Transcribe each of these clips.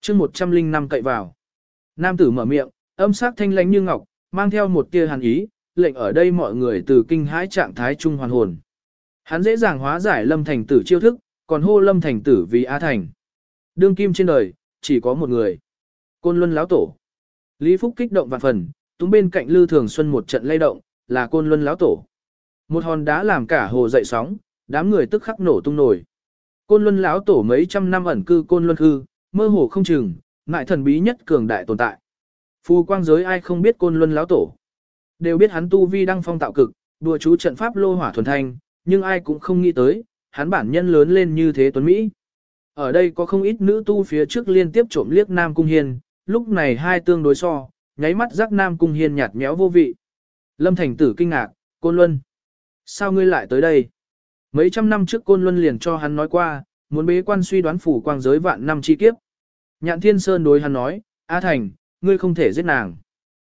chương 105 cậy vào. Nam tử mở miệng, âm sắc thanh lãnh như ngọc, mang theo một tia hàn ý, lệnh ở đây mọi người từ kinh hãi trạng thái trung hoàn hồn. Hắn dễ dàng hóa giải lâm thành tử chiêu thức, còn hô lâm thành tử vì A thành. Đương kim trên đời, chỉ có một người. Côn Luân lão tổ. Lý Phúc kích động vạn phần, túng bên cạnh Lư Thường Xuân một trận lay động, là Côn Luân lão tổ. Một hòn đá làm cả hồ dậy sóng, đám người tức khắc nổ tung nổi. Côn Luân lão tổ mấy trăm năm ẩn cư Côn Luân hư, mơ hồ không chừng, ngại thần bí nhất cường đại tồn tại. Phù quang giới ai không biết Côn Luân lão tổ. Đều biết hắn tu vi đăng phong tạo cực, đùa chú trận pháp lô hỏa thuần thanh, nhưng ai cũng không nghĩ tới, hắn bản nhân lớn lên như thế tuấn Mỹ. Ở đây có không ít nữ tu phía trước liên tiếp trộm liếc Nam Cung Hiên, lúc này hai tương đối so, nháy mắt giác Nam Cung Hiên nhạt nhẽo vô vị. Lâm Thành Tử kinh ngạc, Côn Luân. Sao ngươi lại tới đây? Mấy trăm năm trước Côn Luân liền cho hắn nói qua, muốn bế quan suy đoán phủ quang giới vạn năm chi kiếp. Nhạn Thiên Sơn đối hắn nói, A Thành, ngươi không thể giết nàng.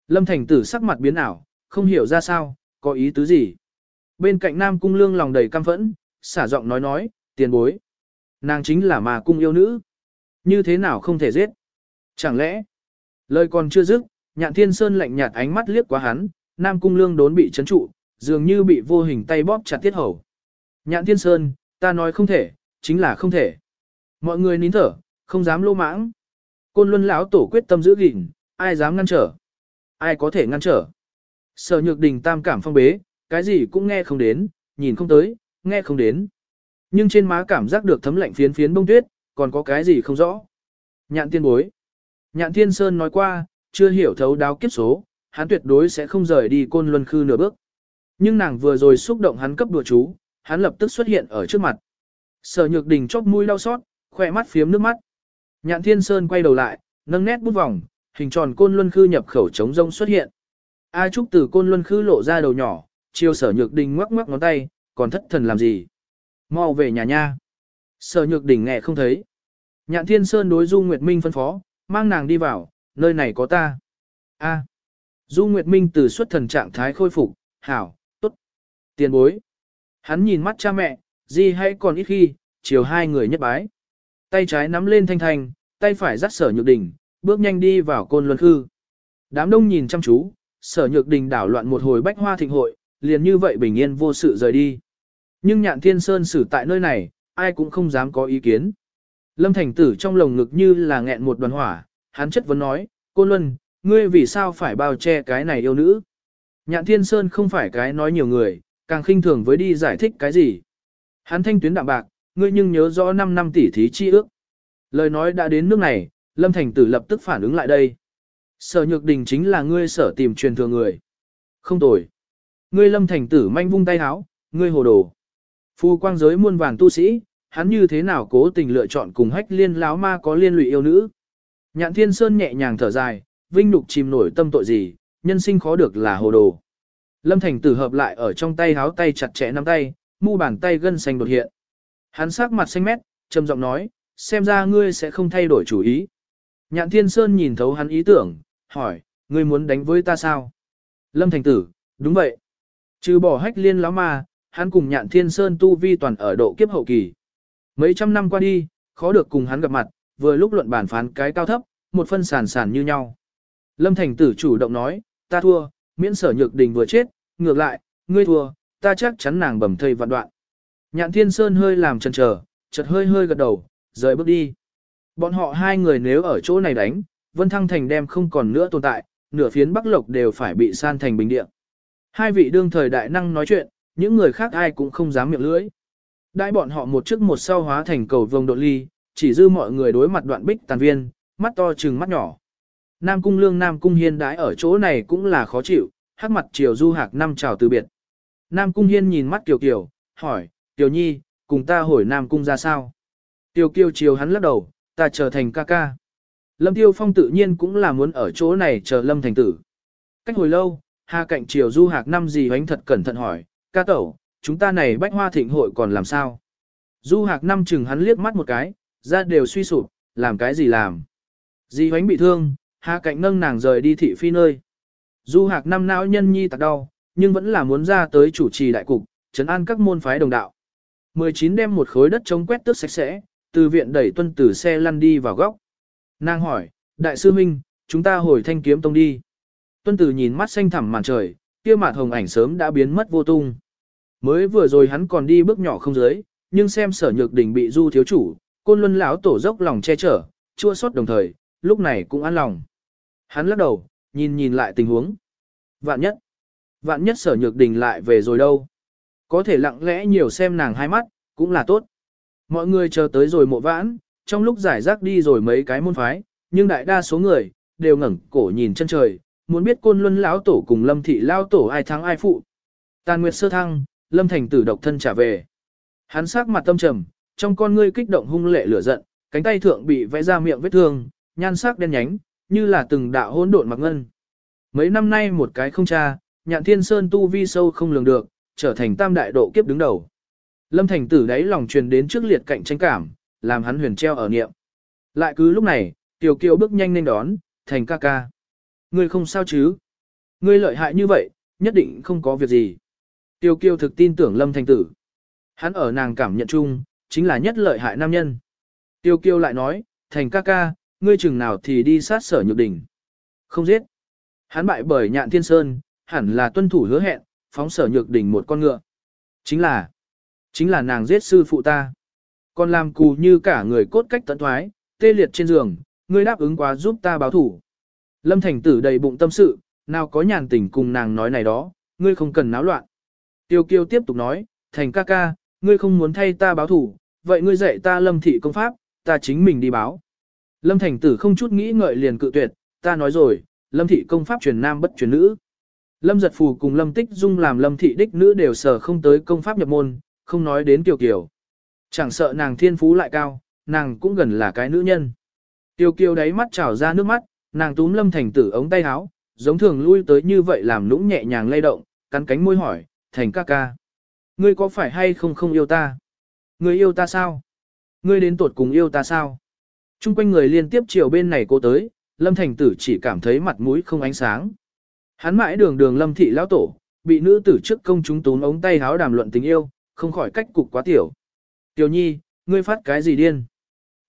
Lâm Thành Tử sắc mặt biến ảo, không hiểu ra sao, có ý tứ gì. Bên cạnh Nam Cung Lương lòng đầy căm phẫn, xả giọng nói nói, tiền bối. Nàng chính là mà cung yêu nữ. Như thế nào không thể giết? Chẳng lẽ? Lời còn chưa dứt, nhạn thiên sơn lạnh nhạt ánh mắt liếc qua hắn, Nam Cung Lương đốn bị chấn trụ, dường như bị vô hình tay bóp chặt tiết hầu. Nhạn thiên sơn, ta nói không thể, chính là không thể. Mọi người nín thở, không dám lô mãng. Côn Luân lão tổ quyết tâm giữ gìn, ai dám ngăn trở? Ai có thể ngăn trở? Sở Nhược Đình tam cảm phong bế, cái gì cũng nghe không đến, nhìn không tới, nghe không đến. Nhưng trên má cảm giác được thấm lạnh phiến phiến bông tuyết, còn có cái gì không rõ. Nhạn tiên bối. Nhạn thiên sơn nói qua, chưa hiểu thấu đáo kiếp số, hắn tuyệt đối sẽ không rời đi côn luân khư nửa bước. Nhưng nàng vừa rồi xúc động hắn cấp đùa chú, hắn lập tức xuất hiện ở trước mặt. Sở nhược đình chóp mũi đau xót, khỏe mắt phiếm nước mắt. Nhạn thiên sơn quay đầu lại, nâng nét bút vòng, hình tròn côn luân khư nhập khẩu trống rông xuất hiện. A Trúc từ côn luân khư lộ ra đầu nhỏ, chiều sở nhược đình ngoắc ngoắc ngón tay, còn thất thần làm gì? Mau về nhà nha. Sở nhược đình nghe không thấy. Nhạn thiên sơn đối Du Nguyệt Minh phân phó, mang nàng đi vào, nơi này có ta. A. Du Nguyệt Minh từ xuất thần trạng thái khôi phục, hảo, tốt. Tiền bối. Hắn nhìn mắt cha mẹ, Di hãy còn ít khi, chiều hai người nhất bái. Tay trái nắm lên thanh thanh, tay phải dắt sở nhược đình, bước nhanh đi vào côn luân khư. Đám đông nhìn chăm chú, sở nhược đình đảo loạn một hồi bách hoa thịnh hội, liền như vậy bình yên vô sự rời đi. Nhưng nhạn thiên sơn xử tại nơi này, ai cũng không dám có ý kiến. Lâm thành tử trong lồng ngực như là nghẹn một đoàn hỏa, hắn chất vấn nói, cô Luân, ngươi vì sao phải bao che cái này yêu nữ? Nhạn thiên sơn không phải cái nói nhiều người, càng khinh thường với đi giải thích cái gì. Hắn thanh tuyến đạm bạc, ngươi nhưng nhớ rõ 5 năm tỷ thí chi ước. Lời nói đã đến nước này, Lâm Thành Tử lập tức phản ứng lại đây. Sở Nhược Đình chính là ngươi sở tìm truyền thừa người. Không tồi. Ngươi Lâm Thành Tử manh vung tay háo, ngươi hồ đồ. Phu quang giới muôn vàng tu sĩ, hắn như thế nào cố tình lựa chọn cùng hách liên láo ma có liên lụy yêu nữ. Nhạn Thiên Sơn nhẹ nhàng thở dài, vinh nhục chìm nổi tâm tội gì, nhân sinh khó được là hồ đồ. Lâm Thành Tử hợp lại ở trong tay háo tay chặt chẽ nắm tay, mu bàn tay gân xanh đột hiện. Hắn sắc mặt xanh mét, trầm giọng nói, xem ra ngươi sẽ không thay đổi chủ ý. Nhạn Thiên Sơn nhìn thấu hắn ý tưởng, hỏi, ngươi muốn đánh với ta sao? Lâm Thành Tử, đúng vậy. Trừ bỏ hách liên lão ma, hắn cùng Nhạn Thiên Sơn tu vi toàn ở độ kiếp hậu kỳ. Mấy trăm năm qua đi, khó được cùng hắn gặp mặt, vừa lúc luận bản phán cái cao thấp, một phân sản sản như nhau. Lâm Thành Tử chủ động nói, ta thua, miễn sở nhược đình vừa chết, ngược lại, ngươi thua, ta chắc chắn nàng bầm thây vạn đoạn. Nhạn Thiên Sơn hơi làm chần chờ, chợt hơi hơi gật đầu, rời bước đi. Bọn họ hai người nếu ở chỗ này đánh, Vân Thăng Thành đem không còn nữa tồn tại, nửa phiến Bắc Lộc đều phải bị san thành bình địa. Hai vị đương thời đại năng nói chuyện, những người khác ai cũng không dám miệng lưỡi. Đại bọn họ một trước một sau hóa thành cầu vồng độ ly, chỉ dư mọi người đối mặt đoạn bích tàn viên, mắt to trừng mắt nhỏ. Nam cung lương Nam cung hiên đãi ở chỗ này cũng là khó chịu, hắc mặt chiều du hạc năm chào từ biệt. Nam cung hiên nhìn mắt kiều kiều, hỏi, tiểu nhi, cùng ta hồi Nam cung ra sao? Tiểu kiều chiều hắn lắc đầu, ta trở thành ca ca. Lâm tiêu phong tự nhiên cũng là muốn ở chỗ này chờ lâm thành tử. Cách hồi lâu, hà cạnh Triều du hạc năm gì hoánh thật cẩn thận hỏi, ca tẩu, chúng ta này bách hoa thịnh hội còn làm sao? Du hạc năm chừng hắn liếc mắt một cái, ra đều suy sụp, làm cái gì làm? Di hoánh bị thương, hà cạnh nâng nàng rời đi thị phi nơi. Du hạc năm não nhân nhi tạc đau, nhưng vẫn là muốn ra tới chủ trì đại cục, trấn an các môn phái đồng đạo. 19 đem một khối đất chống quét tước sạch sẽ, từ viện đẩy tuân tử xe lăn đi vào góc. Nàng hỏi, đại sư huynh, chúng ta hồi thanh kiếm tông đi. Tuân tử nhìn mắt xanh thẳm màn trời, kia mặt hồng ảnh sớm đã biến mất vô tung. Mới vừa rồi hắn còn đi bước nhỏ không dưới, nhưng xem sở nhược đỉnh bị du thiếu chủ, côn luân lão tổ dốc lòng che chở, chua xót đồng thời, lúc này cũng an lòng. Hắn lắc đầu, nhìn nhìn lại tình huống. Vạn nhất, vạn nhất sở nhược đình lại về rồi đâu. Có thể lặng lẽ nhiều xem nàng hai mắt, cũng là tốt. Mọi người chờ tới rồi mộ vãn, trong lúc giải rác đi rồi mấy cái môn phái, nhưng đại đa số người, đều ngẩng cổ nhìn chân trời, muốn biết côn luân lão tổ cùng lâm thị lao tổ ai thắng ai phụ. Tàn nguyệt sơ thăng, lâm thành tử độc thân trả về. Hắn sắc mặt tâm trầm, trong con ngươi kích động hung lệ lửa giận, cánh tay thượng bị vẽ ra miệng vết thương, nhan sắc đen nhánh, như là từng đạo hỗn độn mặc ngân. Mấy năm nay một cái không cha, nhạn thiên sơn tu vi sâu không lường được, trở thành tam đại độ kiếp đứng đầu. Lâm thành tử đáy lòng truyền đến trước liệt cạnh tranh cảm, làm hắn huyền treo ở niệm. Lại cứ lúc này, tiểu kiều bước nhanh lên đón, thành ca ca. Ngươi không sao chứ? Ngươi lợi hại như vậy, nhất định không có việc gì. Tiêu kiều thực tin tưởng lâm thành tử. Hắn ở nàng cảm nhận chung, chính là nhất lợi hại nam nhân. Tiêu kiều lại nói, thành ca ca, ngươi chừng nào thì đi sát sở nhược đỉnh. Không giết. Hắn bại bởi nhạn thiên sơn, hẳn là tuân thủ hứa hẹn, phóng sở nhược đỉnh một con ngựa. Chính là, chính là nàng giết sư phụ ta. Còn làm cù như cả người cốt cách tận thoái, tê liệt trên giường, ngươi đáp ứng quá giúp ta báo thủ. Lâm thành tử đầy bụng tâm sự, nào có nhàn tình cùng nàng nói này đó, ngươi không cần náo loạn. Tiêu kiêu tiếp tục nói, thành ca ca, ngươi không muốn thay ta báo thủ, vậy ngươi dạy ta lâm thị công pháp, ta chính mình đi báo. Lâm thành tử không chút nghĩ ngợi liền cự tuyệt, ta nói rồi, lâm thị công pháp truyền nam bất truyền nữ. Lâm giật phù cùng lâm tích dung làm lâm thị đích nữ đều sở không tới công pháp nhập môn, không nói đến kiều kiều. Chẳng sợ nàng thiên phú lại cao, nàng cũng gần là cái nữ nhân. Tiêu kiều đáy mắt trào ra nước mắt, nàng túm lâm thành tử ống tay áo, giống thường lui tới như vậy làm nũng nhẹ nhàng lay động, cắn cánh môi hỏi, thành ca ca. Ngươi có phải hay không không yêu ta? Ngươi yêu ta sao? Ngươi đến tuột cùng yêu ta sao? Trung quanh người liên tiếp chiều bên này cô tới, lâm thành tử chỉ cảm thấy mặt mũi không ánh sáng. Hắn mãi đường đường lâm thị lão tổ, bị nữ tử trước công chúng tún ống tay háo đàm luận tình yêu, không khỏi cách cục quá tiểu. Tiểu nhi, ngươi phát cái gì điên?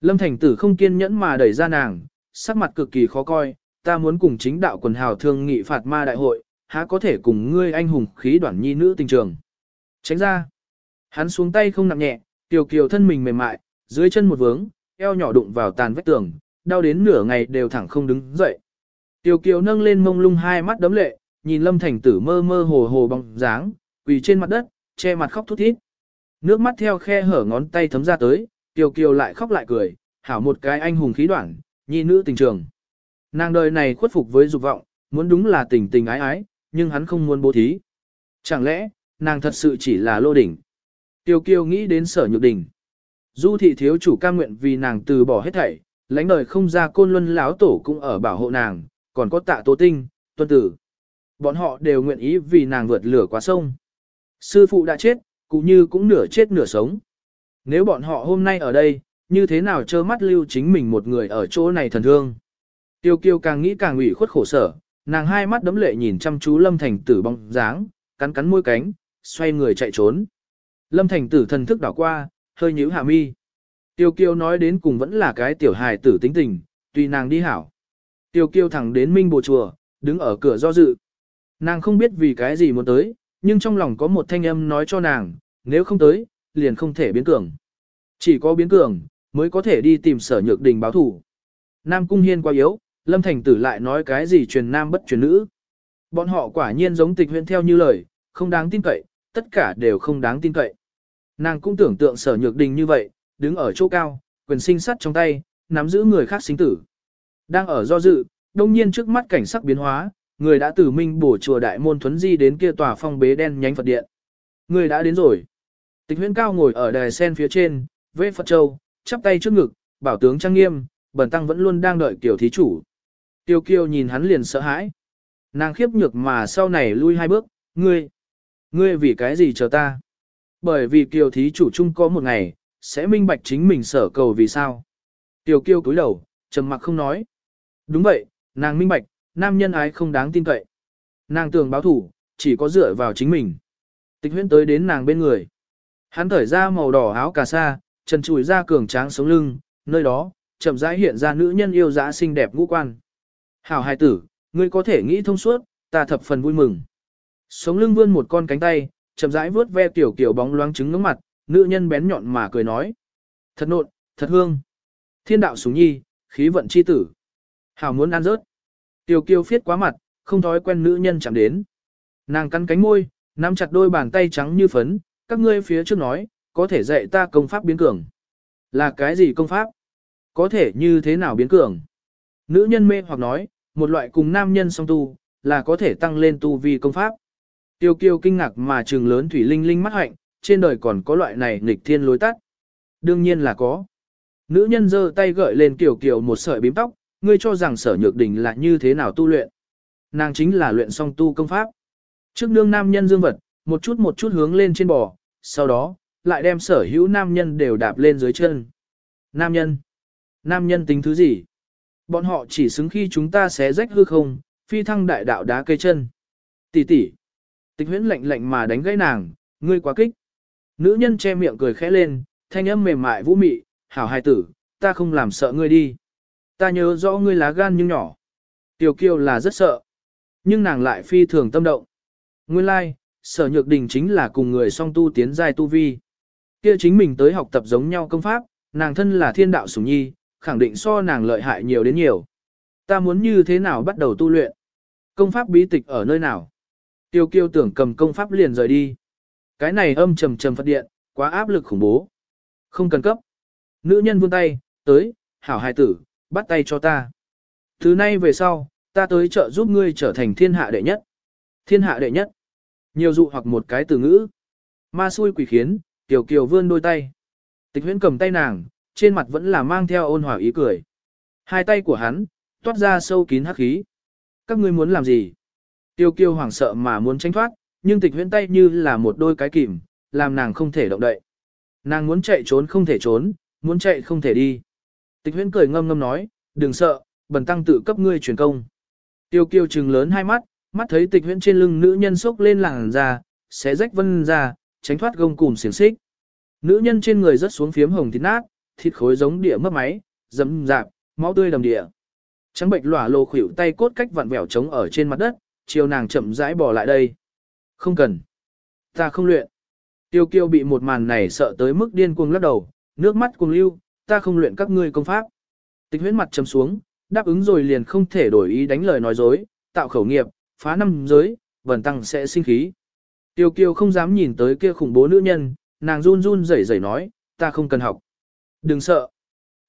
Lâm thành tử không kiên nhẫn mà đẩy ra nàng, sắc mặt cực kỳ khó coi, ta muốn cùng chính đạo quần hào thương nghị phạt ma đại hội, há có thể cùng ngươi anh hùng khí đoản nhi nữ tình trường. Tránh ra. Hắn xuống tay không nặng nhẹ, tiểu kiều thân mình mềm mại, dưới chân một vướng, eo nhỏ đụng vào tàn vách tường, đau đến nửa ngày đều thẳng không đứng dậy. Tiểu kiều nâng lên mông lung hai mắt đấm lệ, nhìn lâm thành tử mơ mơ hồ hồ bóng dáng, quỳ trên mặt đất, che mặt khóc thút thít. Nước mắt theo khe hở ngón tay thấm ra tới, Tiểu Kiều lại khóc lại cười, hảo một cái anh hùng khí đoạn, nhi nữ tình trường. Nàng đời này khuất phục với dục vọng, muốn đúng là tình tình ái ái, nhưng hắn không muốn bố thí. Chẳng lẽ, nàng thật sự chỉ là lô đỉnh? Tiêu Kiều nghĩ đến sở nhược đỉnh. Du thị thiếu chủ cam nguyện vì nàng từ bỏ hết thảy, lãnh đời không ra côn luân lão tổ cũng ở bảo hộ nàng, còn có tạ tố tinh, tuân tử. Bọn họ đều nguyện ý vì nàng vượt lửa qua sông. Sư phụ đã chết, cũng như cũng nửa chết nửa sống. Nếu bọn họ hôm nay ở đây, như thế nào trơ mắt lưu chính mình một người ở chỗ này thần thương. Tiêu kiêu càng nghĩ càng ủy khuất khổ sở, nàng hai mắt đấm lệ nhìn chăm chú lâm thành tử bóng dáng, cắn cắn môi cánh, xoay người chạy trốn. Lâm thành tử thần thức đảo qua, hơi nhíu hạ mi. Tiêu kiêu nói đến cùng vẫn là cái tiểu hài tử tính tình, tùy nàng đi hảo. Tiêu kiêu thẳng đến minh bồ chùa, đứng ở cửa do dự. Nàng không biết vì cái gì muốn tới, nhưng trong lòng có một thanh âm nói cho nàng, nếu không tới, liền không thể biến cường. Chỉ có biến cường, mới có thể đi tìm sở nhược đình báo thủ. Nam cung hiên quá yếu, lâm thành tử lại nói cái gì truyền nam bất truyền nữ. Bọn họ quả nhiên giống tịch huyện theo như lời, không đáng tin cậy, tất cả đều không đáng tin cậy. Nàng cũng tưởng tượng sở nhược đình như vậy, đứng ở chỗ cao, quyền sinh sắt trong tay, nắm giữ người khác sinh tử. Đang ở do dự, đông nhiên trước mắt cảnh sắc biến hóa, người đã từ minh bổ chùa đại môn thuấn di đến kia tòa phong bế đen nhánh Phật điện. Người đã đến rồi. Tịch huyễn cao ngồi ở đài sen phía trên, vê Phật Châu, chắp tay trước ngực, bảo tướng trang nghiêm, bẩn tăng vẫn luôn đang đợi kiểu thí chủ. Tiêu kiêu nhìn hắn liền sợ hãi. Nàng khiếp nhược mà sau này lui hai bước, ngươi, ngươi vì cái gì chờ ta? Bởi vì kiều thí chủ chung có một ngày, sẽ minh bạch chính mình sở cầu vì sao. Tiêu kiêu cúi đầu, trầm mặc không nói. Đúng vậy, nàng minh bạch, nam nhân ái không đáng tin cậy. Nàng tưởng báo thủ, chỉ có dựa vào chính mình. Tịch huyễn tới đến nàng bên người. Hắn thởi ra màu đỏ áo cà sa, trần trùi ra cường tráng sống lưng, nơi đó, chậm rãi hiện ra nữ nhân yêu dã xinh đẹp ngũ quan. Hảo hài tử, ngươi có thể nghĩ thông suốt, ta thập phần vui mừng. Sống lưng vươn một con cánh tay, chậm rãi vướt ve tiểu kiểu bóng loáng trứng ngưỡng mặt, nữ nhân bén nhọn mà cười nói. Thật nộn, thật hương. Thiên đạo súng nhi, khí vận chi tử. Hảo muốn ăn rớt. Tiểu kiều phiết quá mặt, không thói quen nữ nhân chạm đến. Nàng cắn cánh môi, nắm chặt đôi bàn tay trắng như phấn, các ngươi phía trước nói, có thể dạy ta công pháp biến cường. Là cái gì công pháp? Có thể như thế nào biến cường? Nữ nhân mê hoặc nói, một loại cùng nam nhân song tu, là có thể tăng lên tu vi công pháp. Tiêu kiêu kinh ngạc mà trừng lớn thủy linh linh mắt hạnh, trên đời còn có loại này nghịch thiên lối tắt. Đương nhiên là có. Nữ nhân giơ tay gợi lên kiểu kiểu một sợi bím tóc, ngươi cho rằng sở nhược đình là như thế nào tu luyện. Nàng chính là luyện song tu công pháp. Trước nương nam nhân dương vật, một chút một chút hướng lên trên bò, sau đó, lại đem sở hữu nam nhân đều đạp lên dưới chân. Nam nhân. Nam nhân tính thứ gì? Bọn họ chỉ xứng khi chúng ta xé rách hư không, phi thăng đại đạo đá cây chân. Tỷ tỷ. Tịch huyễn lạnh lạnh mà đánh gãy nàng, ngươi quá kích. Nữ nhân che miệng cười khẽ lên, thanh âm mềm mại vũ mị, hảo hài tử, ta không làm sợ ngươi đi. Ta nhớ rõ ngươi lá gan nhưng nhỏ. Tiểu kiều là rất sợ. Nhưng nàng lại phi thường tâm động. Nguyên lai, like, sở nhược đình chính là cùng người song tu tiến giai tu vi. Kia chính mình tới học tập giống nhau công pháp, nàng thân là thiên đạo sủng nhi, khẳng định so nàng lợi hại nhiều đến nhiều. Ta muốn như thế nào bắt đầu tu luyện? Công pháp bí tịch ở nơi nào? Tiêu kiêu tưởng cầm công pháp liền rời đi. Cái này âm trầm trầm Phật điện, quá áp lực khủng bố. Không cần cấp. Nữ nhân vươn tay, tới, hảo hài tử, bắt tay cho ta. Thứ nay về sau, ta tới trợ giúp ngươi trở thành thiên hạ đệ nhất. Thiên hạ đệ nhất. Nhiều dụ hoặc một cái từ ngữ. Ma xui quỷ khiến, tiểu Kiều vươn đôi tay. Tịch huyễn cầm tay nàng, trên mặt vẫn là mang theo ôn hòa ý cười. Hai tay của hắn, toát ra sâu kín hắc khí. Các ngươi muốn làm gì? Tiêu kiêu hoảng sợ mà muốn tránh thoát, nhưng tịch huyễn tay như là một đôi cái kìm, làm nàng không thể động đậy. Nàng muốn chạy trốn không thể trốn, muốn chạy không thể đi. Tịch huyễn cười ngâm ngâm nói, đừng sợ, bần tăng tự cấp ngươi truyền công. Tiêu kiêu trừng lớn hai mắt, mắt thấy tịch huyễn trên lưng nữ nhân sốc lên làng ra, xé rách vân ra, tránh thoát gông cùm xiềng xích. Nữ nhân trên người rớt xuống phiếm hồng thịt nát, thịt khối giống địa mất máy, dấm dạp, máu tươi đầm địa. Trắng bệnh lỏa lồ khuỷu tay cốt cách vặn vẹo trống ở trên mặt đất, chiều nàng chậm rãi bỏ lại đây. Không cần. Ta không luyện. Tiêu kiêu bị một màn này sợ tới mức điên cuồng lắc đầu, nước mắt cuồng lưu, ta không luyện các ngươi công pháp. Tịch huyễn mặt chấm xuống, đáp ứng rồi liền không thể đổi ý đánh lời nói dối, tạo khẩu nghiệp, phá năm giới, vần tăng sẽ sinh khí. Tiêu kiêu không dám nhìn tới kia khủng bố nữ nhân, nàng run run rẩy rẩy nói, ta không cần học. Đừng sợ.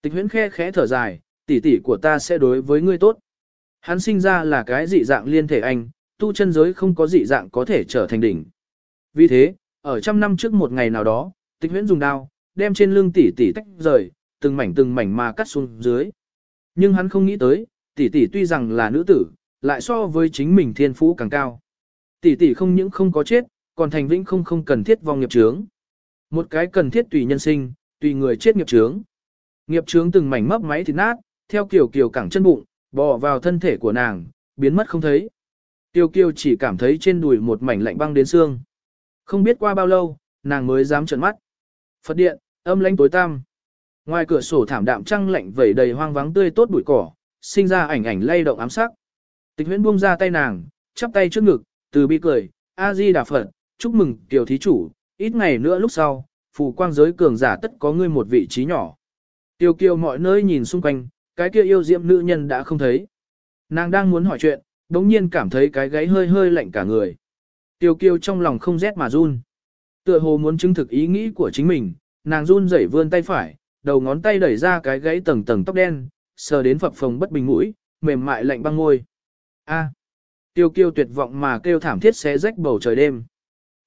Tịch huyễn khe khẽ thở dài, tỷ tỷ của ta sẽ đối với ngươi tốt. Hắn sinh ra là cái dị dạng liên thể anh, tu chân giới không có dị dạng có thể trở thành đỉnh. Vì thế, ở trăm năm trước một ngày nào đó, tịch huyễn dùng đao, đem trên lưng tỷ tỷ tách rời, từng mảnh từng mảnh mà cắt xuống dưới. Nhưng hắn không nghĩ tới, tỷ tỷ tuy rằng là nữ tử, lại so với chính mình thiên phú càng cao. Tỷ tỷ không những không có chết, còn thành vĩnh không không cần thiết vong nghiệp chướng. Một cái cần thiết tùy nhân sinh, tùy người chết nghiệp chướng. Nghiệp chướng từng mảnh mấp máy thịt nát, theo kiểu kiểu cẳng chân bụng, bò vào thân thể của nàng, biến mất không thấy. Tiêu kiêu chỉ cảm thấy trên đùi một mảnh lạnh băng đến xương. Không biết qua bao lâu, nàng mới dám trợn mắt. Phật điện, âm lãnh tối tăm. Ngoài cửa sổ thảm đạm trăng lạnh vẩy đầy hoang vắng tươi tốt bụi cỏ, sinh ra ảnh ảnh lay động ám sắc. Tịch huyễn buông ra tay nàng, chắp tay trước ngực, từ bi cười, A-di Đà Phật, chúc mừng tiểu thí chủ, ít ngày nữa lúc sau, phù quang giới cường giả tất có ngươi một vị trí nhỏ. Tiêu kiều mọi nơi nhìn xung quanh, cái kia yêu diệm nữ nhân đã không thấy. Nàng đang muốn hỏi chuyện, đống nhiên cảm thấy cái gáy hơi hơi lạnh cả người. Tiêu kiều trong lòng không rét mà run. Tựa hồ muốn chứng thực ý nghĩ của chính mình, nàng run rẩy vươn tay phải, đầu ngón tay đẩy ra cái gãy tầng tầng tóc đen, sờ đến phập phồng bất bình mũi, mềm mại lạnh băng ngôi. A. Tiêu kiêu tuyệt vọng mà kêu thảm thiết xé rách bầu trời đêm.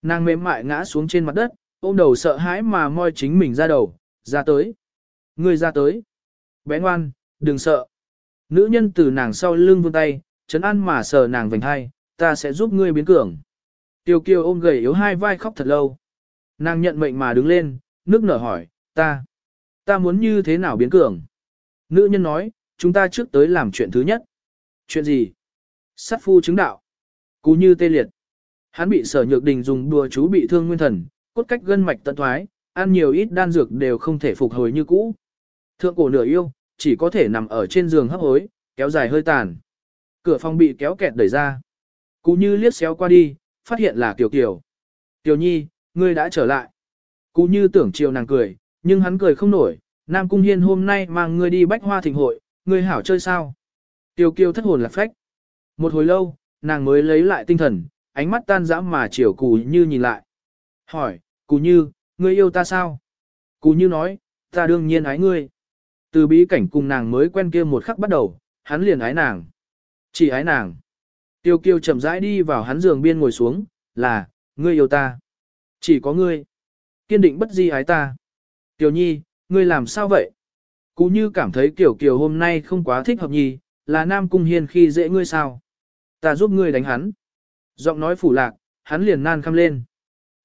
Nàng mềm mại ngã xuống trên mặt đất, ôm đầu sợ hãi mà moi chính mình ra đầu, ra tới. Ngươi ra tới. Bé ngoan, đừng sợ. Nữ nhân từ nàng sau lưng vươn tay, chấn an mà sờ nàng vành hai, ta sẽ giúp ngươi biến cường. Tiêu kiêu ôm gầy yếu hai vai khóc thật lâu. Nàng nhận mệnh mà đứng lên, nước nở hỏi, ta, ta muốn như thế nào biến cường? Nữ nhân nói, chúng ta trước tới làm chuyện thứ nhất. Chuyện gì? Sát phu chứng đạo. Cú như tê liệt. Hắn bị sở nhược đình dùng đùa chú bị thương nguyên thần, cốt cách gân mạch tận thoái, ăn nhiều ít đan dược đều không thể phục hồi như cũ. Thượng cổ nửa yêu, chỉ có thể nằm ở trên giường hấp hối, kéo dài hơi tàn. Cửa phòng bị kéo kẹt đẩy ra. Cụ như liếc xéo qua đi, phát hiện là Kiều Kiều. Kiều Nhi, ngươi đã trở lại. Cụ như tưởng chiều nàng cười, nhưng hắn cười không nổi. Nam Cung Hiên hôm nay mang ngươi đi bách hoa thịnh hội, ngươi hảo chơi sao? Tiêu Kiêu thất hồn lạc phách. Một hồi lâu, nàng mới lấy lại tinh thần, ánh mắt tan dã mà chiều cù như nhìn lại. Hỏi, cù như, ngươi yêu ta sao? Cù như nói, ta đương nhiên ái ngươi. Từ bí cảnh cùng nàng mới quen kia một khắc bắt đầu, hắn liền ái nàng. Chỉ ái nàng. Tiêu kiêu chậm rãi đi vào hắn giường biên ngồi xuống, là, ngươi yêu ta. Chỉ có ngươi. Kiên định bất di ái ta. Tiểu nhi, ngươi làm sao vậy? Cú như cảm thấy Kiều kiều hôm nay không quá thích hợp nhi, là nam cung hiên khi dễ ngươi sao? Ta giúp ngươi đánh hắn. Giọng nói phủ lạc, hắn liền nan khăm lên.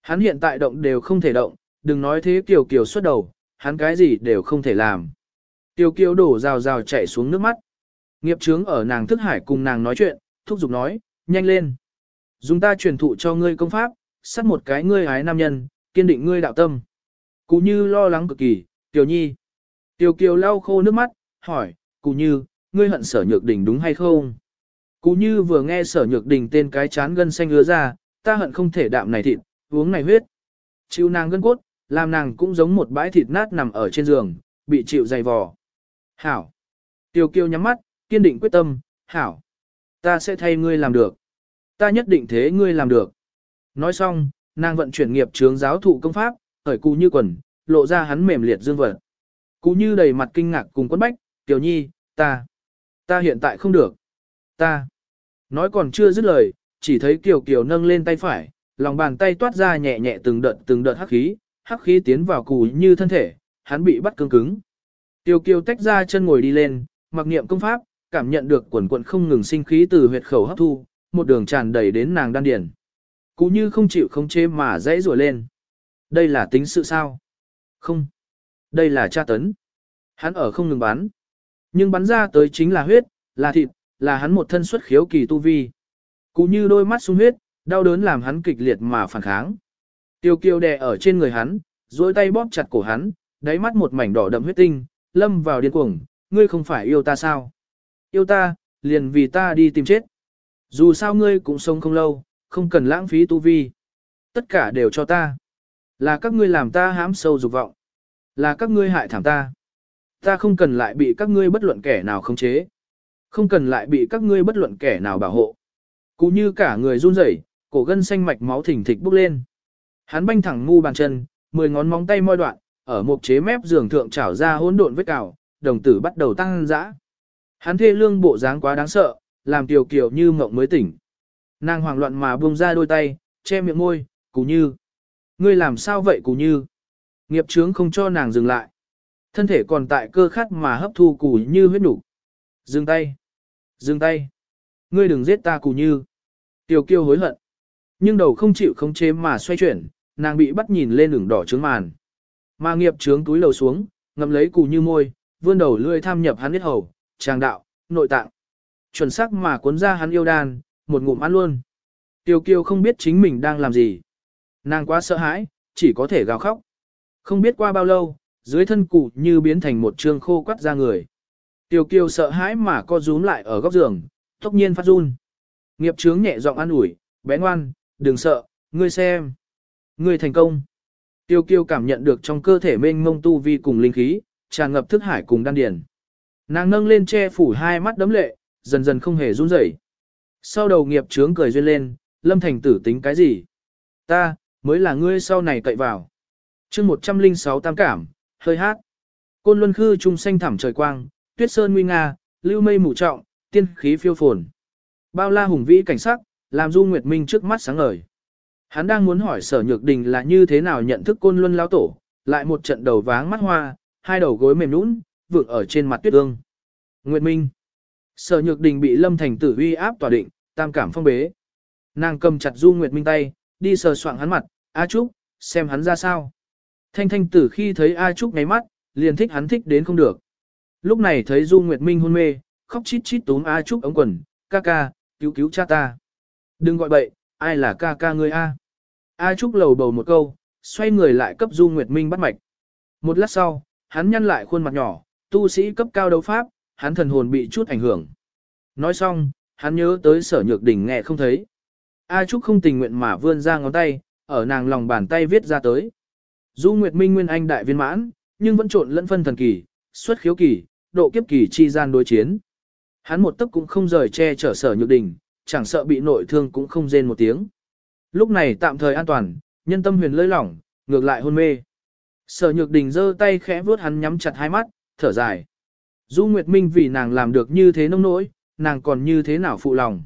Hắn hiện tại động đều không thể động, đừng nói thế kiều kiều xuất đầu, hắn cái gì đều không thể làm. Kiều kiều đổ rào rào chạy xuống nước mắt. Nghiệp trướng ở nàng thức hải cùng nàng nói chuyện, thúc giục nói, nhanh lên. Dùng ta truyền thụ cho ngươi công pháp, sát một cái ngươi hái nam nhân, kiên định ngươi đạo tâm. Cụ như lo lắng cực kỳ, tiểu nhi. Tiểu kiều lau khô nước mắt, hỏi, cụ như, ngươi hận sở nhược đình đúng hay không? Cụ như vừa nghe sở nhược đình tên cái chán gân xanh ứa ra, ta hận không thể đạm này thịt, uống này huyết. Chịu nàng gân cốt, làm nàng cũng giống một bãi thịt nát nằm ở trên giường, bị chịu dày vò. Hảo. Tiểu kiều nhắm mắt, kiên định quyết tâm, hảo. Ta sẽ thay ngươi làm được. Ta nhất định thế ngươi làm được. Nói xong, nàng vận chuyển nghiệp trướng giáo thụ công pháp, khởi cụ như quần, lộ ra hắn mềm liệt dương vật. Cụ như đầy mặt kinh ngạc cùng quấn bách, tiểu nhi, ta, ta hiện tại không được. Ta, nói còn chưa dứt lời, chỉ thấy kiều kiều nâng lên tay phải, lòng bàn tay toát ra nhẹ nhẹ từng đợt từng đợt hắc khí, hắc khí tiến vào cụ như thân thể, hắn bị bắt cứng cứng. Tiêu kiều tách ra chân ngồi đi lên, mặc niệm công pháp, cảm nhận được quần quần không ngừng sinh khí từ huyệt khẩu hấp thu, một đường tràn đầy đến nàng đan điền. Cú như không chịu không chế mà dãy rủa lên. Đây là tính sự sao? Không. Đây là tra tấn. Hắn ở không ngừng bắn. Nhưng bắn ra tới chính là huyết, là thịt, là hắn một thân xuất khiếu kỳ tu vi. Cú như đôi mắt sung huyết, đau đớn làm hắn kịch liệt mà phản kháng. Tiêu kiêu đè ở trên người hắn, duỗi tay bóp chặt cổ hắn, đáy mắt một mảnh đỏ đậm huyết tinh, lâm vào điên cuồng, ngươi không phải yêu ta sao? Yêu ta, liền vì ta đi tìm chết. Dù sao ngươi cũng sống không lâu, không cần lãng phí tu vi. Tất cả đều cho ta. Là các ngươi làm ta hãm sâu dục vọng. Là các ngươi hại thảm ta. Ta không cần lại bị các ngươi bất luận kẻ nào khống chế. Không cần lại bị các ngươi bất luận kẻ nào bảo hộ. Cú như cả người run rẩy, cổ gân xanh mạch máu thỉnh thịch bốc lên. Hắn banh thẳng ngu bàn chân, mười ngón móng tay moi đoạn, ở một chế mép giường thượng trảo ra hỗn độn vết cào, đồng tử bắt đầu tăng dã. Hắn thê lương bộ dáng quá đáng sợ, làm tiểu kiều như mộng mới tỉnh. Nàng hoảng loạn mà buông ra đôi tay, che miệng môi, cú như. Ngươi làm sao vậy cù như? Nghiệp chướng không cho nàng dừng lại. Thân thể còn tại cơ khát mà hấp thu cù như huyết đủ. Dừng tay. Dừng tay. Ngươi đừng giết ta cù như. Tiểu kiêu hối hận. Nhưng đầu không chịu không chế mà xoay chuyển, nàng bị bắt nhìn lên ửng đỏ trướng màn. Mà nghiệp trướng túi lầu xuống, ngậm lấy cù như môi, vươn đầu lươi tham nhập hắn huyết hầu, tràng đạo, nội tạng. Chuẩn xác mà cuốn ra hắn yêu đan, một ngụm ăn luôn. Tiêu kiêu không biết chính mình đang làm gì. Nàng quá sợ hãi, chỉ có thể gào khóc. Không biết qua bao lâu, dưới thân cụ như biến thành một trương khô quắt ra người. Tiểu Kiều sợ hãi mà co rúm lại ở góc giường, tốc nhiên phát run. Nghiệp trướng nhẹ giọng an ủi, bé ngoan, đừng sợ, ngươi xem. Ngươi thành công. Tiêu kiêu cảm nhận được trong cơ thể mênh mông tu vi cùng linh khí, tràn ngập thức hải cùng đan điền. Nàng nâng lên che phủ hai mắt đấm lệ, dần dần không hề run rẩy. Sau đầu nghiệp trướng cười duyên lên, lâm thành tử tính cái gì? Ta, mới là ngươi sau này cậy vào. chương 106 tam cảm, hơi hát. Côn luân khư trung xanh thẳm trời quang, tuyết sơn nguy nga, lưu mây mù trọng, tiên khí phiêu phồn. Bao la hùng vĩ cảnh sắc, làm Du Nguyệt Minh trước mắt sáng ngời. Hắn đang muốn hỏi sở nhược đình là như thế nào nhận thức côn luân lao tổ, lại một trận đầu váng mắt hoa, hai đầu gối mềm nũng, vượng ở trên mặt tuyết ương. Nguyệt Minh. Sở nhược đình bị lâm thành tử uy áp tỏa định, tam cảm phong bế. Nàng cầm chặt Du Nguyệt Minh tay, đi sờ soạng hắn mặt, A Trúc, xem hắn ra sao. Thanh thanh tử khi thấy A Trúc ngáy mắt, liền thích hắn thích đến không được. Lúc này thấy Du Nguyệt Minh hôn mê, khóc chít chít túm A Trúc ống quần, ca ca, cứu cứu cha ta. Đừng gọi bậy, ai là ca ca ngươi A. A Trúc lầu bầu một câu, xoay người lại cấp Du Nguyệt Minh bắt mạch. Một lát sau, hắn nhăn lại khuôn mặt nhỏ, tu sĩ cấp cao đấu pháp, hắn thần hồn bị chút ảnh hưởng. Nói xong, hắn nhớ tới sở nhược đỉnh nghe không thấy. A Trúc không tình nguyện mà vươn ra ngón tay, ở nàng lòng bàn tay viết ra tới. Du Nguyệt Minh Nguyên Anh đại viên mãn, nhưng vẫn trộn lẫn phân thần kỳ, xuất khiếu kỳ, độ kiếp kỳ chi gian đối chiến. Hắn một tấc cũng không rời che chở sở nhược đình, chẳng sợ bị nội thương cũng không rên một tiếng. Lúc này tạm thời an toàn, nhân tâm huyền lơi lỏng, ngược lại hôn mê. Sở nhược đình giơ tay khẽ vuốt hắn nhắm chặt hai mắt, thở dài. Du Nguyệt Minh vì nàng làm được như thế nông nỗi, nàng còn như thế nào phụ lòng.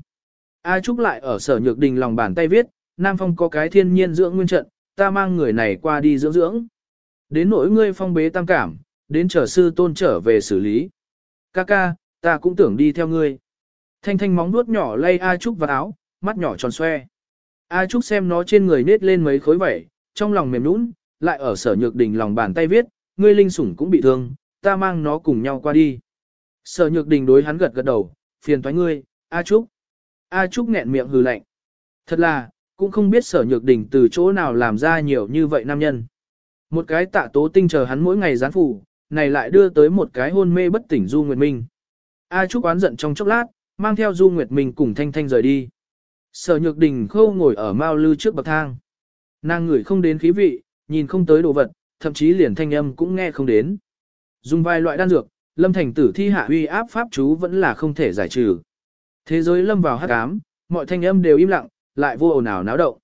A Trúc lại ở sở nhược đình lòng bàn tay viết, Nam Phong có cái thiên nhiên dưỡng nguyên trận, ta mang người này qua đi dưỡng dưỡng. Đến nỗi ngươi phong bế tam cảm, đến trở sư tôn trở về xử lý. Ca ca, ta cũng tưởng đi theo ngươi. Thanh thanh móng nuốt nhỏ lay A Trúc vào áo, mắt nhỏ tròn xoe. A Trúc xem nó trên người nết lên mấy khối vẩy, trong lòng mềm nũng, lại ở sở nhược đình lòng bàn tay viết, ngươi linh sủng cũng bị thương, ta mang nó cùng nhau qua đi. Sở nhược đình đối hắn gật gật đầu, phiền toái ngươi, A Trúc. A Trúc nghẹn miệng hừ lạnh. Thật là, cũng không biết sở nhược đình từ chỗ nào làm ra nhiều như vậy nam nhân. Một cái tạ tố tinh chờ hắn mỗi ngày gián phủ, này lại đưa tới một cái hôn mê bất tỉnh Du Nguyệt Minh. A Trúc oán giận trong chốc lát, mang theo Du Nguyệt Minh cùng Thanh Thanh rời đi. Sở Nhược Đình khâu ngồi ở mao lư trước bậc thang. Nàng ngửi không đến khí vị, nhìn không tới đồ vật, thậm chí liền thanh âm cũng nghe không đến. Dùng vài loại đan dược, Lâm Thành Tử thi hạ uy áp pháp chú vẫn là không thể giải trừ. Thế giới lâm vào hắc ám, mọi thanh âm đều im lặng, lại vô ồn ào náo động.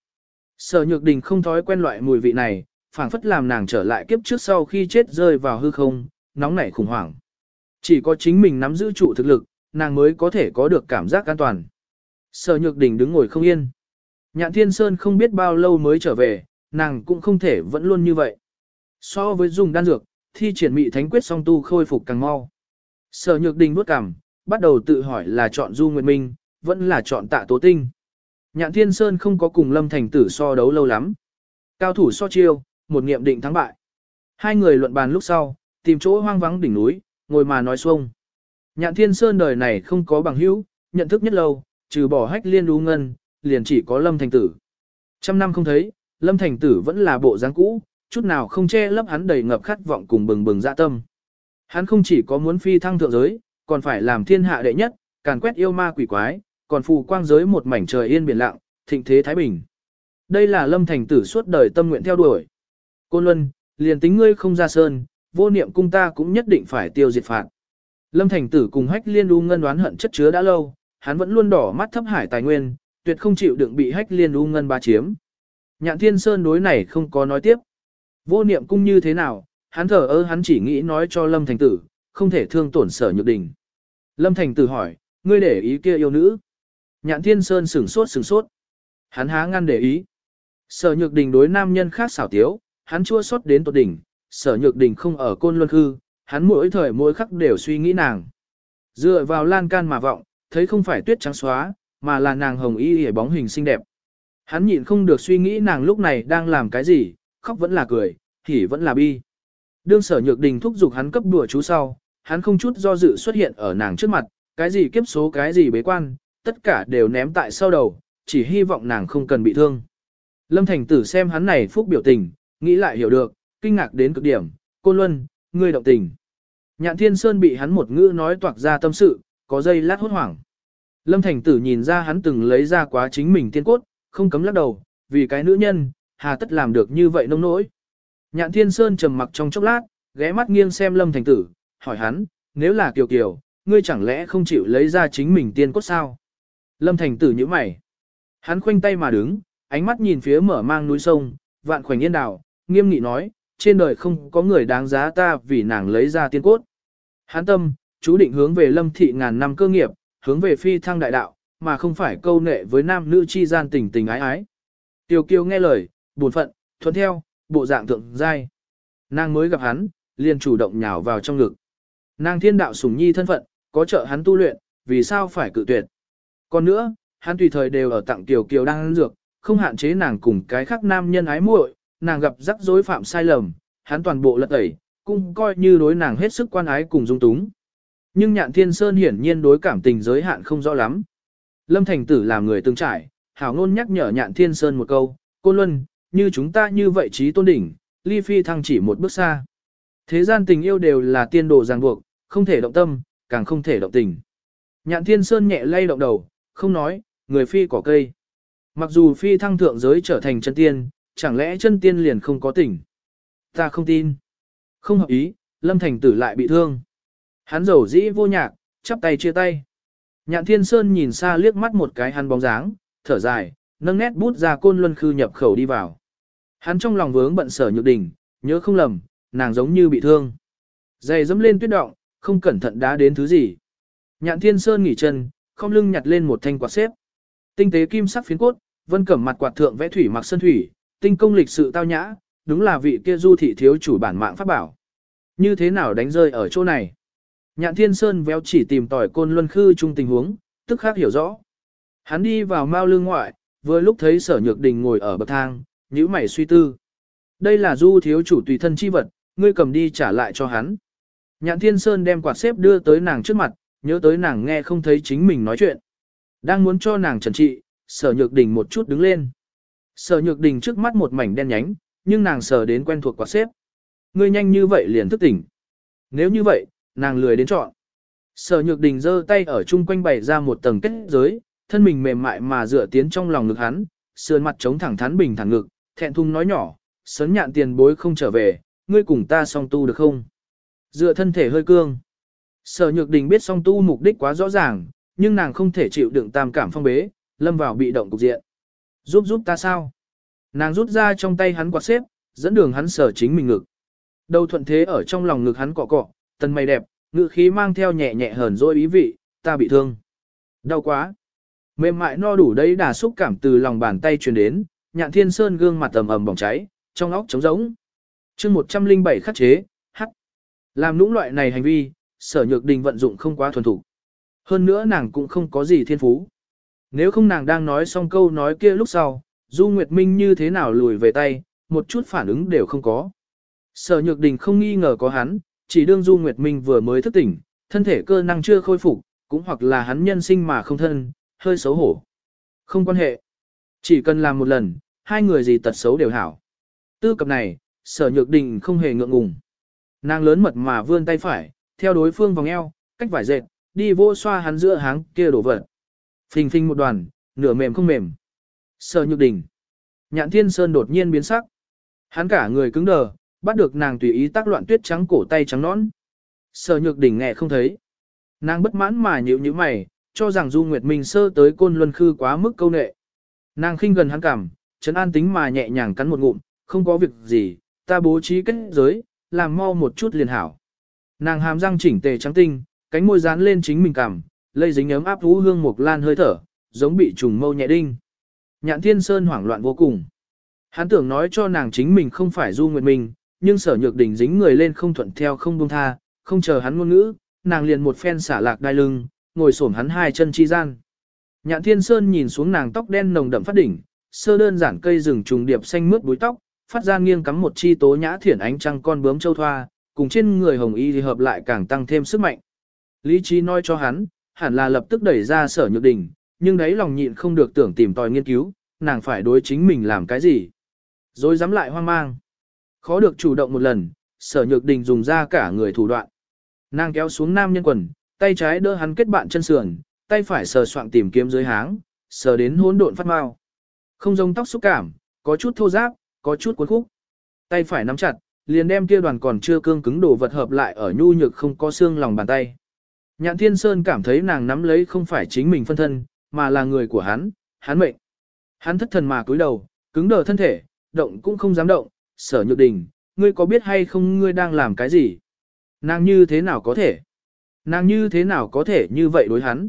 Sở Nhược Đình không thói quen loại mùi vị này, phảng phất làm nàng trở lại kiếp trước sau khi chết rơi vào hư không, nóng nảy khủng hoảng. Chỉ có chính mình nắm giữ trụ thực lực, nàng mới có thể có được cảm giác an toàn. Sở Nhược Đình đứng ngồi không yên. Nhạn Thiên Sơn không biết bao lâu mới trở về, nàng cũng không thể vẫn luôn như vậy. So với dùng đan dược, thi triển mị thánh quyết song tu khôi phục càng mau. Sở Nhược Đình bước cảm, bắt đầu tự hỏi là chọn Du Nguyệt Minh, vẫn là chọn Tạ Tố Tinh. Nhạn Thiên Sơn không có cùng Lâm Thành Tử so đấu lâu lắm. Cao thủ so chiêu, một nghiệm định thắng bại. Hai người luận bàn lúc sau, tìm chỗ hoang vắng đỉnh núi, ngồi mà nói xuông. Nhạn Thiên Sơn đời này không có bằng hữu, nhận thức nhất lâu, trừ bỏ hách liên đu ngân, liền chỉ có Lâm Thành Tử. Trăm năm không thấy, Lâm Thành Tử vẫn là bộ dáng cũ, chút nào không che lấp hắn đầy ngập khát vọng cùng bừng bừng dạ tâm. Hắn không chỉ có muốn phi thăng thượng giới, còn phải làm thiên hạ đệ nhất, càn quét yêu ma quỷ quái, còn phù quang giới một mảnh trời yên biển lặng, thịnh thế thái bình. Đây là Lâm Thành Tử suốt đời tâm nguyện theo đuổi. Côn Luân, liền tính ngươi không ra sơn, vô niệm cung ta cũng nhất định phải tiêu diệt phạt. Lâm Thành Tử cùng Hách Liên U ngân đoán hận chất chứa đã lâu, hắn vẫn luôn đỏ mắt thấp hải tài nguyên, tuyệt không chịu đựng bị Hách Liên U ngân ba chiếm. Nhạn Thiên Sơn đối này không có nói tiếp. Vô niệm cung như thế nào, hắn thở ơ hắn chỉ nghĩ nói cho Lâm Thành Tử, không thể thương tổn sở nhược đình. Lâm Thành Tử hỏi, ngươi để ý kia yêu nữ. Nhạn Thiên Sơn sửng sốt sửng sốt. Hắn há ngăn để ý. Sở nhược đình đối nam nhân khác xảo tiếu, hắn chua xót đến tột đỉnh, sở nhược đình không ở côn luân hư, hắn mỗi thời mỗi khắc đều suy nghĩ nàng. Dựa vào lan can mà vọng, thấy không phải tuyết trắng xóa, mà là nàng hồng y hề bóng hình xinh đẹp. Hắn nhịn không được suy nghĩ nàng lúc này đang làm cái gì, khóc vẫn là cười, hỉ vẫn là bi. Đương sở nhược đình thúc giục hắn cấp đùa chú sau, hắn không chút do dự xuất hiện ở nàng trước mặt, cái gì kiếp số cái gì bế quan, tất cả đều ném tại sau đầu, chỉ hy vọng nàng không cần bị thương. Lâm Thành Tử xem hắn này phúc biểu tình, nghĩ lại hiểu được, kinh ngạc đến cực điểm, Côn Luân, ngươi động tình. Nhạn Thiên Sơn bị hắn một ngữ nói toạc ra tâm sự, có dây lát hốt hoảng. Lâm Thành Tử nhìn ra hắn từng lấy ra quá chính mình tiên cốt, không cấm lắc đầu, vì cái nữ nhân, hà tất làm được như vậy nông nỗi. Nhạn Thiên Sơn trầm mặc trong chốc lát, ghé mắt nghiêng xem Lâm Thành Tử, hỏi hắn, nếu là Kiều Kiều, ngươi chẳng lẽ không chịu lấy ra chính mình tiên cốt sao? Lâm Thành Tử nhíu mày. Hắn khoanh tay mà đứng, ánh mắt nhìn phía mở mang núi sông, vạn khoảnh yên đảo, nghiêm nghị nói, trên đời không có người đáng giá ta vì nàng lấy ra tiên cốt. Hắn tâm, chú định hướng về lâm thị ngàn năm cơ nghiệp, hướng về phi thăng đại đạo, mà không phải câu nệ với nam nữ chi gian tình tình ái ái. Tiêu kiêu nghe lời, buồn phận, thuận theo, bộ dạng thượng giai. Nàng mới gặp hắn, liền chủ động nhào vào trong ngực. Nàng thiên đạo sủng nhi thân phận, có trợ hắn tu luyện, vì sao phải cự tuyệt. Còn nữa, hắn tùy thời đều ở tặng tiểu kiều đang ăn dược, không hạn chế nàng cùng cái khác nam nhân ái muội, nàng gặp rắc rối phạm sai lầm, hắn toàn bộ lật tẩy, cũng coi như đối nàng hết sức quan ái cùng dung túng. Nhưng nhạn thiên sơn hiển nhiên đối cảm tình giới hạn không rõ lắm. Lâm Thành Tử làm người từng trải, hảo ngôn nhắc nhở nhạn thiên sơn một câu, cô Luân, như chúng ta như vậy trí tôn đỉnh, ly phi thăng chỉ một bước xa. Thế gian tình yêu đều là tiên đồ ràng buộc, không thể động tâm, càng không thể động tình. Nhạn Thiên Sơn nhẹ lay động đầu, không nói, người phi cỏ cây. Mặc dù phi thăng thượng giới trở thành chân tiên, chẳng lẽ chân tiên liền không có tình? Ta không tin. Không hợp ý, Lâm Thành Tử lại bị thương. Hắn rầu dĩ vô nhạc, chắp tay chia tay. Nhạn Thiên Sơn nhìn xa liếc mắt một cái hắn bóng dáng, thở dài, nâng nét bút ra côn luân khư nhập khẩu đi vào. Hắn trong lòng vướng bận sở nhược đỉnh, nhớ không lầm, nàng giống như bị thương. Giày dẫm lên tuyết động, không cẩn thận đá đến thứ gì. Nhạn Thiên Sơn nghỉ chân, không lưng nhặt lên một thanh quạt xếp. Tinh tế kim sắc phiến cốt, vân cẩm mặt quạt thượng vẽ thủy mặc sơn thủy, tinh công lịch sự tao nhã, đúng là vị kia du thị thiếu chủ bản mạng pháp bảo. Như thế nào đánh rơi ở chỗ này? Nhạn Thiên Sơn véo chỉ tìm tỏi côn luân khư chung tình huống, tức khác hiểu rõ. Hắn đi vào mao lương ngoại, vừa lúc thấy sở nhược đình ngồi ở bậc thang, nhíu mày suy tư. Đây là du thiếu chủ tùy thân chi vật, ngươi cầm đi trả lại cho hắn. Nhạn Thiên Sơn đem quạt xếp đưa tới nàng trước mặt, nhớ tới nàng nghe không thấy chính mình nói chuyện. Đang muốn cho nàng trần trị, sở nhược đình một chút đứng lên. Sở nhược đình trước mắt một mảnh đen nhánh, nhưng nàng sở đến quen thuộc quạt xếp. Ngươi nhanh như vậy liền thức tỉnh. Nếu như vậy, nàng lười đến chọn. Sở nhược đình giơ tay ở chung quanh bày ra một tầng kết giới, thân mình mềm mại mà dựa tiến trong lòng ngực hắn, sườn mặt chống thẳng thắn bình thẳng ngực, thẹn thùng nói nhỏ, sớn nhạn tiền bối không trở về, ngươi cùng ta song tu được không? Dựa thân thể hơi cương. Sở nhược đình biết song tu mục đích quá rõ ràng, nhưng nàng không thể chịu đựng tam cảm phong bế, lâm vào bị động cục diện. Giúp giúp ta sao? Nàng rút ra trong tay hắn quạt xếp, dẫn đường hắn sở chính mình ngực. Đầu thuận thế ở trong lòng ngực hắn cọ cọ, tần mày đẹp, ngự khí mang theo nhẹ nhẹ hờn dỗi ý vị, ta bị thương. Đau quá. Mềm mại no đủ đấy đà xúc cảm từ lòng bàn tay truyền đến, nhạn thiên sơn gương mặt ầm ầm bỏng cháy, trong óc trống rỗng. chương 107 khắc chế, hắc. Làm nũng loại này hành vi, sở nhược đình vận dụng không quá thuần thủ. Hơn nữa nàng cũng không có gì thiên phú. Nếu không nàng đang nói xong câu nói kia lúc sau, Du Nguyệt Minh như thế nào lùi về tay, một chút phản ứng đều không có. Sở Nhược Đình không nghi ngờ có hắn, chỉ đương Du Nguyệt Minh vừa mới thức tỉnh, thân thể cơ năng chưa khôi phục, cũng hoặc là hắn nhân sinh mà không thân, hơi xấu hổ. Không quan hệ. Chỉ cần làm một lần, hai người gì tật xấu đều hảo. Tư cập này, sở nhược đình không hề ngượng ngùng. Nàng lớn mật mà vươn tay phải, theo đối phương vòng eo, cách vải dệt, đi vô xoa hắn giữa háng kia đổ vật. Phình phình một đoàn, nửa mềm không mềm. Sở nhược đình. Nhạn thiên sơn đột nhiên biến sắc. Hắn cả người cứng đờ, bắt được nàng tùy ý tác loạn tuyết trắng cổ tay trắng nõn. Sở nhược đình nghe không thấy. Nàng bất mãn mà nhíu nhíu mày, cho rằng Du Nguyệt Minh sơ tới côn luân khư quá mức câu nệ. Nàng khinh gần hắn cảm, trấn an tính mà nhẹ nhàng cắn một ngụm, không có việc gì, ta bố trí kết giới, làm mau một chút liền hảo. Nàng hàm răng chỉnh tề trắng tinh, cánh môi dán lên chính mình cảm, lây dính ấm áp thú hương mộc lan hơi thở, giống bị trùng mâu nhẹ đinh. Nhạn Thiên Sơn hoảng loạn vô cùng. Hắn tưởng nói cho nàng chính mình không phải Du Nguyệt Minh, nhưng sở nhược đỉnh dính người lên không thuận theo không buông tha, không chờ hắn ngôn ngữ, nàng liền một phen xả lạc đai lưng, ngồi xổm hắn hai chân chi gian. Nhạn Thiên Sơn nhìn xuống nàng tóc đen nồng đậm phát đỉnh, sơ đơn giản cây rừng trùng điệp xanh mướt búi tóc, phát ra nghiêng cắm một chi tố nhã thiển ánh trăng con bướm châu thoa, cùng trên người hồng y thì hợp lại càng tăng thêm sức mạnh. Lý trí nói cho hắn, hẳn là lập tức đẩy ra sở nhược Đình. nhưng đấy lòng nhịn không được tưởng tìm tòi nghiên cứu, nàng phải đối chính mình làm cái gì. Rồi dám lại hoang mang. Khó được chủ động một lần, sở nhược đình dùng ra cả người thủ đoạn. Nàng kéo xuống nam nhân quần, tay trái đỡ hắn kết bạn chân sườn, tay phải sờ soạng tìm kiếm dưới háng, sờ đến hỗn độn phát mau. Không giống tóc xúc cảm, có chút thô ráp, có chút cuốn khúc. Tay phải nắm chặt, liền đem kia đoàn còn chưa cương cứng đồ vật hợp lại ở nhu nhược không có xương lòng bàn tay. Nhạn Thiên Sơn cảm thấy nàng nắm lấy không phải chính mình phân thân, mà là người của hắn, hắn mệnh. Hắn thất thần mà cúi đầu, cứng đờ thân thể, động cũng không dám động, sở nhược đình, ngươi có biết hay không ngươi đang làm cái gì? Nàng như thế nào có thể? Nàng như thế nào có thể như vậy đối hắn?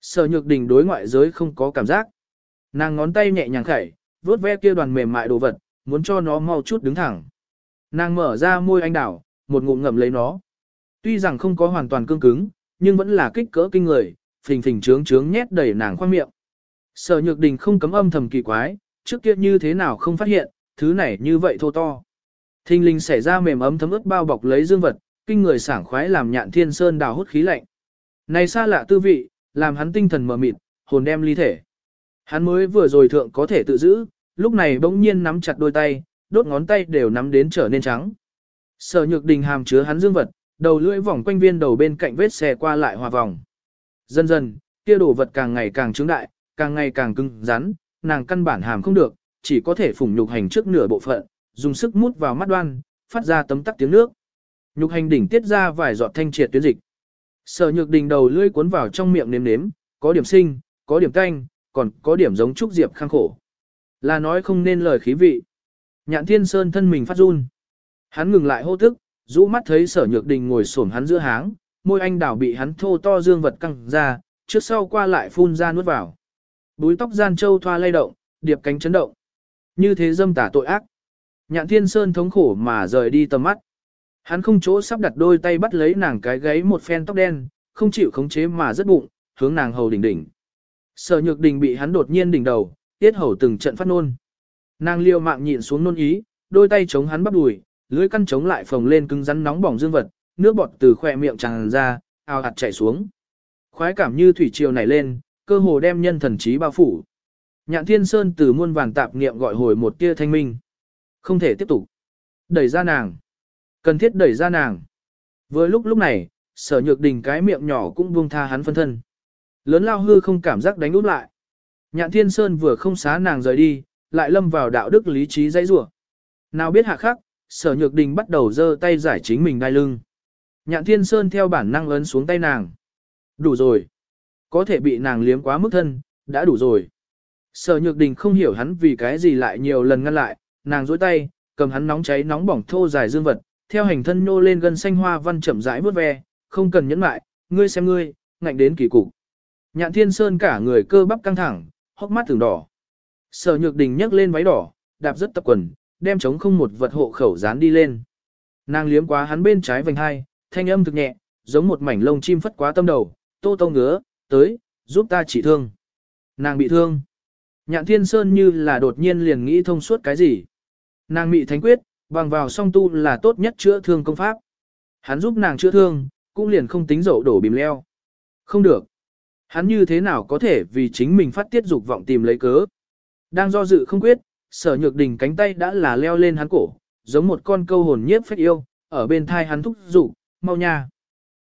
Sở nhược đình đối ngoại giới không có cảm giác. Nàng ngón tay nhẹ nhàng khẩy, vuốt ve kia đoàn mềm mại đồ vật, muốn cho nó mau chút đứng thẳng. Nàng mở ra môi anh đảo, một ngụm ngậm lấy nó. Tuy rằng không có hoàn toàn cương cứng, nhưng vẫn là kích cỡ kinh người, phình phình trướng trướng nhét đầy nàng khoang miệng. Sở nhược đình không cấm âm thầm kỳ quái, trước kia như thế nào không phát hiện, thứ này như vậy thô to. Thinh linh xảy ra mềm ấm thấm ướt bao bọc lấy dương vật, kinh người sảng khoái làm nhạn thiên sơn đào hút khí lạnh. Này xa lạ tư vị, làm hắn tinh thần mờ mịt, hồn đem ly thể. Hắn mới vừa rồi thượng có thể tự giữ, lúc này bỗng nhiên nắm chặt đôi tay, đốt ngón tay đều nắm đến trở nên trắng. Sở nhược đình hàm chứa hắn dương vật, đầu lưỡi vòng quanh viên đầu bên cạnh vết xe qua lại hòa vòng. Dần dần, kia đồ vật càng ngày càng trướng đại, càng ngày càng cứng rắn, nàng căn bản hàm không được, chỉ có thể phủng nhục hành trước nửa bộ phận, dùng sức mút vào mắt đoan, phát ra tấm tắc tiếng nước. Nhục hành đỉnh tiết ra vài giọt thanh triệt tuyến dịch. Sở nhược đình đầu lưỡi cuốn vào trong miệng nếm nếm, có điểm sinh, có điểm canh, còn có điểm giống trúc diệp khang khổ. Là nói không nên lời khí vị. Nhạn thiên sơn thân mình phát run. Hắn ngừng lại hô tức, rũ mắt thấy sở nhược đình ngồi xổm hắn giữa háng, môi anh đảo bị hắn thô to dương vật căng ra, trước sau qua lại phun ra nuốt vào. Búi tóc gian châu thoa lay động, điệp cánh chấn động. Như thế dâm tả tội ác. Nhạn thiên sơn thống khổ mà rời đi tầm mắt. Hắn không chỗ sắp đặt đôi tay bắt lấy nàng cái gáy một phen tóc đen, không chịu khống chế mà rất bụng, hướng nàng hầu đỉnh đỉnh. Sở nhược đình bị hắn đột nhiên đỉnh đầu, tiết hầu từng trận phát nôn. Nàng liều mạng nhịn xuống nôn ý, đôi tay chống hắn bắp đùi, lưỡi căn chống lại phồng lên cứng rắn nóng bỏng dương vật, nước bọt từ khỏe miệng tràn ra, ao ạt chảy xuống. Khoái cảm như thủy triều nảy lên, cơ hồ đem nhân thần trí bao phủ. Nhạn Thiên Sơn từ muôn vàng tạp niệm gọi hồi một tia thanh minh. Không thể tiếp tục. Đẩy ra nàng. Cần thiết đẩy ra nàng. Vừa lúc lúc này, sở nhược đình cái miệng nhỏ cũng buông tha hắn phân thân. Lớn lao hư không cảm giác đánh út lại. Nhạn Thiên Sơn vừa không xá nàng rời đi, lại lâm vào đạo đức lý trí dãy rủa. Nào biết hạ khắc, sở nhược đình bắt đầu giơ tay giải chính mình đai lưng. Nhạn Thiên Sơn theo bản năng ấn xuống tay nàng. Đủ rồi. Có thể bị nàng liếm quá mức thân, đã đủ rồi. Sở nhược đình không hiểu hắn vì cái gì lại nhiều lần ngăn lại, nàng dối tay, cầm hắn nóng cháy nóng bỏng thô dài dương vật, theo hành thân nô lên gần xanh hoa văn chậm rãi vớt ve, không cần nhẫn mại, ngươi xem ngươi, ngạnh đến kỳ cục. Nhạn Thiên Sơn cả người cơ bắp căng thẳng, hốc mắt thường đỏ. Sở Nhược Đình nhấc lên váy đỏ, đạp rất tập quần, đem chống không một vật hộ khẩu dán đi lên. Nàng liếm quá hắn bên trái vành hai, thanh âm thực nhẹ, giống một mảnh lông chim phất quá tâm đầu, tô tô ngứa, tới, giúp ta trị thương. Nàng bị thương. Nhạn Thiên Sơn như là đột nhiên liền nghĩ thông suốt cái gì. Nàng mị thánh quyết, bằng vào song tu là tốt nhất chữa thương công pháp. Hắn giúp nàng chữa thương, cũng liền không tính dậu đổ bìm leo. Không được. Hắn như thế nào có thể vì chính mình phát tiết dục vọng tìm lấy cớ. Đang do dự không quyết, sở nhược đình cánh tay đã là leo lên hắn cổ, giống một con câu hồn nhiếp phách yêu, ở bên thai hắn thúc rủ, mau nha.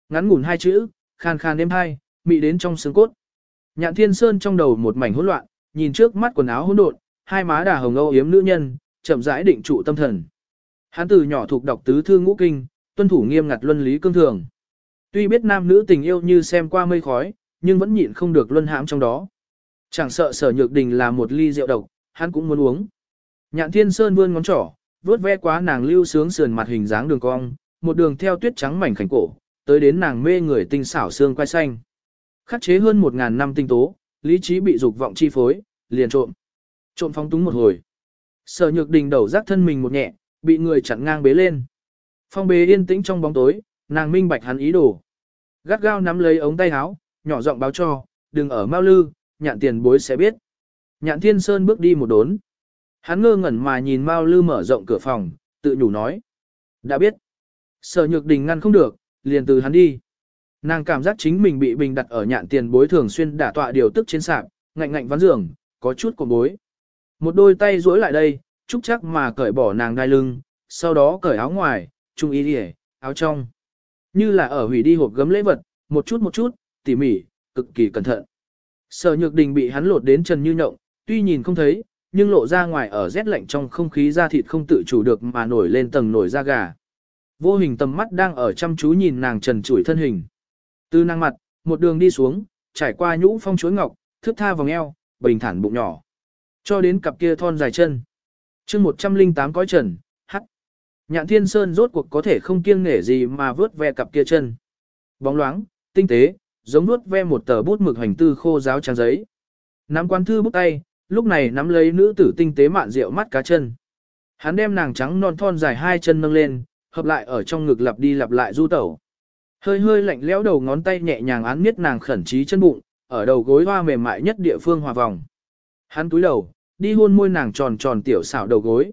Ngắn ngủn hai chữ, khan khan đêm hai, mị đến trong xương cốt. Nhạn thiên sơn trong đầu một mảnh hỗn loạn, nhìn trước mắt quần áo hỗn độn, hai má đà hồng âu yếm nữ nhân, chậm rãi định trụ tâm thần. Hắn từ nhỏ thuộc đọc tứ thư ngũ kinh, tuân thủ nghiêm ngặt luân lý cương thường. Tuy biết nam nữ tình yêu như xem qua mây khói, nhưng vẫn nhịn không được luân hãm trong đó. Chẳng sợ sở nhược đình là một ly rượu độc, hắn cũng muốn uống. Nhạn thiên sơn vươn ngón trỏ, vuốt ve quá nàng lưu sướng sườn mặt hình dáng đường cong, một đường theo tuyết trắng mảnh khảnh cổ, tới đến nàng mê người tinh xảo xương quai xanh. Khắc chế hơn một ngàn năm tinh tố, lý trí bị dục vọng chi phối, liền trộm. Trộm phóng túng một hồi. Sở nhược đình đầu rác thân mình một nhẹ, bị người chặn ngang bế lên. Phong bế yên tĩnh trong bóng tối, nàng minh bạch hắn ý đồ. Gắt gao nắm lấy ống tay áo, nhỏ giọng báo cho, đừng ở mau lư, nhạn tiền bối sẽ biết. Nhạn thiên sơn bước đi một đốn. Hắn ngơ ngẩn mà nhìn Mao Lư mở rộng cửa phòng, tự nhủ nói. Đã biết. Sở nhược đình ngăn không được, liền từ hắn đi. Nàng cảm giác chính mình bị bình đặt ở nhạn tiền bối thường xuyên đả tọa điều tức trên sạp, ngạnh ngạnh ván giường, có chút cột bối. Một đôi tay duỗi lại đây, chúc chắc mà cởi bỏ nàng đai lưng, sau đó cởi áo ngoài, trung y đi áo trong. Như là ở hủy đi hộp gấm lễ vật, một chút một chút, tỉ mỉ, cực kỳ cẩn thận. Sở nhược đình bị hắn lột đến trần như nhộng, tuy nhìn không thấy, nhưng lộ ra ngoài ở rét lạnh trong không khí da thịt không tự chủ được mà nổi lên tầng nổi da gà. Vô hình tầm mắt đang ở chăm chú nhìn nàng trần trụi thân hình. Từ năng mặt, một đường đi xuống, trải qua nhũ phong chuối ngọc, thước tha vòng eo, bình thản bụng nhỏ. Cho đến cặp kia thon dài chân. chương 108 cõi trần, hắt. Nhạn thiên sơn rốt cuộc có thể không kiêng nể gì mà vớt ve cặp kia chân. Bóng loáng, tinh tế, giống nuốt ve một tờ bút mực hành tư khô giáo trang giấy. Nắm quan thư bút tay, lúc này nắm lấy nữ tử tinh tế mạn rượu mắt cá chân. Hắn đem nàng trắng non thon dài hai chân nâng lên, hợp lại ở trong ngực lặp đi lặp lại du tẩu. Hơi hơi lạnh lẽo đầu ngón tay nhẹ nhàng án miết nàng khẩn trí chân bụng, ở đầu gối hoa mềm mại nhất địa phương hòa vòng. Hắn túi đầu, đi hôn môi nàng tròn tròn tiểu xảo đầu gối.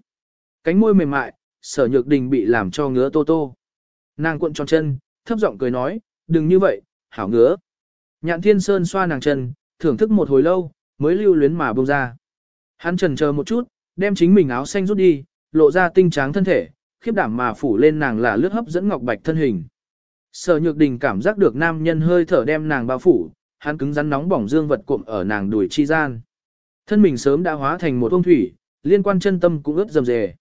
Cánh môi mềm mại, sở nhược đình bị làm cho ngứa tô tô. Nàng cuộn tròn chân, thấp giọng cười nói, đừng như vậy, hảo ngứa. Nhạn thiên sơn xoa nàng chân, thưởng thức một hồi lâu, mới lưu luyến mà bông ra. Hắn trần chờ một chút, đem chính mình áo xanh rút đi, lộ ra tinh tráng thân thể, khiếp đảm mà phủ lên nàng là lướt hấp dẫn ngọc bạch thân hình. Sở nhược đình cảm giác được nam nhân hơi thở đem nàng bao phủ, hắn cứng rắn nóng bỏng dương vật cuộn ở nàng đùi chi gian. Thân mình sớm đã hóa thành một ông thủy, liên quan chân tâm cũng ướt dầm dề.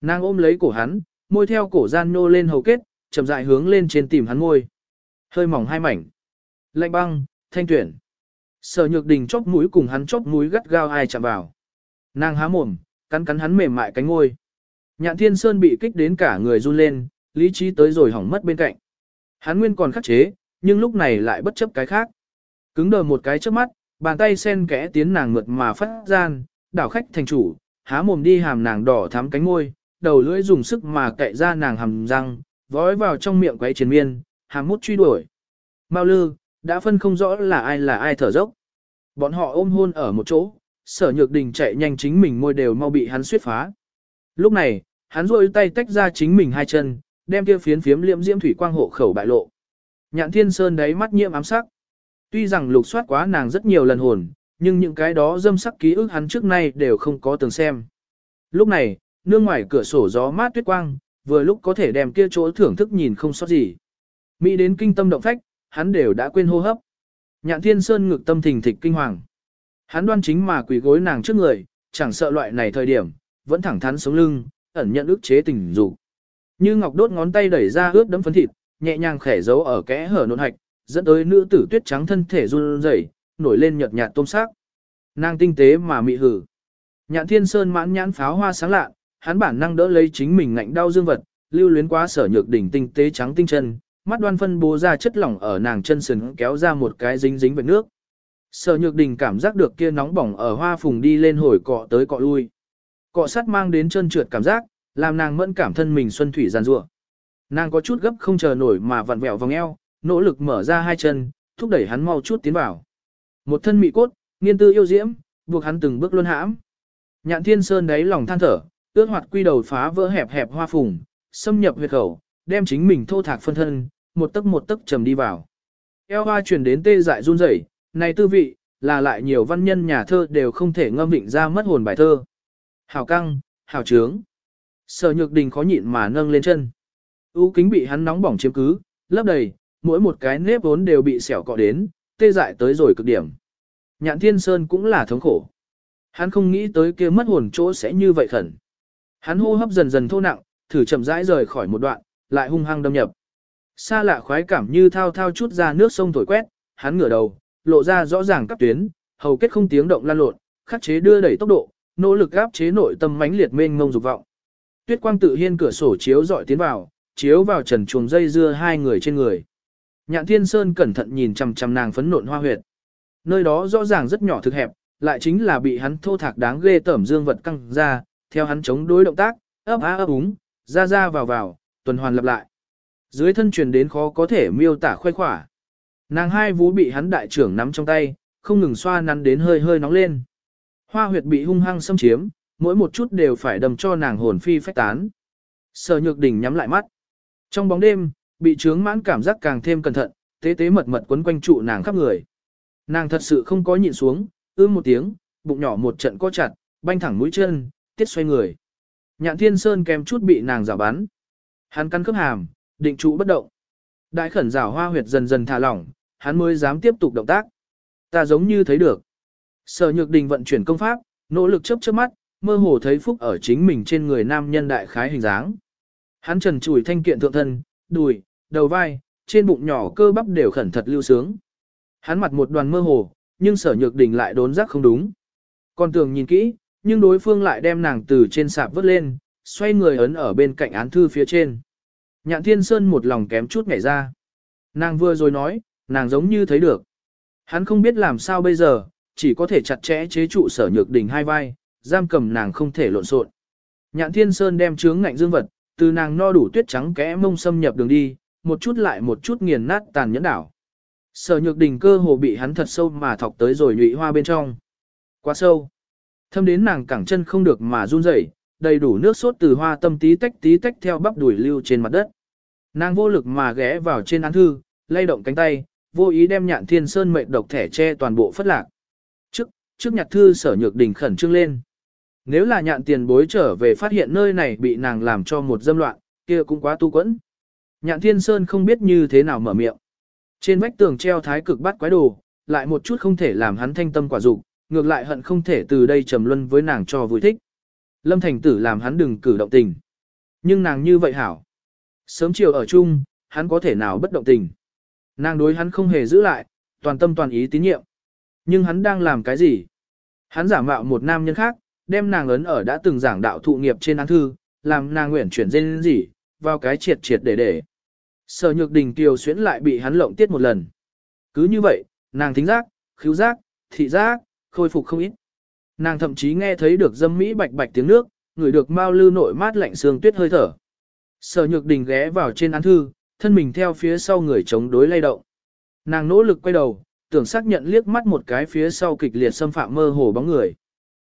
Nàng ôm lấy cổ hắn, môi theo cổ gian nô lên hầu kết, chậm rãi hướng lên trên tìm hắn môi. Hơi mỏng hai mảnh. Lạnh băng, thanh tuyển. Sở nhược đình chóp mũi cùng hắn chóp mũi gắt gao ai chạm vào. Nàng há mồm, cắn cắn hắn mềm mại cánh ngôi. Nhạn thiên sơn bị kích đến cả người run lên, lý trí tới rồi hỏng mất bên cạnh. Hắn nguyên còn khắc chế, nhưng lúc này lại bất chấp cái khác. Cứng đờ một cái trước mắt, bàn tay sen kẽ tiến nàng mượt mà phát gian, đảo khách thành chủ, há mồm đi hàm nàng đỏ thắm cánh môi, đầu lưỡi dùng sức mà cậy ra nàng hàm răng, vói vào trong miệng quấy chiến miên, hàm mút truy đuổi. Mao lư, đã phân không rõ là ai là ai thở dốc. Bọn họ ôm hôn ở một chỗ, sở nhược đình chạy nhanh chính mình môi đều mau bị hắn suyết phá. Lúc này, hắn rôi tay tách ra chính mình hai chân, đem kia phiến phiếm liễm diễm thủy quang hộ khẩu bại lộ. Nhạn thiên sơn đấy mắt nhiễm ám sắc. Tuy rằng lục soát quá nàng rất nhiều lần hồn, nhưng những cái đó dâm sắc ký ức hắn trước nay đều không có từng xem. Lúc này, nương ngoài cửa sổ gió mát tuyết quang, vừa lúc có thể đem kia chỗ thưởng thức nhìn không sót gì. Mỹ đến kinh tâm động phách, hắn đều đã quên hô hấp. Nhạn thiên sơn ngực tâm thình thịch kinh hoàng. Hắn đoan chính mà quỳ gối nàng trước người, chẳng sợ loại này thời điểm, vẫn thẳng thắn sống lưng, ẩn nhận ức chế tình dục. Như ngọc đốt ngón tay đẩy ra ướt đấm phấn thịt, nhẹ nhàng khẽ giấu ở kẽ hở nôn hạch, dẫn tới nữ tử tuyết trắng thân thể run rẩy, nổi lên nhợt nhạt tôm sắc. Nàng tinh tế mà mị hử. Nhạn Thiên Sơn mãn nhãn pháo hoa sáng lạ, hắn bản năng đỡ lấy chính mình ngạnh đau dương vật, lưu luyến quá sở nhược đỉnh tinh tế trắng tinh chân, mắt đoan phân bố ra chất lỏng ở nàng chân sườn kéo ra một cái dính dính vệt nước. Sở nhược đình cảm giác được kia nóng bỏng ở hoa phùng đi lên hồi cọ tới cọ lui. Cọ sắt mang đến chân trượt cảm giác, làm nàng mẫn cảm thân mình xuân thủy giàn rủa. Nàng có chút gấp không chờ nổi mà vặn vẹo vòng eo, nỗ lực mở ra hai chân, thúc đẩy hắn mau chút tiến vào. Một thân mị cốt, nghiên tư yêu diễm, buộc hắn từng bước luân hãm. Nhạn Thiên Sơn đáy lòng than thở, ước hoạt quy đầu phá vỡ hẹp hẹp hoa phùng, xâm nhập huyệt khẩu, đem chính mình thô thạc phân thân, một tấc một tấc trầm đi vào. Eo hoa truyền đến tê dại run rẩy, này tư vị, là lại nhiều văn nhân nhà thơ đều không thể ngâm định ra mất hồn bài thơ. Hảo căng, hảo trướng. Sở nhược đình khó nhịn mà nâng lên chân. U kính bị hắn nóng bỏng chiếm cứ, lấp đầy, mỗi một cái nếp vốn đều bị xẻo cọ đến, tê dại tới rồi cực điểm. Nhạn thiên sơn cũng là thống khổ. Hắn không nghĩ tới kia mất hồn chỗ sẽ như vậy khẩn. Hắn hô hấp dần dần thô nặng, thử chậm rãi rời khỏi một đoạn, lại hung hăng đâm nhập. Xa lạ khoái cảm như thao thao chút ra nước sông thổi quét, hắn ngửa đầu, lộ ra rõ ràng các tuyến, hầu kết không tiếng động lan lộn, khắc chế đưa đẩy tốc độ, nỗ lực áp chế nội tâm mãnh liệt mênh mông dục vọng. Tuyết quang tự hiên cửa sổ chiếu dọi tiến vào, chiếu vào trần chuồng dây dưa hai người trên người. Nhạn Thiên Sơn cẩn thận nhìn chằm chằm nàng phấn nộn hoa huyệt. Nơi đó rõ ràng rất nhỏ thực hẹp, lại chính là bị hắn thô thạc đáng ghê tởm dương vật căng ra, theo hắn chống đối động tác, ấp á ấp úng, ra ra vào vào, tuần hoàn lặp lại. Dưới thân truyền đến khó có thể miêu tả khoe khỏa. Nàng hai vú bị hắn đại trưởng nắm trong tay, không ngừng xoa nắn đến hơi hơi nóng lên. Hoa huyệt bị hung hăng xâm chiếm, mỗi một chút đều phải đầm cho nàng hồn phi phách tán. Sở nhược đỉnh nhắm lại mắt. Trong bóng đêm, bị trướng mãn cảm giác càng thêm cẩn thận, tế tế mật mật quấn quanh trụ nàng khắp người. Nàng thật sự không có nhịn xuống, ưm một tiếng, bụng nhỏ một trận co chặt, banh thẳng mũi chân, tiết xoay người. Nhạn thiên sơn kèm chút bị nàng giả bắn. Hắn cắn khớp hàm, định trụ bất động. Đại khẩn rảo hoa huyệt dần dần thả lỏng, hắn mới dám tiếp tục động tác. Ta giống như thấy được. Sở nhược đình vận chuyển công pháp, nỗ lực chớp chớp mắt, mơ hồ thấy phúc ở chính mình trên người nam nhân đại khái hình dáng. Hắn trần trụi thanh kiện thượng thân, đùi, đầu vai, trên bụng nhỏ cơ bắp đều khẩn thật lưu sướng. Hắn mặt một đoàn mơ hồ, nhưng sở nhược đình lại đốn giác không đúng. Còn tưởng nhìn kỹ, nhưng đối phương lại đem nàng từ trên sạp vớt lên, xoay người ấn ở bên cạnh án thư phía trên. Nhạn thiên sơn một lòng kém chút nhảy ra. Nàng vừa rồi nói, nàng giống như thấy được. Hắn không biết làm sao bây giờ, chỉ có thể chặt chẽ chế trụ sở nhược đỉnh hai vai, giam cầm nàng không thể lộn xộn. Nhạn thiên sơn đem chướng ngạnh dương vật, từ nàng no đủ tuyết trắng kẽ mông xâm nhập đường đi, một chút lại một chút nghiền nát tàn nhẫn đảo. Sở nhược đỉnh cơ hồ bị hắn thật sâu mà thọc tới rồi nhụy hoa bên trong. Quá sâu. Thâm đến nàng cẳng chân không được mà run rẩy, đầy đủ nước sốt từ hoa tâm tí tách tí tách theo bắp đuổi lưu trên mặt đất. Nàng vô lực mà ghé vào trên án thư, lay động cánh tay, vô ý đem nhạn thiên sơn mệnh độc thẻ che toàn bộ phất lạc. Trước, trước nhạc thư sở nhược đình khẩn trương lên. Nếu là nhạn tiền bối trở về phát hiện nơi này bị nàng làm cho một dâm loạn, kia cũng quá tu quẫn. Nhạn Thiên Sơn không biết như thế nào mở miệng. Trên vách tường treo thái cực bắt quái đồ, lại một chút không thể làm hắn thanh tâm quả dục, ngược lại hận không thể từ đây trầm luân với nàng cho vui thích. Lâm Thành Tử làm hắn đừng cử động tình. Nhưng nàng như vậy hảo. Sớm chiều ở chung, hắn có thể nào bất động tình. Nàng đối hắn không hề giữ lại, toàn tâm toàn ý tín nhiệm. Nhưng hắn đang làm cái gì? Hắn giả mạo một nam nhân khác, đem nàng ấn ở đã từng giảng đạo thụ nghiệp trên án thư, làm nàng nguyện chuyển dên gì, vào cái triệt triệt để để. Sở nhược đình tiêu xuyến lại bị hắn lộng tiết một lần. Cứ như vậy, nàng thính giác, khứu giác, thị giác, khôi phục không ít. Nàng thậm chí nghe thấy được dâm mỹ bạch bạch tiếng nước, ngửi được mau lư nội mát lạnh xương tuyết hơi thở. Sở nhược đình ghé vào trên án thư, thân mình theo phía sau người chống đối lay động. Nàng nỗ lực quay đầu, tưởng xác nhận liếc mắt một cái phía sau kịch liệt xâm phạm mơ hồ bóng người.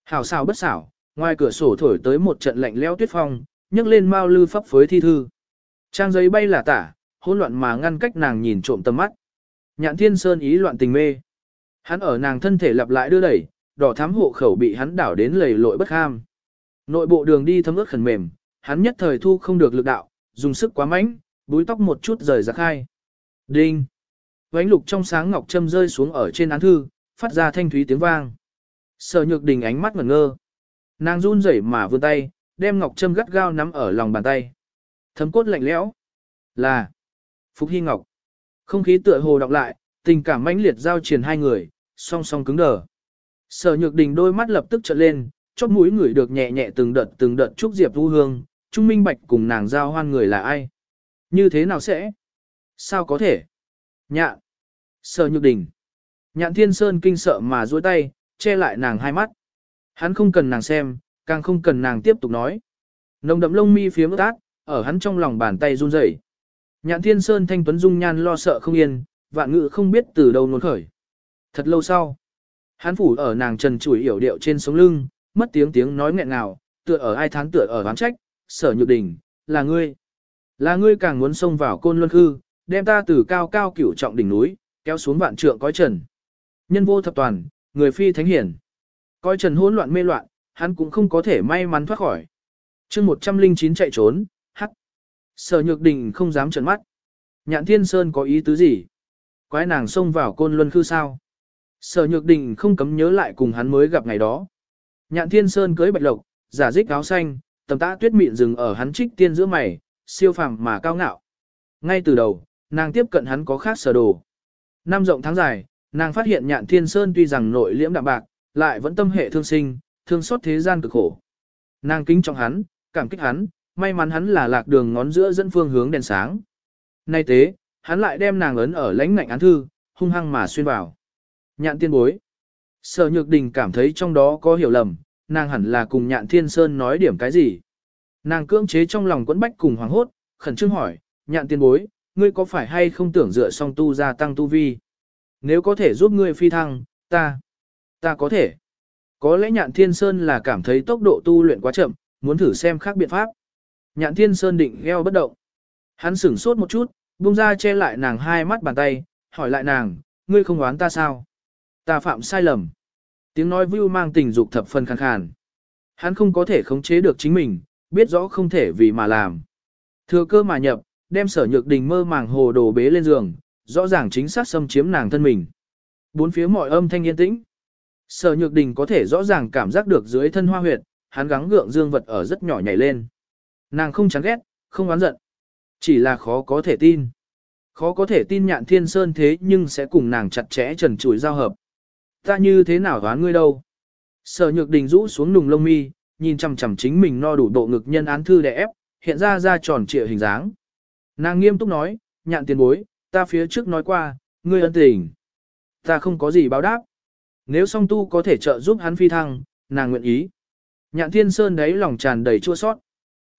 Hảo xảo bất xảo, ngoài cửa sổ thổi tới một trận lạnh lẽo tuyết phong, nhấc lên mau lư phấp phới thi thư. Trang giấy bay là tả, hỗn loạn mà ngăn cách nàng nhìn trộm tầm mắt. Nhạn Thiên Sơn ý loạn tình mê. Hắn ở nàng thân thể lặp lại đưa đẩy, đỏ thám hộ khẩu bị hắn đảo đến lầy lội bất ham. Nội bộ đường đi thấm ướt khẩn mềm, hắn nhất thời thu không được lực đạo, dùng sức quá mạnh, búi tóc một chút rời ra khai. Đinh! Vánh lục trong sáng ngọc châm rơi xuống ở trên án thư, phát ra thanh thúy tiếng vang. Sở nhược đình ánh mắt ngẩn ngơ. Nàng run rẩy mà vươn tay, đem ngọc châm gắt gao nắm ở lòng bàn tay. Thấm cốt lạnh lẽo. Là. Phục Hy Ngọc. Không khí tựa hồ đọc lại, tình cảm mãnh liệt giao truyền hai người, song song cứng đờ. Sở Nhược Đình đôi mắt lập tức trợn lên, chóp mũi người được nhẹ nhẹ từng đợt từng đợt chúc diệp thu hương, Trung Minh Bạch cùng nàng giao hoan người là ai? Như thế nào sẽ? Sao có thể? Nhạn. Sở Nhược Đình. Nhạn Thiên Sơn kinh sợ mà duỗi tay, che lại nàng hai mắt. Hắn không cần nàng xem, càng không cần nàng tiếp tục nói. Nồng đậm lông mi phía ướt át, ở hắn trong lòng bàn tay run rẩy. Nhạn Thiên Sơn thanh tuấn dung nhan lo sợ không yên, vạn ngự không biết từ đâu nôn khởi. Thật lâu sau, hắn phủ ở nàng trần chủi hiểu điệu trên sống lưng, mất tiếng tiếng nói nghẹn ngào, tựa ở ai thán tựa ở ván trách, sở nhược đình, là ngươi. Là ngươi càng muốn xông vào côn luân hư, đem ta từ cao cao cửu trọng đỉnh núi, kéo xuống vạn trượng cõi trần. Nhân vô thập toàn, người phi thánh hiển. cõi trần hỗn loạn mê loạn, hắn cũng không có thể may mắn thoát khỏi. chương 109 chạy trốn, hắc. Sở nhược đình không dám trợn mắt. Nhạn thiên sơn có ý tứ gì? Quái nàng xông vào côn luân khư sao? Sở nhược đình không cấm nhớ lại cùng hắn mới gặp ngày đó. Nhạn thiên sơn cưới bạch lộc, giả dích áo xanh, tầm tã tuyết mịn rừng ở hắn trích tiên giữa mày, siêu phàm mà cao ngạo. Ngay từ đầu, nàng tiếp cận hắn có khác sở đồ. Năm rộng tháng dài, nàng phát hiện nhạn thiên sơn tuy rằng nội liễm đạm bạc, lại vẫn tâm hệ thương sinh, thương xót thế gian cực khổ. Nàng kính trọng hắn, cảm kích hắn, may mắn hắn là lạc đường ngón giữa dẫn phương hướng đèn sáng. Nay tế, hắn lại đem nàng ấn ở lãnh ngạnh án thư, hung hăng mà xuyên vào. Nhạn tiên bối. Sở nhược đình cảm thấy trong đó có hiểu lầm, nàng hẳn là cùng nhạn thiên sơn nói điểm cái gì. Nàng cưỡng chế trong lòng quẫn bách cùng hoàng hốt, khẩn trương hỏi, nhạn tiên bối, ngươi có phải hay không tưởng dựa song tu gia tăng tu vi? Nếu có thể giúp ngươi phi thăng, ta, ta có thể. Có lẽ nhạn thiên sơn là cảm thấy tốc độ tu luyện quá chậm, muốn thử xem khác biện pháp. Nhạn thiên sơn định gheo bất động. Hắn sửng sốt một chút, buông ra che lại nàng hai mắt bàn tay, hỏi lại nàng, ngươi không oán ta sao? Ta phạm sai lầm. Tiếng nói view mang tình dục thập phần khàn khàn. Hắn không có thể khống chế được chính mình, biết rõ không thể vì mà làm. Thừa cơ mà nhập, đem sở nhược đình mơ màng hồ đồ bế lên giường, rõ ràng chính xác xâm chiếm nàng thân mình. Bốn phía mọi âm thanh yên tĩnh. Sở nhược đình có thể rõ ràng cảm giác được dưới thân hoa huyệt, hắn gắng gượng dương vật ở rất nhỏ nhảy lên. Nàng không chán ghét, không oán giận. Chỉ là khó có thể tin. Khó có thể tin nhạn thiên sơn thế nhưng sẽ cùng nàng chặt chẽ trần trụi giao hợp. Ta như thế nào đoán ngươi đâu? Sở nhược đình rũ xuống nùng lông mi, nhìn chằm chằm chính mình no đủ độ ngực nhân án thư để ép, hiện ra ra tròn trịa hình dáng. Nàng nghiêm túc nói, nhạn tiền bối, ta phía trước nói qua, ngươi ân tình. Ta không có gì báo đáp. Nếu song tu có thể trợ giúp hắn phi thăng, nàng nguyện ý. Nhạn thiên sơn đấy lòng tràn đầy chua sót.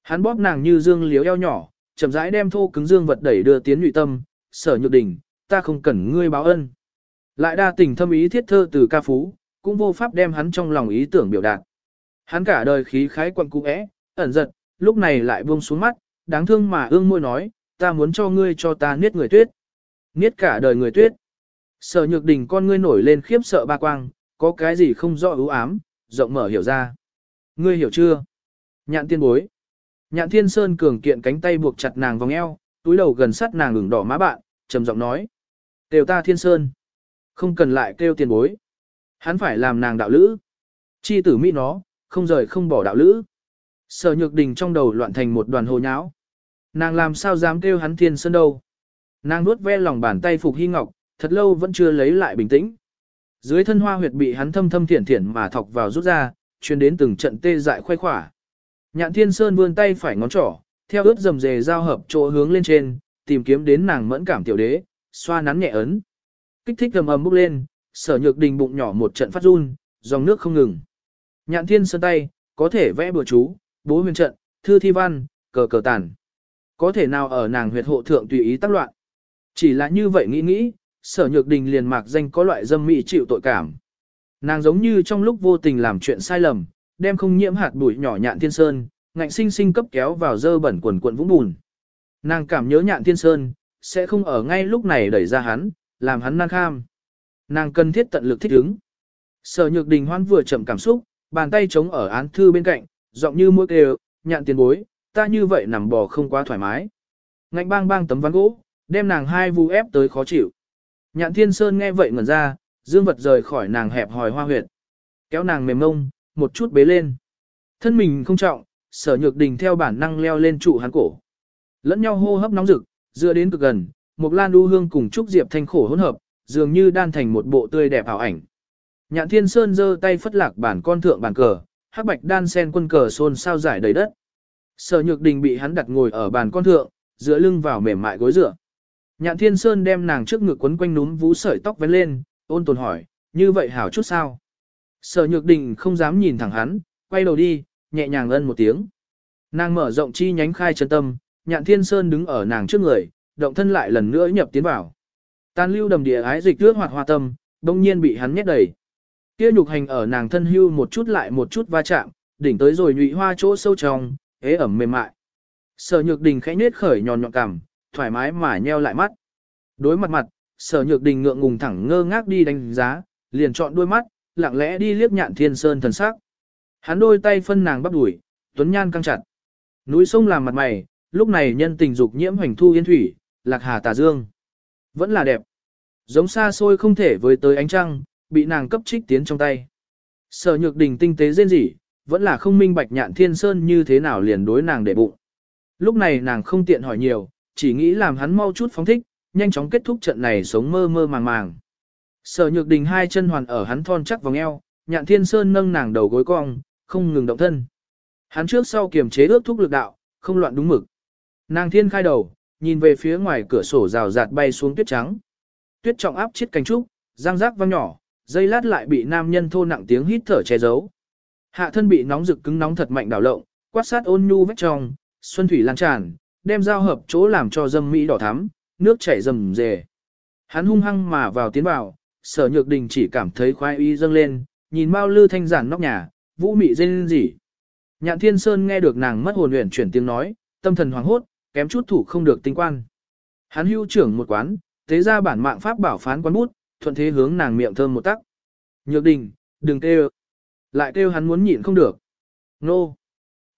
Hắn bóp nàng như dương liếu eo nhỏ, chậm rãi đem thô cứng dương vật đẩy đưa tiến nhụy tâm, sở nhược Đình, ta không cần ngươi báo ân. Lại đa tình thâm ý thiết thơ từ ca phú, cũng vô pháp đem hắn trong lòng ý tưởng biểu đạt. Hắn cả đời khí khái quặn cũ é, ẩn giật, lúc này lại buông xuống mắt, đáng thương mà ương môi nói, ta muốn cho ngươi cho ta niết người tuyết. Niết cả đời người tuyết. Sở nhược đình con ngươi nổi lên khiếp sợ ba quang, có cái gì không rõ ưu ám, rộng mở hiểu ra. Ngươi hiểu chưa? Nhạn tiên bối. Nhạn thiên sơn cường kiện cánh tay buộc chặt nàng vòng eo, túi đầu gần sát nàng ửng đỏ má bạn, trầm giọng nói. đều ta thiên sơn. Không cần lại kêu tiền bối. Hắn phải làm nàng đạo lữ. Chi tử mỹ nó, không rời không bỏ đạo lữ. Sở nhược đình trong đầu loạn thành một đoàn hồ nháo. Nàng làm sao dám kêu hắn thiên sơn đâu. Nàng nuốt ve lòng bàn tay Phục Hy Ngọc, thật lâu vẫn chưa lấy lại bình tĩnh. Dưới thân hoa huyệt bị hắn thâm thâm thiển thiển mà thọc vào rút ra, chuyên đến từng trận tê dại khoai khỏa. Nhạn Thiên Sơn vươn tay phải ngón trỏ, theo ướt dầm dề giao hợp chỗ hướng lên trên, tìm kiếm đến nàng mẫn cảm tiểu đế, xoa nắn nhẹ ấn. Kích thích ầm ầm bốc lên, sở nhược đình bụng nhỏ một trận phát run, dòng nước không ngừng. Nhạn Thiên Sơn tay, có thể vẽ bừa chú, bố huyền trận, thư thi văn, cờ cờ tàn. Có thể nào ở nàng huyệt hộ thượng tùy ý tác loạn. Chỉ là như vậy nghĩ nghĩ, sở nhược đình liền mạc danh có loại dâm mị chịu tội cảm. Nàng giống như trong lúc vô tình làm chuyện sai lầm, đem không nhiễm hạt bụi nhỏ nhạn thiên sơn, ngạnh sinh sinh cấp kéo vào dơ bẩn quần quần vũng bùn. Nàng cảm nhớ nhạn thiên sơn, sẽ không ở ngay lúc này đẩy ra hắn, làm hắn nan kham. Nàng cần thiết tận lực thích ứng. Sở nhược đình hoan vừa chậm cảm xúc, bàn tay chống ở án thư bên cạnh, giọng như mũi kêu, nhạn tiền bối, ta như vậy nằm bò không quá thoải mái. Ngạnh bang bang tấm ván gỗ, đem nàng hai vu ép tới khó chịu. Nhạn thiên sơn nghe vậy ngẩn ra, dương vật rời khỏi nàng hẹp hòi hoa huyệt. Kéo nàng mềm mông, một chút bế lên. Thân mình không trọng, sở nhược đình theo bản năng leo lên trụ hắn cổ. Lẫn nhau hô hấp nóng rực, dựa đến cực gần, Mộc lan u hương cùng trúc diệp thanh khổ hỗn hợp, dường như đan thành một bộ tươi đẹp ảo ảnh. Nhạn thiên sơn giơ tay phất lạc bản con thượng bàn cờ, hắc bạch đan sen quân cờ xôn sao giải đầy đất. Sở nhược đình bị hắn đặt ngồi ở bàn con thượng, dựa lưng vào mềm mại gối dựa. Nhạn thiên sơn đem nàng trước ngực quấn quanh núm vú sợi tóc vén lên, ôn tồn hỏi, như vậy hảo chút sao? Sở nhược đình không dám nhìn thẳng hắn, quay đầu đi, nhẹ nhàng ân một tiếng. Nàng mở rộng chi nhánh khai chân tâm, nhạn thiên sơn đứng ở nàng trước người, động thân lại lần nữa nhập tiến vào. Tan lưu đầm địa ái dịch tước hoạt hoa tâm, đông nhiên bị hắn nhét đầy. Kia nhục hành ở nàng thân hưu một chút lại một chút va chạm, đỉnh tới rồi nhụy hoa chỗ sâu trong, ế ẩm mềm mại. Sở nhược đình khẽ nết khởi nhòn nhọn cằm, thoải mái mà nheo lại mắt. Đối mặt mặt, sở nhược đình ngượng ngùng thẳng ngơ ngác đi đánh giá, liền chọn đôi mắt, lặng lẽ đi liếc nhạn thiên sơn thần sắc. Hắn đôi tay phân nàng bắp đuổi, tuấn nhan căng chặt. Núi sông làm mặt mày, lúc này nhân tình dục nhiễm hoành thu yên thủy, lạc hà tà dương. Vẫn là đẹp. Giống xa xôi không thể với tới ánh trăng, bị nàng cấp trích tiến trong tay. Sở nhược đình tinh tế rên rỉ, vẫn là không minh bạch nhạn thiên sơn như thế nào liền đối nàng để bụng. Lúc này nàng không tiện hỏi nhiều, chỉ nghĩ làm hắn mau chút phóng thích, nhanh chóng kết thúc trận này sống mơ mơ màng màng. Sở nhược đình hai chân hoàn ở hắn thon chắc vòng eo, nhạn thiên sơn nâng nàng đầu gối cong, không ngừng động thân. Hắn trước sau kiềm chế ước thúc lực đạo, không loạn đúng mực. Nàng thiên khai đầu, nhìn về phía ngoài cửa sổ rào rạt bay xuống tuyết trắng. Tuyết trọng áp chiết cánh trúc, răng rác vang nhỏ, dây lát lại bị nam nhân thô nặng tiếng hít thở che giấu. Hạ thân bị nóng rực cứng nóng thật mạnh đảo lộn, quát sát ôn nhu vết trong, xuân thủy lan tràn, đem giao hợp chỗ làm cho dâm mỹ đỏ thắm, nước chảy rầm rề. Hắn hung hăng mà vào tiến vào, sở nhược đình chỉ cảm thấy khoái y dâng lên, nhìn bao lư thanh giản nóc nhà, vũ mị dên gì. Nhạn thiên sơn nghe được nàng mất hồn luyện chuyển tiếng nói, tâm thần hoảng hốt, kém chút thủ không được tinh quan. Hắn hưu trưởng một quán, thế ra bản mạng pháp bảo phán quán bút, thuận thế hướng nàng miệng thơm một tắc. Nhược đình, đừng kêu. Lại kêu hắn muốn nhịn không được. Nô.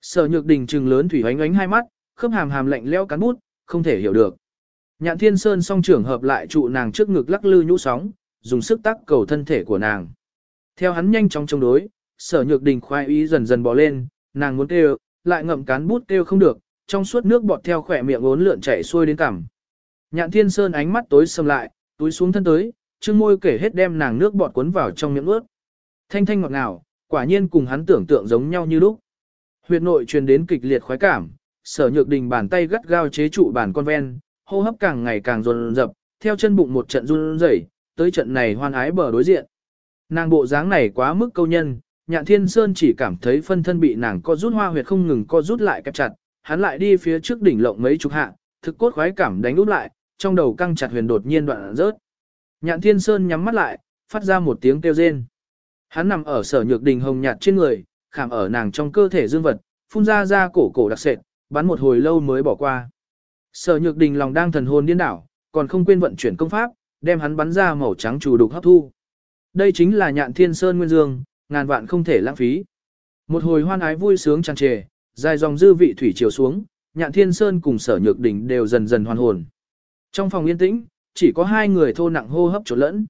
Sở nhược đình trừng lớn thủy ánh ánh hai mắt, khớp hàm hàm lạnh leo cán bút, không thể hiểu được. Nhạn thiên sơn song trưởng hợp lại trụ nàng trước ngực lắc lư nhũ sóng, dùng sức tác cầu thân thể của nàng. Theo hắn nhanh chóng chống đối, sở nhược đình khoai ý dần dần bỏ lên, nàng muốn kêu, lại ngậm cán bút kêu không được, trong suốt nước bọt theo khỏe miệng ốn lượn chảy xuôi đến cằm. Nhạn thiên sơn ánh mắt tối sầm lại, túi xuống thân tới, chương môi kể hết đem nàng nước bọt cuốn vào trong miệng ướt. Thanh thanh ngọt ngào, quả nhiên cùng hắn tưởng tượng giống nhau như lúc. Huyệt nội truyền đến kịch liệt khoái cảm, sở nhược đình bàn tay gắt gao chế trụ bàn con ven, hô hấp càng ngày càng dồn dập, theo chân bụng một trận run rẩy, tới trận này hoan ái bờ đối diện. Nàng bộ dáng này quá mức câu nhân, nhạn thiên sơn chỉ cảm thấy phân thân bị nàng co rút hoa huyệt không ngừng co rút lại kẹp chặt, hắn lại đi phía trước đỉnh lộng mấy chục hạ, thực cốt khoái cảm đánh úp lại, trong đầu căng chặt huyền đột nhiên đoạn rớt. Nhạn thiên sơn nhắm mắt lại, phát ra một tiếng kêu rên. Hắn nằm ở sở nhược đình hồng nhạt trên người, khảm ở nàng trong cơ thể dương vật, phun ra ra cổ cổ đặc sệt, bắn một hồi lâu mới bỏ qua. Sở nhược đình lòng đang thần hồn điên đảo, còn không quên vận chuyển công pháp, đem hắn bắn ra màu trắng chủ đục hấp thu. Đây chính là nhạn thiên sơn nguyên dương, ngàn vạn không thể lãng phí. Một hồi hoan ái vui sướng tràn trề, dài dòng dư vị thủy chiều xuống, nhạn thiên sơn cùng sở nhược đỉnh đều dần dần hoàn hồn. Trong phòng yên tĩnh, chỉ có hai người thô nặng hô hấp trộn lẫn.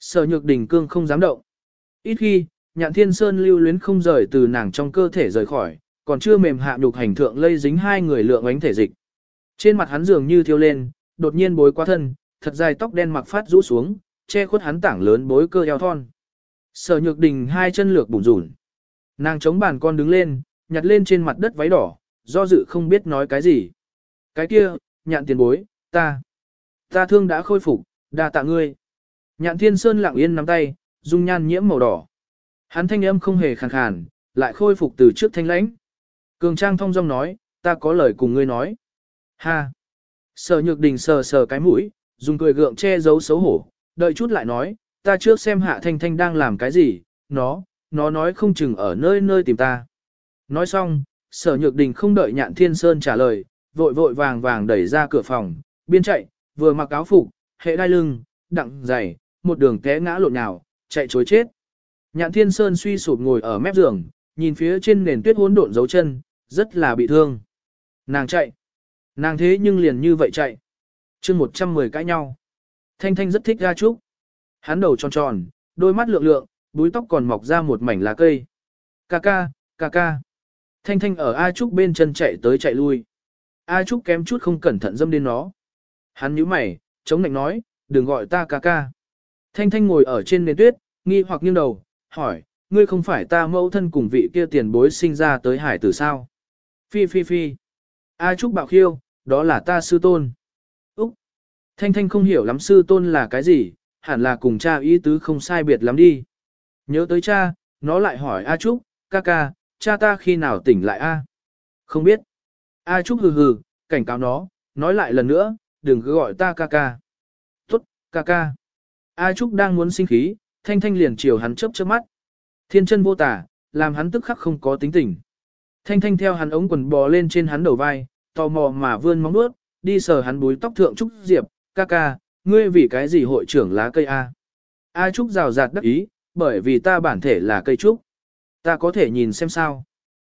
Sở nhược đỉnh cương không dám động. Ít khi, nhạn thiên sơn lưu luyến không rời từ nàng trong cơ thể rời khỏi, còn chưa mềm hạ nhục hành thượng lây dính hai người lượng ánh thể dịch. Trên mặt hắn dường như thiêu lên, đột nhiên bối quá thân, thật dài tóc đen mặc phát rũ xuống, che khuất hắn tảng lớn bối cơ eo thon. Sở nhược đình hai chân lược bùn rủn. Nàng chống bàn con đứng lên, nhặt lên trên mặt đất váy đỏ, do dự không biết nói cái gì. Cái kia, nhạn tiền bối, ta. Ta thương đã khôi phục, đa tạ ngươi. Nhạn thiên sơn lặng yên nắm tay, dung nhan nhiễm màu đỏ. Hắn thanh âm không hề khàn khàn, lại khôi phục từ trước thanh lãnh. Cường trang thông dong nói, ta có lời cùng ngươi nói. Ha! Sở nhược đình sờ sờ cái mũi, dùng cười gượng che giấu xấu hổ, đợi chút lại nói, ta trước xem hạ thanh thanh đang làm cái gì, nó, nó nói không chừng ở nơi nơi tìm ta. Nói xong, sở nhược đình không đợi nhạn thiên sơn trả lời, vội vội vàng vàng đẩy ra cửa phòng, biên chạy, vừa mặc áo phục, hệ đai lưng, đặng giày, một đường té ngã lộn nhào, chạy chối chết. Nhạn thiên sơn suy sụp ngồi ở mép giường, nhìn phía trên nền tuyết hỗn độn dấu chân, rất là bị thương. Nàng chạy. Nàng thế nhưng liền như vậy chạy. chương 110 cãi nhau. Thanh Thanh rất thích ra trúc. Hắn đầu tròn tròn, đôi mắt lượng lượng, búi tóc còn mọc ra một mảnh lá cây. Ca ca, ca ca. Thanh Thanh ở A Trúc bên chân chạy tới chạy lui. A Trúc kém chút không cẩn thận dâm đến nó. Hắn nhíu mày, chống nạnh nói, đừng gọi ta ca ca. Thanh Thanh ngồi ở trên nền tuyết, nghi hoặc nghiêng đầu, hỏi, ngươi không phải ta mẫu thân cùng vị kia tiền bối sinh ra tới hải tử sao? Phi phi phi. A Trúc bạo khiêu, đó là ta sư tôn. Úc. Thanh Thanh không hiểu lắm sư tôn là cái gì, hẳn là cùng cha ý tứ không sai biệt lắm đi. Nhớ tới cha, nó lại hỏi A Trúc, ca ca, cha ta khi nào tỉnh lại A? Không biết. A Trúc hừ hừ, cảnh cáo nó, nói lại lần nữa, đừng cứ gọi ta ca ca. Tốt, ca ca. A Trúc đang muốn sinh khí, Thanh Thanh liền chiều hắn chớp chớp mắt. Thiên chân vô tả, làm hắn tức khắc không có tính tình. Thanh Thanh theo hắn ống quần bò lên trên hắn đầu vai, tò mò mà vươn móng vuốt, đi sờ hắn búi tóc thượng Trúc Diệp, ca ca, ngươi vì cái gì hội trưởng lá cây A. A Trúc rào rạt đắc ý, bởi vì ta bản thể là cây Trúc. Ta có thể nhìn xem sao.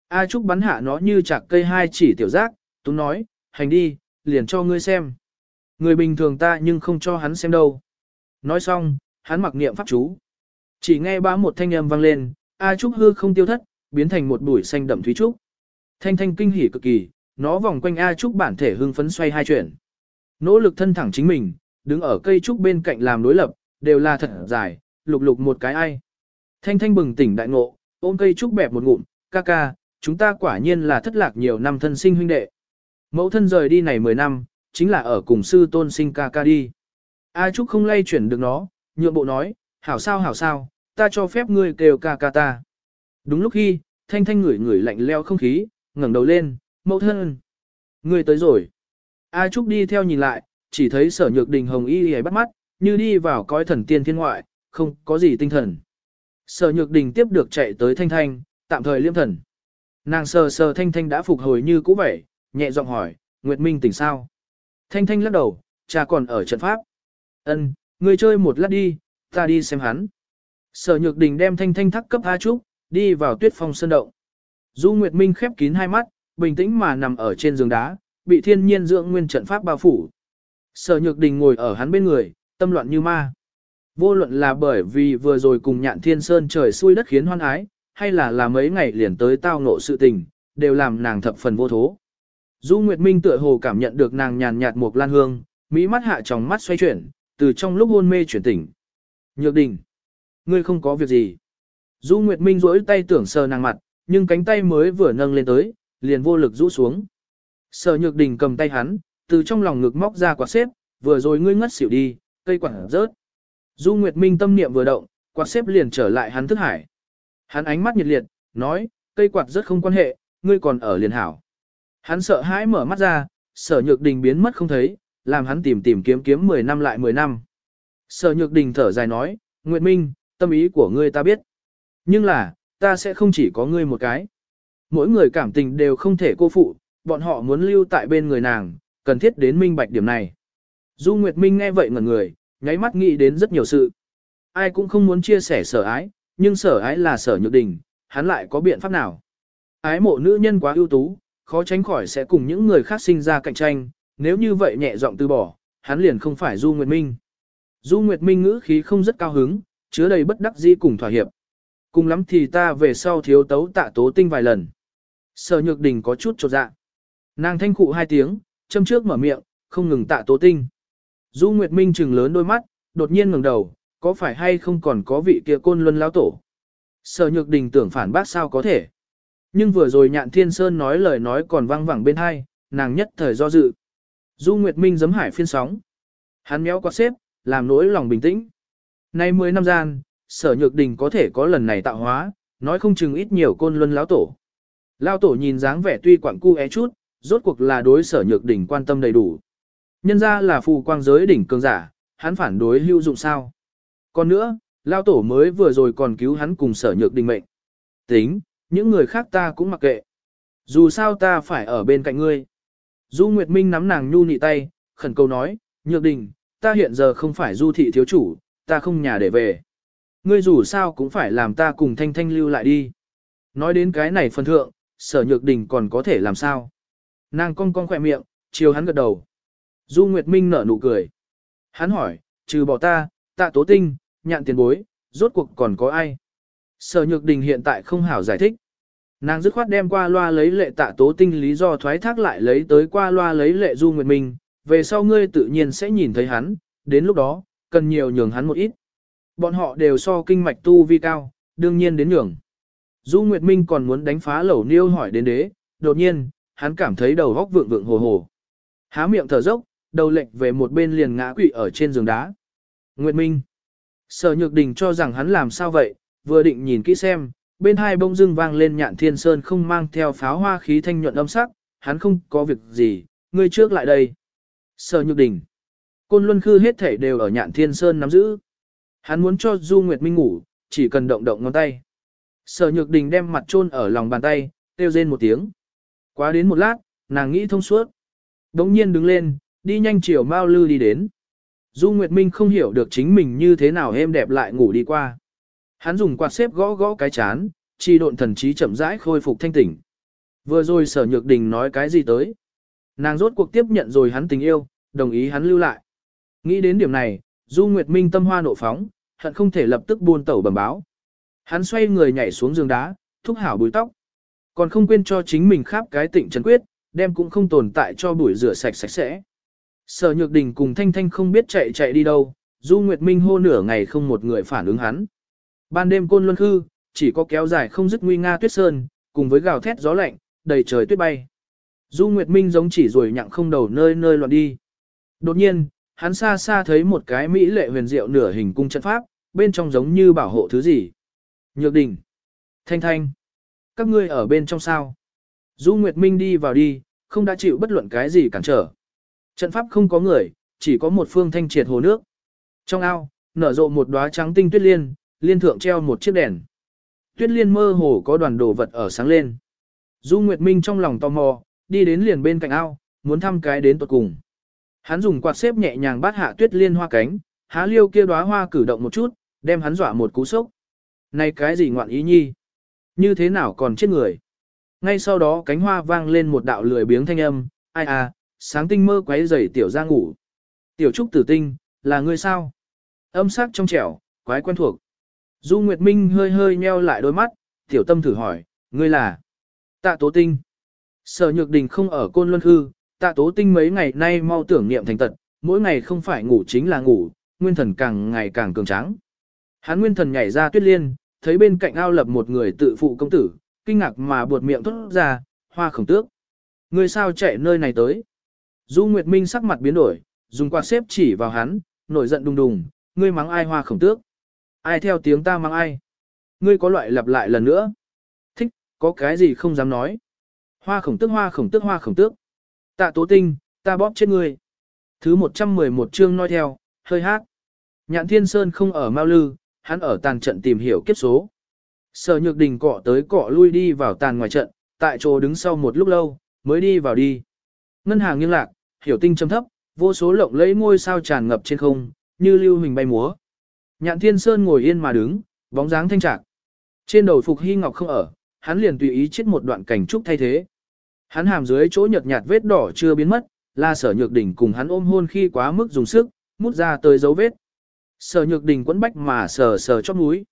A Trúc bắn hạ nó như chạc cây hai chỉ tiểu giác, tú nói, hành đi, liền cho ngươi xem. Người bình thường ta nhưng không cho hắn xem đâu. Nói xong, hắn mặc niệm pháp chú. Chỉ nghe bá một thanh âm vang lên, A Trúc hư không tiêu thất, biến thành một bụi xanh đậm thúy trúc. Thanh thanh kinh hỉ cực kỳ, nó vòng quanh A Trúc bản thể hưng phấn xoay hai chuyển. Nỗ lực thân thẳng chính mình, đứng ở cây trúc bên cạnh làm đối lập, đều là thật dài, lục lục một cái ai. Thanh thanh bừng tỉnh đại ngộ, ôm cây trúc bẹp một ngụm, ca ca, chúng ta quả nhiên là thất lạc nhiều năm thân sinh huynh đệ. Mẫu thân rời đi này 10 năm, chính là ở cùng sư tôn sinh ca ca đi. A Trúc không lay chuyển được nó, nhượng bộ nói, hảo sao hảo sao, ta cho phép ngươi kêu ca ca ta. Đúng lúc khi, thanh thanh ngửi ngửi lạnh leo không khí, ngẩng đầu lên, mẫu thân. Ngươi tới rồi. A Trúc đi theo nhìn lại, chỉ thấy sở nhược đình hồng y y bắt mắt, như đi vào cõi thần tiên thiên ngoại, không có gì tinh thần. Sở nhược đình tiếp được chạy tới thanh thanh, tạm thời liêm thần. Nàng sờ sờ thanh thanh đã phục hồi như cũ vậy, nhẹ giọng hỏi, Nguyệt Minh tỉnh sao? Thanh thanh lắc đầu, cha còn ở trận pháp. Ân, ngươi chơi một lát đi, ta đi xem hắn. Sở nhược đình đem thanh thanh thắc cấp A Trúc, đi vào tuyết phong sơn động. Du Nguyệt Minh khép kín hai mắt, bình tĩnh mà nằm ở trên giường đá, bị thiên nhiên dưỡng nguyên trận pháp bao phủ. Sở nhược đình ngồi ở hắn bên người, tâm loạn như ma. Vô luận là bởi vì vừa rồi cùng nhạn thiên sơn trời xui đất khiến hoan ái, hay là là mấy ngày liền tới tao ngộ sự tình, đều làm nàng thập phần vô thố. Du Nguyệt Minh tựa hồ cảm nhận được nàng nhàn nhạt một lan hương, mỹ mắt hạ tròng mắt xoay chuyển, từ trong lúc hôn mê chuyển tỉnh. Nhược đình, ngươi không có việc gì. Du Nguyệt Minh rỗi tay tưởng sờ nàng mặt, nhưng cánh tay mới vừa nâng lên tới, liền vô lực rũ xuống. Sở Nhược Đình cầm tay hắn, từ trong lòng ngực móc ra quả xếp, vừa rồi ngươi ngất xỉu đi, cây quả rớt. Du Nguyệt Minh tâm niệm vừa động, quạt xếp liền trở lại hắn thức hải. Hắn ánh mắt nhiệt liệt, nói, cây quạt rất không quan hệ, ngươi còn ở liền hảo. Hắn sợ hãi mở mắt ra, sở nhược đình biến mất không thấy, làm hắn tìm tìm kiếm kiếm 10 năm lại 10 năm. Sở nhược đình thở dài nói, Nguyệt Minh, tâm ý của ngươi ta biết. Nhưng là, ta sẽ không chỉ có ngươi một cái. Mỗi người cảm tình đều không thể cô phụ, bọn họ muốn lưu tại bên người nàng, cần thiết đến minh bạch điểm này. Du Nguyệt Minh nghe vậy ngẩn người, nháy mắt nghĩ đến rất nhiều sự. Ai cũng không muốn chia sẻ sở ái, nhưng sở ái là sở nhược đình, hắn lại có biện pháp nào. Ái mộ nữ nhân quá ưu tú, khó tránh khỏi sẽ cùng những người khác sinh ra cạnh tranh, nếu như vậy nhẹ giọng từ bỏ, hắn liền không phải Du Nguyệt Minh. Du Nguyệt Minh ngữ khí không rất cao hứng, chứa đầy bất đắc dĩ cùng thỏa hiệp. Cùng lắm thì ta về sau thiếu tấu tạ tố tinh vài lần. Sở nhược đình có chút trột dạ. Nàng thanh cụ hai tiếng, châm trước mở miệng, không ngừng tạ tố tinh. Du Nguyệt Minh trừng lớn đôi mắt, đột nhiên ngẩng đầu, có phải hay không còn có vị kia côn luân lão tổ. Sở nhược đình tưởng phản bác sao có thể. Nhưng vừa rồi nhạn thiên sơn nói lời nói còn vang vẳng bên hai, nàng nhất thời do dự. Du Nguyệt Minh giấm hải phiên sóng. Hắn méo quạt xếp, làm nỗi lòng bình tĩnh. Nay 10 năm gian, sở nhược đình có thể có lần này tạo hóa, nói không chừng ít nhiều côn luân lão tổ. Lão tổ nhìn dáng vẻ tuy quặng cu é chút, rốt cuộc là đối sở nhược đình quan tâm đầy đủ. Nhân ra là phù quang giới đỉnh cường giả, hắn phản đối hữu dụng sao. Còn nữa, lão tổ mới vừa rồi còn cứu hắn cùng sở nhược đình mệnh. Tính, những người khác ta cũng mặc kệ. Dù sao ta phải ở bên cạnh ngươi. Du Nguyệt Minh nắm nàng nhu nị tay, khẩn cầu nói, nhược đình, ta hiện giờ không phải du thị thiếu chủ, ta không nhà để về. Ngươi dù sao cũng phải làm ta cùng thanh thanh lưu lại đi. Nói đến cái này phần thượng, sở nhược đình còn có thể làm sao. Nàng cong cong khỏe miệng, chiều hắn gật đầu. Du Nguyệt Minh nở nụ cười. Hắn hỏi, trừ bỏ ta, tạ tố tinh, nhạn tiền bối, rốt cuộc còn có ai? Sở nhược đình hiện tại không hảo giải thích. Nàng dứt khoát đem qua loa lấy lệ tạ tố tinh lý do thoái thác lại lấy tới qua loa lấy lệ Du Nguyệt Minh, về sau ngươi tự nhiên sẽ nhìn thấy hắn, đến lúc đó, cần nhiều nhường hắn một ít. Bọn họ đều so kinh mạch tu vi cao, đương nhiên đến nhường. Du Nguyệt Minh còn muốn đánh phá lẩu niêu hỏi đến đế, đột nhiên, hắn cảm thấy đầu góc vượng vượng hồ hồ. Há miệng thở dốc, đầu lệch về một bên liền ngã quỵ ở trên giường đá. Nguyệt Minh. Sở Nhược Đình cho rằng hắn làm sao vậy, vừa định nhìn kỹ xem, bên hai bông dưng vang lên nhạn thiên sơn không mang theo pháo hoa khí thanh nhuận âm sắc, hắn không có việc gì, ngươi trước lại đây. Sở Nhược Đình. Côn Luân Khư hết thể đều ở nhạn thiên sơn nắm giữ. Hắn muốn cho Du Nguyệt Minh ngủ, chỉ cần động động ngón tay. Sở Nhược Đình đem mặt chôn ở lòng bàn tay, kêu rên một tiếng. Quá đến một lát, nàng nghĩ thông suốt. Đống nhiên đứng lên, đi nhanh chiều Mao Lư đi đến. Du Nguyệt Minh không hiểu được chính mình như thế nào êm đẹp lại ngủ đi qua. Hắn dùng quạt xếp gõ gõ cái chán, chi độn thần trí chậm rãi khôi phục thanh tỉnh. Vừa rồi sở nhược đình nói cái gì tới. Nàng rốt cuộc tiếp nhận rồi hắn tình yêu, đồng ý hắn lưu lại. Nghĩ đến điểm này, Du Nguyệt Minh tâm hoa nộ phóng, hận không thể lập tức buôn tẩu bẩm báo. Hắn xoay người nhảy xuống giường đá, thúc hảo bùi tóc. Còn không quên cho chính mình khắp cái tịnh trần quyết, đem cũng không tồn tại cho bụi rửa sạch sạch sẽ. Sở Nhược Đình cùng Thanh Thanh không biết chạy chạy đi đâu, Du Nguyệt Minh hô nửa ngày không một người phản ứng hắn. Ban đêm côn luân khư, chỉ có kéo dài không dứt nguy nga tuyết sơn, cùng với gào thét gió lạnh, đầy trời tuyết bay. Du Nguyệt Minh giống chỉ rồi nhặng không đầu nơi nơi loạn đi. Đột nhiên, hắn xa xa thấy một cái mỹ lệ huyền diệu nửa hình cung trận pháp, bên trong giống như bảo hộ thứ gì. Nhược đình. Thanh thanh. Các ngươi ở bên trong sao. Du Nguyệt Minh đi vào đi, không đã chịu bất luận cái gì cản trở. Trận pháp không có người, chỉ có một phương thanh triệt hồ nước. Trong ao, nở rộ một đóa trắng tinh tuyết liên, liên thượng treo một chiếc đèn. Tuyết liên mơ hồ có đoàn đồ vật ở sáng lên. Du Nguyệt Minh trong lòng tò mò, đi đến liền bên cạnh ao, muốn thăm cái đến tuột cùng. Hắn dùng quạt xếp nhẹ nhàng bắt hạ tuyết liên hoa cánh, há liêu kia đóa hoa cử động một chút, đem hắn dọa một cú sốc. Này cái gì ngoạn ý nhi? Như thế nào còn chết người? Ngay sau đó cánh hoa vang lên một đạo lười biếng thanh âm, ai à, sáng tinh mơ quấy giày tiểu ra ngủ. Tiểu trúc tử tinh, là ngươi sao? Âm sắc trong trẻo, quái quen thuộc. Du Nguyệt Minh hơi hơi nheo lại đôi mắt, tiểu tâm thử hỏi, ngươi là? Tạ tố tinh. Sở nhược đình không ở côn luân hư, tạ tố tinh mấy ngày nay mau tưởng niệm thành tật, mỗi ngày không phải ngủ chính là ngủ, nguyên thần càng ngày càng cường tráng. Hắn nguyên thần nhảy ra tuyết liên, thấy bên cạnh ao lập một người tự phụ công tử, kinh ngạc mà buột miệng thốt ra, hoa khổng tước. Người sao chạy nơi này tới? Du Nguyệt Minh sắc mặt biến đổi, dùng quạt xếp chỉ vào hắn, nổi giận đùng đùng, ngươi mắng ai hoa khổng tước? Ai theo tiếng ta mắng ai? Ngươi có loại lặp lại lần nữa? Thích, có cái gì không dám nói? Hoa khổng tước hoa khổng tước hoa khổng tước. Tạ tố tinh, ta bóp chết ngươi. Thứ 111 chương nói theo, hơi hát. Nhạn Thiên Sơn không ở Mao Lư, hắn ở tàn trận tìm hiểu kiếp số. Sở Nhược Đình cọ tới cọ lui đi vào tàn ngoài trận, tại chỗ đứng sau một lúc lâu, mới đi vào đi. Ngân hàng nghiêng lạc, hiểu tinh chấm thấp, vô số lộng lẫy ngôi sao tràn ngập trên không, như lưu hình bay múa. Nhạn Thiên Sơn ngồi yên mà đứng, bóng dáng thanh trạc. Trên đầu Phục Hy Ngọc không ở, hắn liền tùy ý chết một đoạn cảnh trúc thay thế. Hắn hàm dưới chỗ nhợt nhạt vết đỏ chưa biến mất, là sở nhược đỉnh cùng hắn ôm hôn khi quá mức dùng sức, mút ra tới dấu vết. Sở nhược đỉnh quấn bách mà sờ sờ chóp mũi.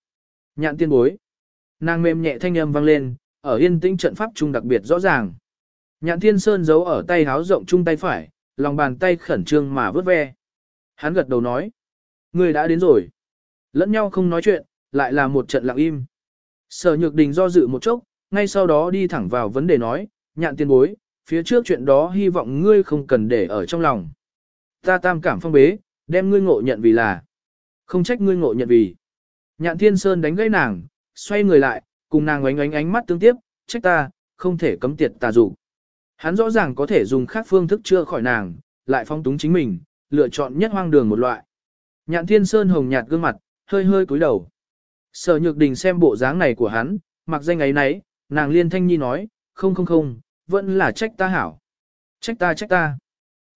Nhạn tiên bối. Nàng mềm nhẹ thanh âm vang lên, ở yên tĩnh trận pháp trung đặc biệt rõ ràng. Nhạn thiên sơn giấu ở tay háo rộng chung tay phải, lòng bàn tay khẩn trương mà vớt ve. Hắn gật đầu nói. Người đã đến rồi. Lẫn nhau không nói chuyện, lại là một trận lặng im. Sở nhược đình do dự một chốc, ngay sau đó đi thẳng vào vấn đề nói, nhạn tiên bối, phía trước chuyện đó hy vọng ngươi không cần để ở trong lòng. Ta tam cảm phong bế, đem ngươi ngộ nhận vì là. Không trách ngươi ngộ nhận vì. Nhạn thiên sơn đánh gãy nàng, xoay người lại, cùng nàng oánh oánh ánh mắt tương tiếp, trách ta, không thể cấm tiệt tà dục. Hắn rõ ràng có thể dùng khác phương thức chữa khỏi nàng, lại phong túng chính mình, lựa chọn nhất hoang đường một loại. Nhạn thiên sơn hồng nhạt gương mặt, hơi hơi cúi đầu. Sở nhược đình xem bộ dáng này của hắn, mặc danh ấy nấy, nàng liên thanh nhi nói, không không không, vẫn là trách ta hảo. Trách ta trách ta.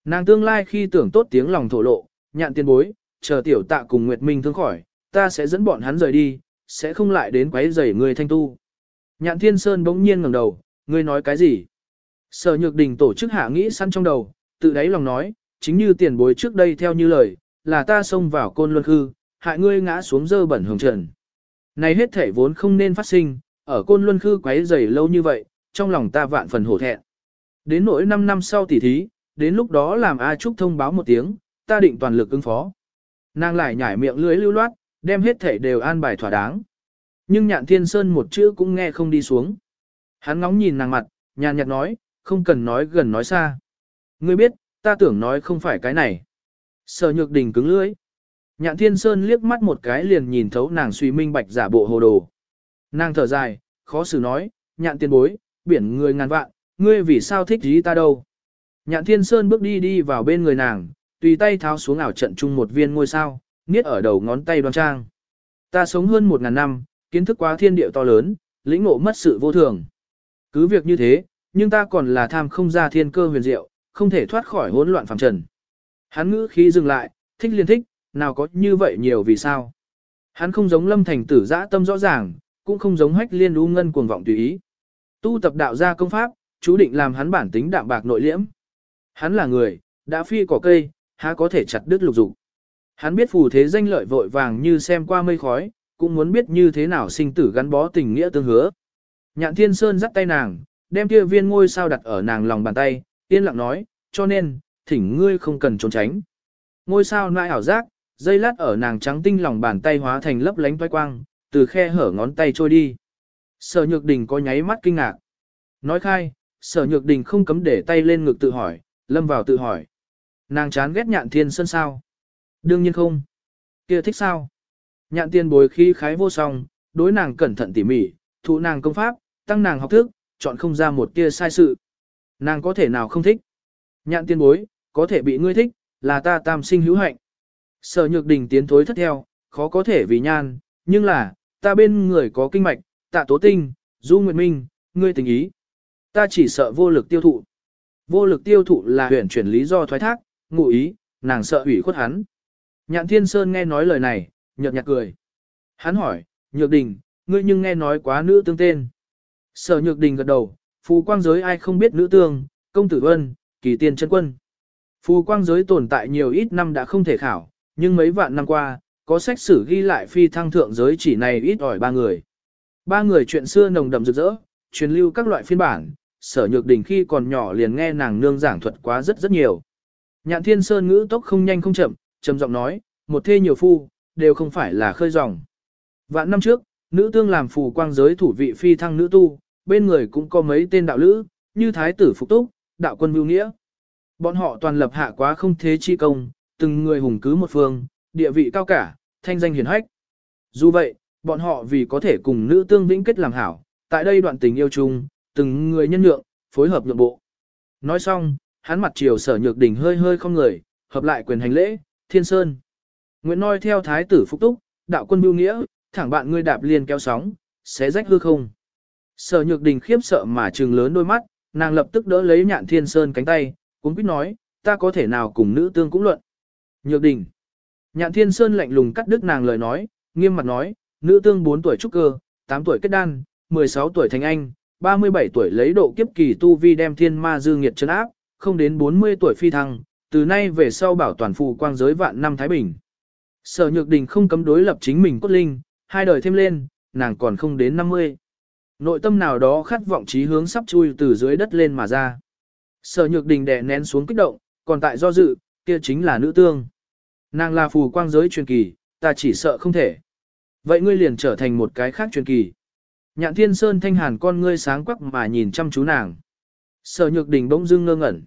Nàng tương lai khi tưởng tốt tiếng lòng thổ lộ, nhạn tiên bối, chờ tiểu tạ cùng Nguyệt Minh thương khỏi, ta sẽ dẫn bọn hắn rời đi, sẽ không lại đến quấy rầy người thanh tu. Nhạn thiên sơn bỗng nhiên ngẩng đầu, ngươi nói cái gì? Sở nhược đình tổ chức hạ nghĩ săn trong đầu, tự đáy lòng nói, chính như tiền bối trước đây theo như lời, là ta xông vào côn luân hư, hại ngươi ngã xuống dơ bẩn hồng trần. Này hết thể vốn không nên phát sinh, ở côn luân khư quấy rầy lâu như vậy, trong lòng ta vạn phần hổ thẹn. Đến nỗi 5 năm sau tỉ thí, đến lúc đó làm A Trúc thông báo một tiếng, ta định toàn lực ứng phó. Nàng lại nhảy miệng lưới lưu loát, đem hết thể đều an bài thỏa đáng. Nhưng nhạn thiên sơn một chữ cũng nghe không đi xuống. Hắn ngóng nhìn nàng mặt, nhàn nhạt nói, không cần nói gần nói xa. Ngươi biết, ta tưởng nói không phải cái này. Sở nhược đình cứng lưỡi. Nhạn thiên sơn liếc mắt một cái liền nhìn thấu nàng suy minh bạch giả bộ hồ đồ. Nàng thở dài, khó xử nói, nhạn tiên bối, biển người ngàn vạn, ngươi vì sao thích ý ta đâu. Nhạn thiên sơn bước đi đi vào bên người nàng, tùy tay tháo xuống ảo trận chung một viên ngôi sao, niết ở đầu ngón tay đoan trang. Ta sống hơn một ngàn năm, kiến thức quá thiên địa to lớn, lĩnh ngộ mất sự vô thường. Cứ việc như thế, nhưng ta còn là tham không ra thiên cơ huyền diệu, không thể thoát khỏi hỗn loạn phàm trần. Hắn ngữ khí dừng lại, thích liên thích, nào có như vậy nhiều vì sao. Hắn không giống lâm thành tử dã tâm rõ ràng, cũng không giống hách liên u ngân cuồng vọng tùy ý. Tu tập đạo gia công pháp, chú định làm hắn bản tính đạm bạc nội liễm. Hắn là người, đã phi cỏ cây, há có thể chặt đứt lục dục. Hắn biết phù thế danh lợi vội vàng như xem qua mây khói, cũng muốn biết như thế nào sinh tử gắn bó tình nghĩa tương hứa. Nhạn Thiên Sơn dắt tay nàng, đem kia viên ngôi sao đặt ở nàng lòng bàn tay, yên lặng nói, cho nên, thỉnh ngươi không cần trốn tránh. Ngôi sao nãi ảo giác, dây lát ở nàng trắng tinh lòng bàn tay hóa thành lấp lánh toái quang, từ khe hở ngón tay trôi đi. Sở Nhược Đình có nháy mắt kinh ngạc. Nói khai, Sở Nhược Đình không cấm để tay lên ngực tự hỏi, lâm vào tự hỏi. Nàng chán ghét nhạn thiên sơn sao? Đương nhiên không. kia thích sao? Nhạn tiên bối khi khái vô song, đối nàng cẩn thận tỉ mỉ, thụ nàng công pháp, tăng nàng học thức, chọn không ra một tia sai sự. Nàng có thể nào không thích? Nhạn tiên bối, có thể bị ngươi thích, là ta tam sinh hữu hạnh. Sở nhược đình tiến thối thất theo, khó có thể vì nhan, nhưng là, ta bên người có kinh mạch, tạ tố tinh, du nguyệt minh, ngươi tình ý. Ta chỉ sợ vô lực tiêu thụ. Vô lực tiêu thụ là huyền chuyển lý do thoái thác, ngụ ý, nàng sợ hủy khuất hắn. Nhạn thiên sơn nghe nói lời này, nhợt nhạt cười. Hắn hỏi, nhược đình, ngươi nhưng nghe nói quá nữ tương tên. Sở nhược đình gật đầu, phù quang giới ai không biết nữ tương, công tử ân, kỳ tiên chân quân. Phù quang giới tồn tại nhiều ít năm đã không thể khảo, nhưng mấy vạn năm qua, có sách sử ghi lại phi thăng thượng giới chỉ này ít ỏi ba người. Ba người chuyện xưa nồng đậm rực rỡ, truyền lưu các loại phiên bản, sở nhược đình khi còn nhỏ liền nghe nàng nương giảng thuật quá rất rất nhiều. Nhạn thiên sơn ngữ tốc không nhanh không chậm, trầm giọng nói, một thê nhiều phu, đều không phải là khơi dòng. Vạn năm trước, nữ tương làm phù quang giới thủ vị phi thăng nữ tu, bên người cũng có mấy tên đạo lữ, như thái tử phục túc, đạo quân vưu nghĩa. Bọn họ toàn lập hạ quá không thế chi công, từng người hùng cứ một phương, địa vị cao cả, thanh danh hiển hách. Dù vậy, bọn họ vì có thể cùng nữ tương vĩnh kết làm hảo, tại đây đoạn tình yêu chung, từng người nhân nhượng, phối hợp nhượng bộ. Nói xong, hắn mặt chiều sở nhược đỉnh hơi hơi không người, hợp lại quyền hành lễ, thiên sơn. Nguyễn Nói theo thái tử phúc túc, đạo quân Mưu nghĩa, thẳng bạn ngươi đạp liên kéo sóng, xé rách hư không. Sở nhược đình khiếp sợ mà trừng lớn đôi mắt, nàng lập tức đỡ lấy nhạn thiên sơn cánh tay, cũng biết nói, ta có thể nào cùng nữ tương cũng luận. Nhược đình. Nhạn thiên sơn lạnh lùng cắt đứt nàng lời nói, nghiêm mặt nói, nữ tương 4 tuổi trúc cơ, 8 tuổi kết đan, 16 tuổi thành anh, 37 tuổi lấy độ kiếp kỳ tu vi đem thiên ma dư nghiệt chân áp, không đến 40 tuổi phi thăng, từ nay về sau bảo toàn phù quang giới vạn năm Thái Bình. Sở Nhược Đình không cấm đối lập chính mình cốt linh, hai đời thêm lên, nàng còn không đến 50. Nội tâm nào đó khát vọng trí hướng sắp chui từ dưới đất lên mà ra. Sở Nhược Đình đè nén xuống kích động, còn tại do dự, kia chính là nữ tương. Nàng là phù quang giới truyền kỳ, ta chỉ sợ không thể. Vậy ngươi liền trở thành một cái khác truyền kỳ. Nhạn Thiên Sơn thanh hàn con ngươi sáng quắc mà nhìn chăm chú nàng. Sở Nhược Đình bỗng dưng ngơ ngẩn.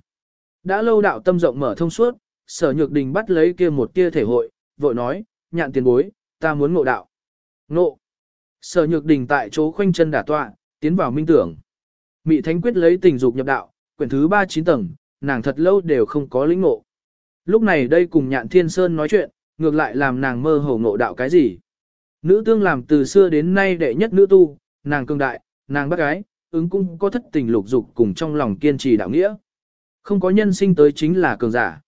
Đã lâu đạo tâm rộng mở thông suốt, Sở Nhược Đình bắt lấy kia một tia thể hội, vội nói, nhạn tiền bối, ta muốn ngộ đạo. Ngộ. Sở Nhược Đình tại chỗ khoanh chân đả tọa, tiến vào minh tưởng. Mị Thánh quyết lấy tình dục nhập đạo, quyển thứ 39 tầng, nàng thật lâu đều không có lĩnh ngộ. Lúc này đây cùng Nhạn Thiên Sơn nói chuyện, ngược lại làm nàng mơ hồ ngộ đạo cái gì. Nữ tương làm từ xưa đến nay đệ nhất nữ tu, nàng cương đại, nàng bác gái, ứng cũng có thất tình lục dục cùng trong lòng kiên trì đạo nghĩa. Không có nhân sinh tới chính là cường giả.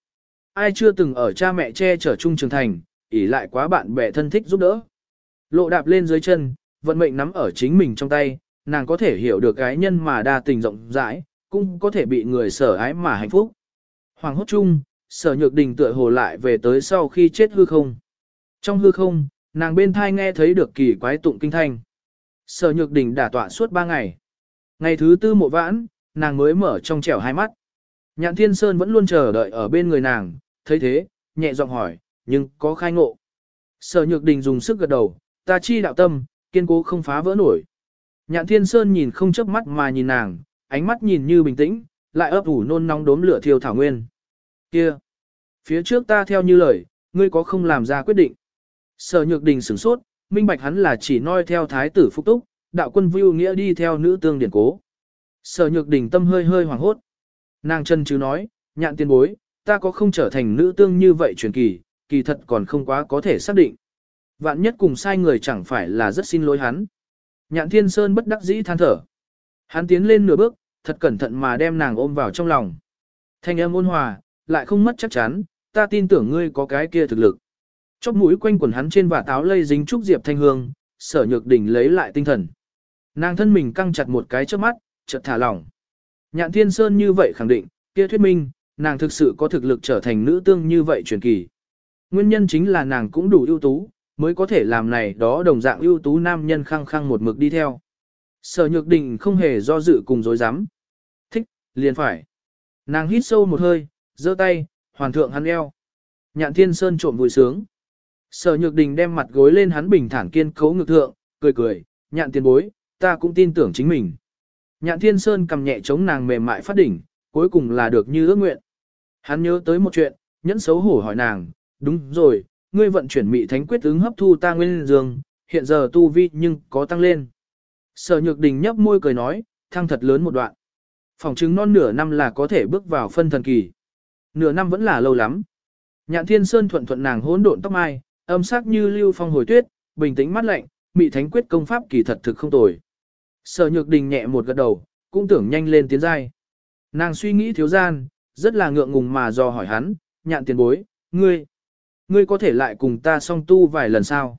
Ai chưa từng ở cha mẹ che chở chung trường thành, ỉ lại quá bạn bè thân thích giúp đỡ. Lộ đạp lên dưới chân, vận mệnh nắm ở chính mình trong tay, nàng có thể hiểu được cái nhân mà đa tình rộng rãi, cũng có thể bị người sở ái mà hạnh phúc. Hoàng hốt chung, sở nhược đình tựa hồ lại về tới sau khi chết hư không. Trong hư không, nàng bên thai nghe thấy được kỳ quái tụng kinh thanh. Sở nhược đình đả tọa suốt ba ngày. Ngày thứ tư mộ vãn, nàng mới mở trong trẻo hai mắt. Nhạn Thiên Sơn vẫn luôn chờ đợi ở bên người nàng, thấy thế, nhẹ giọng hỏi, nhưng có khai ngộ. Sở Nhược Đình dùng sức gật đầu, ta chi đạo tâm, kiên cố không phá vỡ nổi. Nhạn Thiên Sơn nhìn không chớp mắt mà nhìn nàng, ánh mắt nhìn như bình tĩnh, lại ấp ủ nôn nóng đốm lửa thiêu thảo nguyên. Kia, phía trước ta theo như lời, ngươi có không làm ra quyết định. Sở Nhược Đình sửng sốt, minh bạch hắn là chỉ noi theo thái tử phúc túc, đạo quân vưu nghĩa đi theo nữ tương điển cố. Sở Nhược Đình tâm hơi hơi hoảng hốt. Nàng chân chứ nói, nhạn tiên bối, ta có không trở thành nữ tương như vậy truyền kỳ, kỳ thật còn không quá có thể xác định. Vạn nhất cùng sai người chẳng phải là rất xin lỗi hắn. Nhạn thiên sơn bất đắc dĩ than thở. Hắn tiến lên nửa bước, thật cẩn thận mà đem nàng ôm vào trong lòng. Thanh âm ôn hòa, lại không mất chắc chắn, ta tin tưởng ngươi có cái kia thực lực. Chóp mũi quanh quần hắn trên và táo lây dính trúc diệp thanh hương, sở nhược đỉnh lấy lại tinh thần. Nàng thân mình căng chặt một cái trước mắt, chợt thả lỏng. Nhạn Thiên Sơn như vậy khẳng định, kia thuyết minh, nàng thực sự có thực lực trở thành nữ tương như vậy truyền kỳ. Nguyên nhân chính là nàng cũng đủ ưu tú, mới có thể làm này đó đồng dạng ưu tú nam nhân khăng khăng một mực đi theo. Sở Nhược Đình không hề do dự cùng dối dám. Thích, liền phải. Nàng hít sâu một hơi, giơ tay, hoàn thượng hắn eo. Nhạn Thiên Sơn trộm vui sướng. Sở Nhược Đình đem mặt gối lên hắn bình thản kiên cấu ngực thượng, cười cười, nhạn tiền bối, ta cũng tin tưởng chính mình. Nhạn Thiên Sơn cầm nhẹ chống nàng mềm mại phát đỉnh, cuối cùng là được như ước nguyện. Hắn nhớ tới một chuyện, nhẫn xấu hổ hỏi nàng, đúng rồi, ngươi vận chuyển mị thánh quyết ứng hấp thu ta nguyên dương, hiện giờ tu vi nhưng có tăng lên. Sở Nhược Đình nhấp môi cười nói, thăng thật lớn một đoạn. Phòng chứng non nửa năm là có thể bước vào phân thần kỳ. Nửa năm vẫn là lâu lắm. Nhạn Thiên Sơn thuận thuận nàng hỗn độn tóc mai, âm sắc như lưu phong hồi tuyết, bình tĩnh mắt lạnh, mị thánh quyết công pháp kỳ thật thực không tồi. Sở nhược đình nhẹ một gật đầu, cũng tưởng nhanh lên tiến giai. Nàng suy nghĩ thiếu gian, rất là ngượng ngùng mà dò hỏi hắn, nhạn tiền bối, ngươi, ngươi có thể lại cùng ta song tu vài lần sao?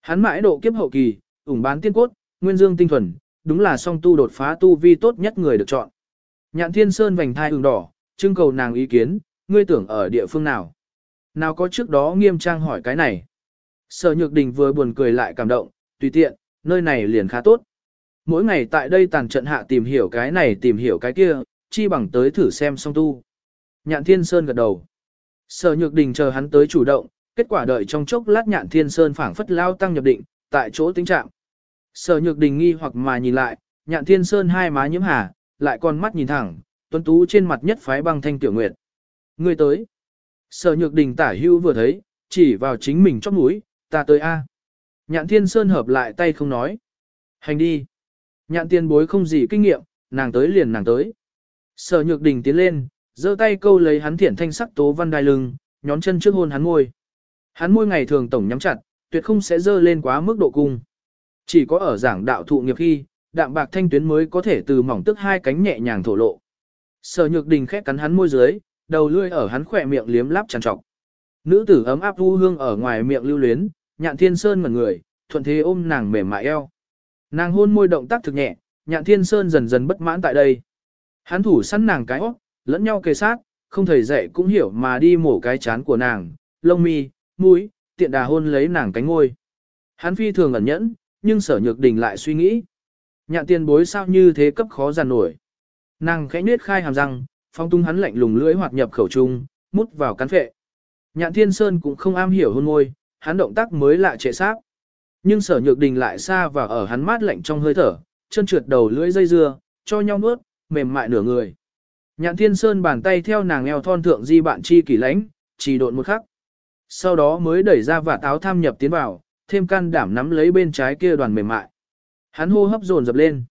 Hắn mãi độ kiếp hậu kỳ, ủng bán tiên cốt, nguyên dương tinh thuần, đúng là song tu đột phá tu vi tốt nhất người được chọn. Nhạn thiên sơn vành thai ửng đỏ, trưng cầu nàng ý kiến, ngươi tưởng ở địa phương nào? Nào có trước đó nghiêm trang hỏi cái này? Sở nhược đình vừa buồn cười lại cảm động, tùy tiện, nơi này liền khá tốt mỗi ngày tại đây tàn trận hạ tìm hiểu cái này tìm hiểu cái kia, chi bằng tới thử xem song tu. Nhạn Thiên Sơn gật đầu. Sở Nhược Đình chờ hắn tới chủ động, kết quả đợi trong chốc lát Nhạn Thiên Sơn phảng phất lao tăng nhập định, tại chỗ tính trạng. Sở Nhược Đình nghi hoặc mà nhìn lại, Nhạn Thiên Sơn hai má nhiễm hà, lại con mắt nhìn thẳng, tuấn tú trên mặt nhất phái băng thanh tiểu nguyệt. Người tới. Sở Nhược Đình tả hưu vừa thấy, chỉ vào chính mình chóp mũi, ta tới a. Nhạn Thiên Sơn hợp lại tay không nói. Hành đi. Nhạn tiên bối không gì kinh nghiệm, nàng tới liền nàng tới. Sở nhược đình tiến lên, giơ tay câu lấy hắn thiển thanh sắc tố văn đai lưng, nhón chân trước hôn hắn môi. Hắn môi ngày thường tổng nhắm chặt, tuyệt không sẽ dơ lên quá mức độ cung. Chỉ có ở giảng đạo thụ nghiệp khi, đạm bạc thanh tuyến mới có thể từ mỏng tức hai cánh nhẹ nhàng thổ lộ. Sở nhược đình khẽ cắn hắn môi dưới, đầu lưỡi ở hắn khỏe miệng liếm láp tràn trọc. Nữ tử ấm áp vu hương ở ngoài miệng lưu luyến, nhạn thiên sơn ngẩn người, thuận thế ôm nàng mềm mại eo. Nàng hôn môi động tác thực nhẹ, nhạn thiên sơn dần dần bất mãn tại đây. Hắn thủ săn nàng cái óc, lẫn nhau kề sát, không thầy dạy cũng hiểu mà đi mổ cái chán của nàng, lông mi, mũi, tiện đà hôn lấy nàng cánh ngôi. Hắn phi thường ẩn nhẫn, nhưng sở nhược đình lại suy nghĩ. Nhạn tiền bối sao như thế cấp khó giàn nổi. Nàng khẽ nết khai hàm răng, phong tung hắn lạnh lùng lưỡi hoạt nhập khẩu trung, mút vào cắn phệ. Nhạn thiên sơn cũng không am hiểu hôn ngôi, hắn động tác mới lạ trệ sát. Nhưng sở nhược đình lại xa và ở hắn mát lạnh trong hơi thở, chân trượt đầu lưỡi dây dưa, cho nhau nuốt, mềm mại nửa người. Nhạn thiên sơn bàn tay theo nàng eo thon thượng di bạn chi kỳ lãnh, chỉ độn một khắc. Sau đó mới đẩy ra và táo tham nhập tiến vào, thêm can đảm nắm lấy bên trái kia đoàn mềm mại. Hắn hô hấp dồn dập lên.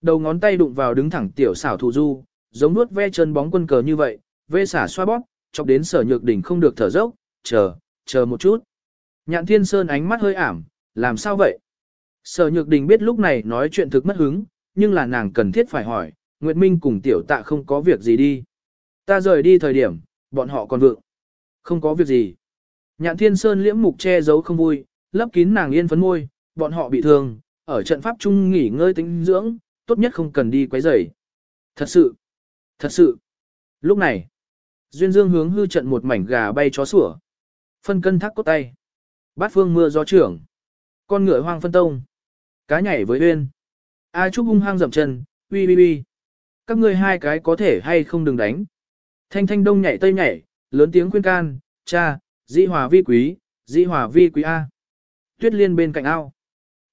Đầu ngón tay đụng vào đứng thẳng tiểu xảo thủ du, giống nuốt ve chân bóng quân cờ như vậy, vê xả xoa bóp, chọc đến sở nhược đỉnh không được thở dốc, chờ, chờ một chút. Nhạn thiên sơn ánh mắt hơi ảm, làm sao vậy? Sở nhược đình biết lúc này nói chuyện thực mất hứng, nhưng là nàng cần thiết phải hỏi, Nguyệt Minh cùng tiểu tạ không có việc gì đi. Ta rời đi thời điểm, bọn họ còn vượng. Không có việc gì. Nhạn thiên sơn liễm mục che giấu không vui, lấp kín nàng yên phấn môi, bọn họ bị thương, ở trận pháp chung nghỉ ngơi tính dưỡng, tốt nhất không cần đi quấy rầy. Thật sự, thật sự. Lúc này, Duyên Dương hướng hư trận một mảnh gà bay chó sủa. Phân cân thác cốt tay. Bát phương mưa gió trưởng. Con ngựa hoang phân tông. Cá nhảy với uyên. A Trúc hung hăng dậm chân, uy uy uy. Các ngươi hai cái có thể hay không đừng đánh. Thanh thanh đông nhảy tây nhảy, lớn tiếng khuyên can, cha, dĩ hòa vi quý, dĩ hòa vi quý A. Tuyết liên bên cạnh ao.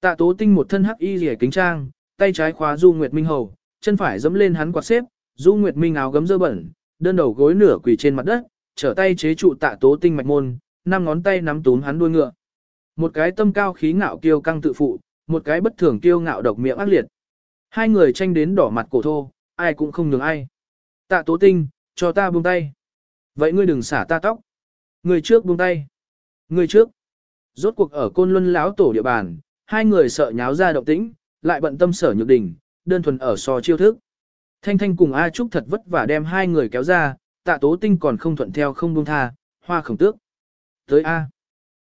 Tạ tố tinh một thân hắc y rỉa kính trang, tay trái khóa Du Nguyệt Minh hầu, chân phải dẫm lên hắn quạt xếp, Du Nguyệt Minh áo gấm dơ bẩn, đơn đầu gối nửa quỳ trên mặt đất, trở tay chế trụ tạ tố tinh mạch môn, năm ngón tay nắm túm hắn đuôi ngựa. Một cái tâm cao khí ngạo kiêu căng tự phụ, một cái bất thường kiêu ngạo độc miệng ác liệt. Hai người tranh đến đỏ mặt cổ thô, ai cũng không nhường ai. Tạ tố tinh, cho ta buông tay. Vậy ngươi đừng xả ta tóc. Người trước buông tay. Người trước. Rốt cuộc ở côn luân láo tổ địa bàn, hai người sợ nháo ra động tĩnh, lại bận tâm sở nhược đỉnh, đơn thuần ở so chiêu thức. Thanh Thanh cùng A Trúc thật vất vả đem hai người kéo ra, tạ tố tinh còn không thuận theo không buông tha, hoa khổng tước. Tới A.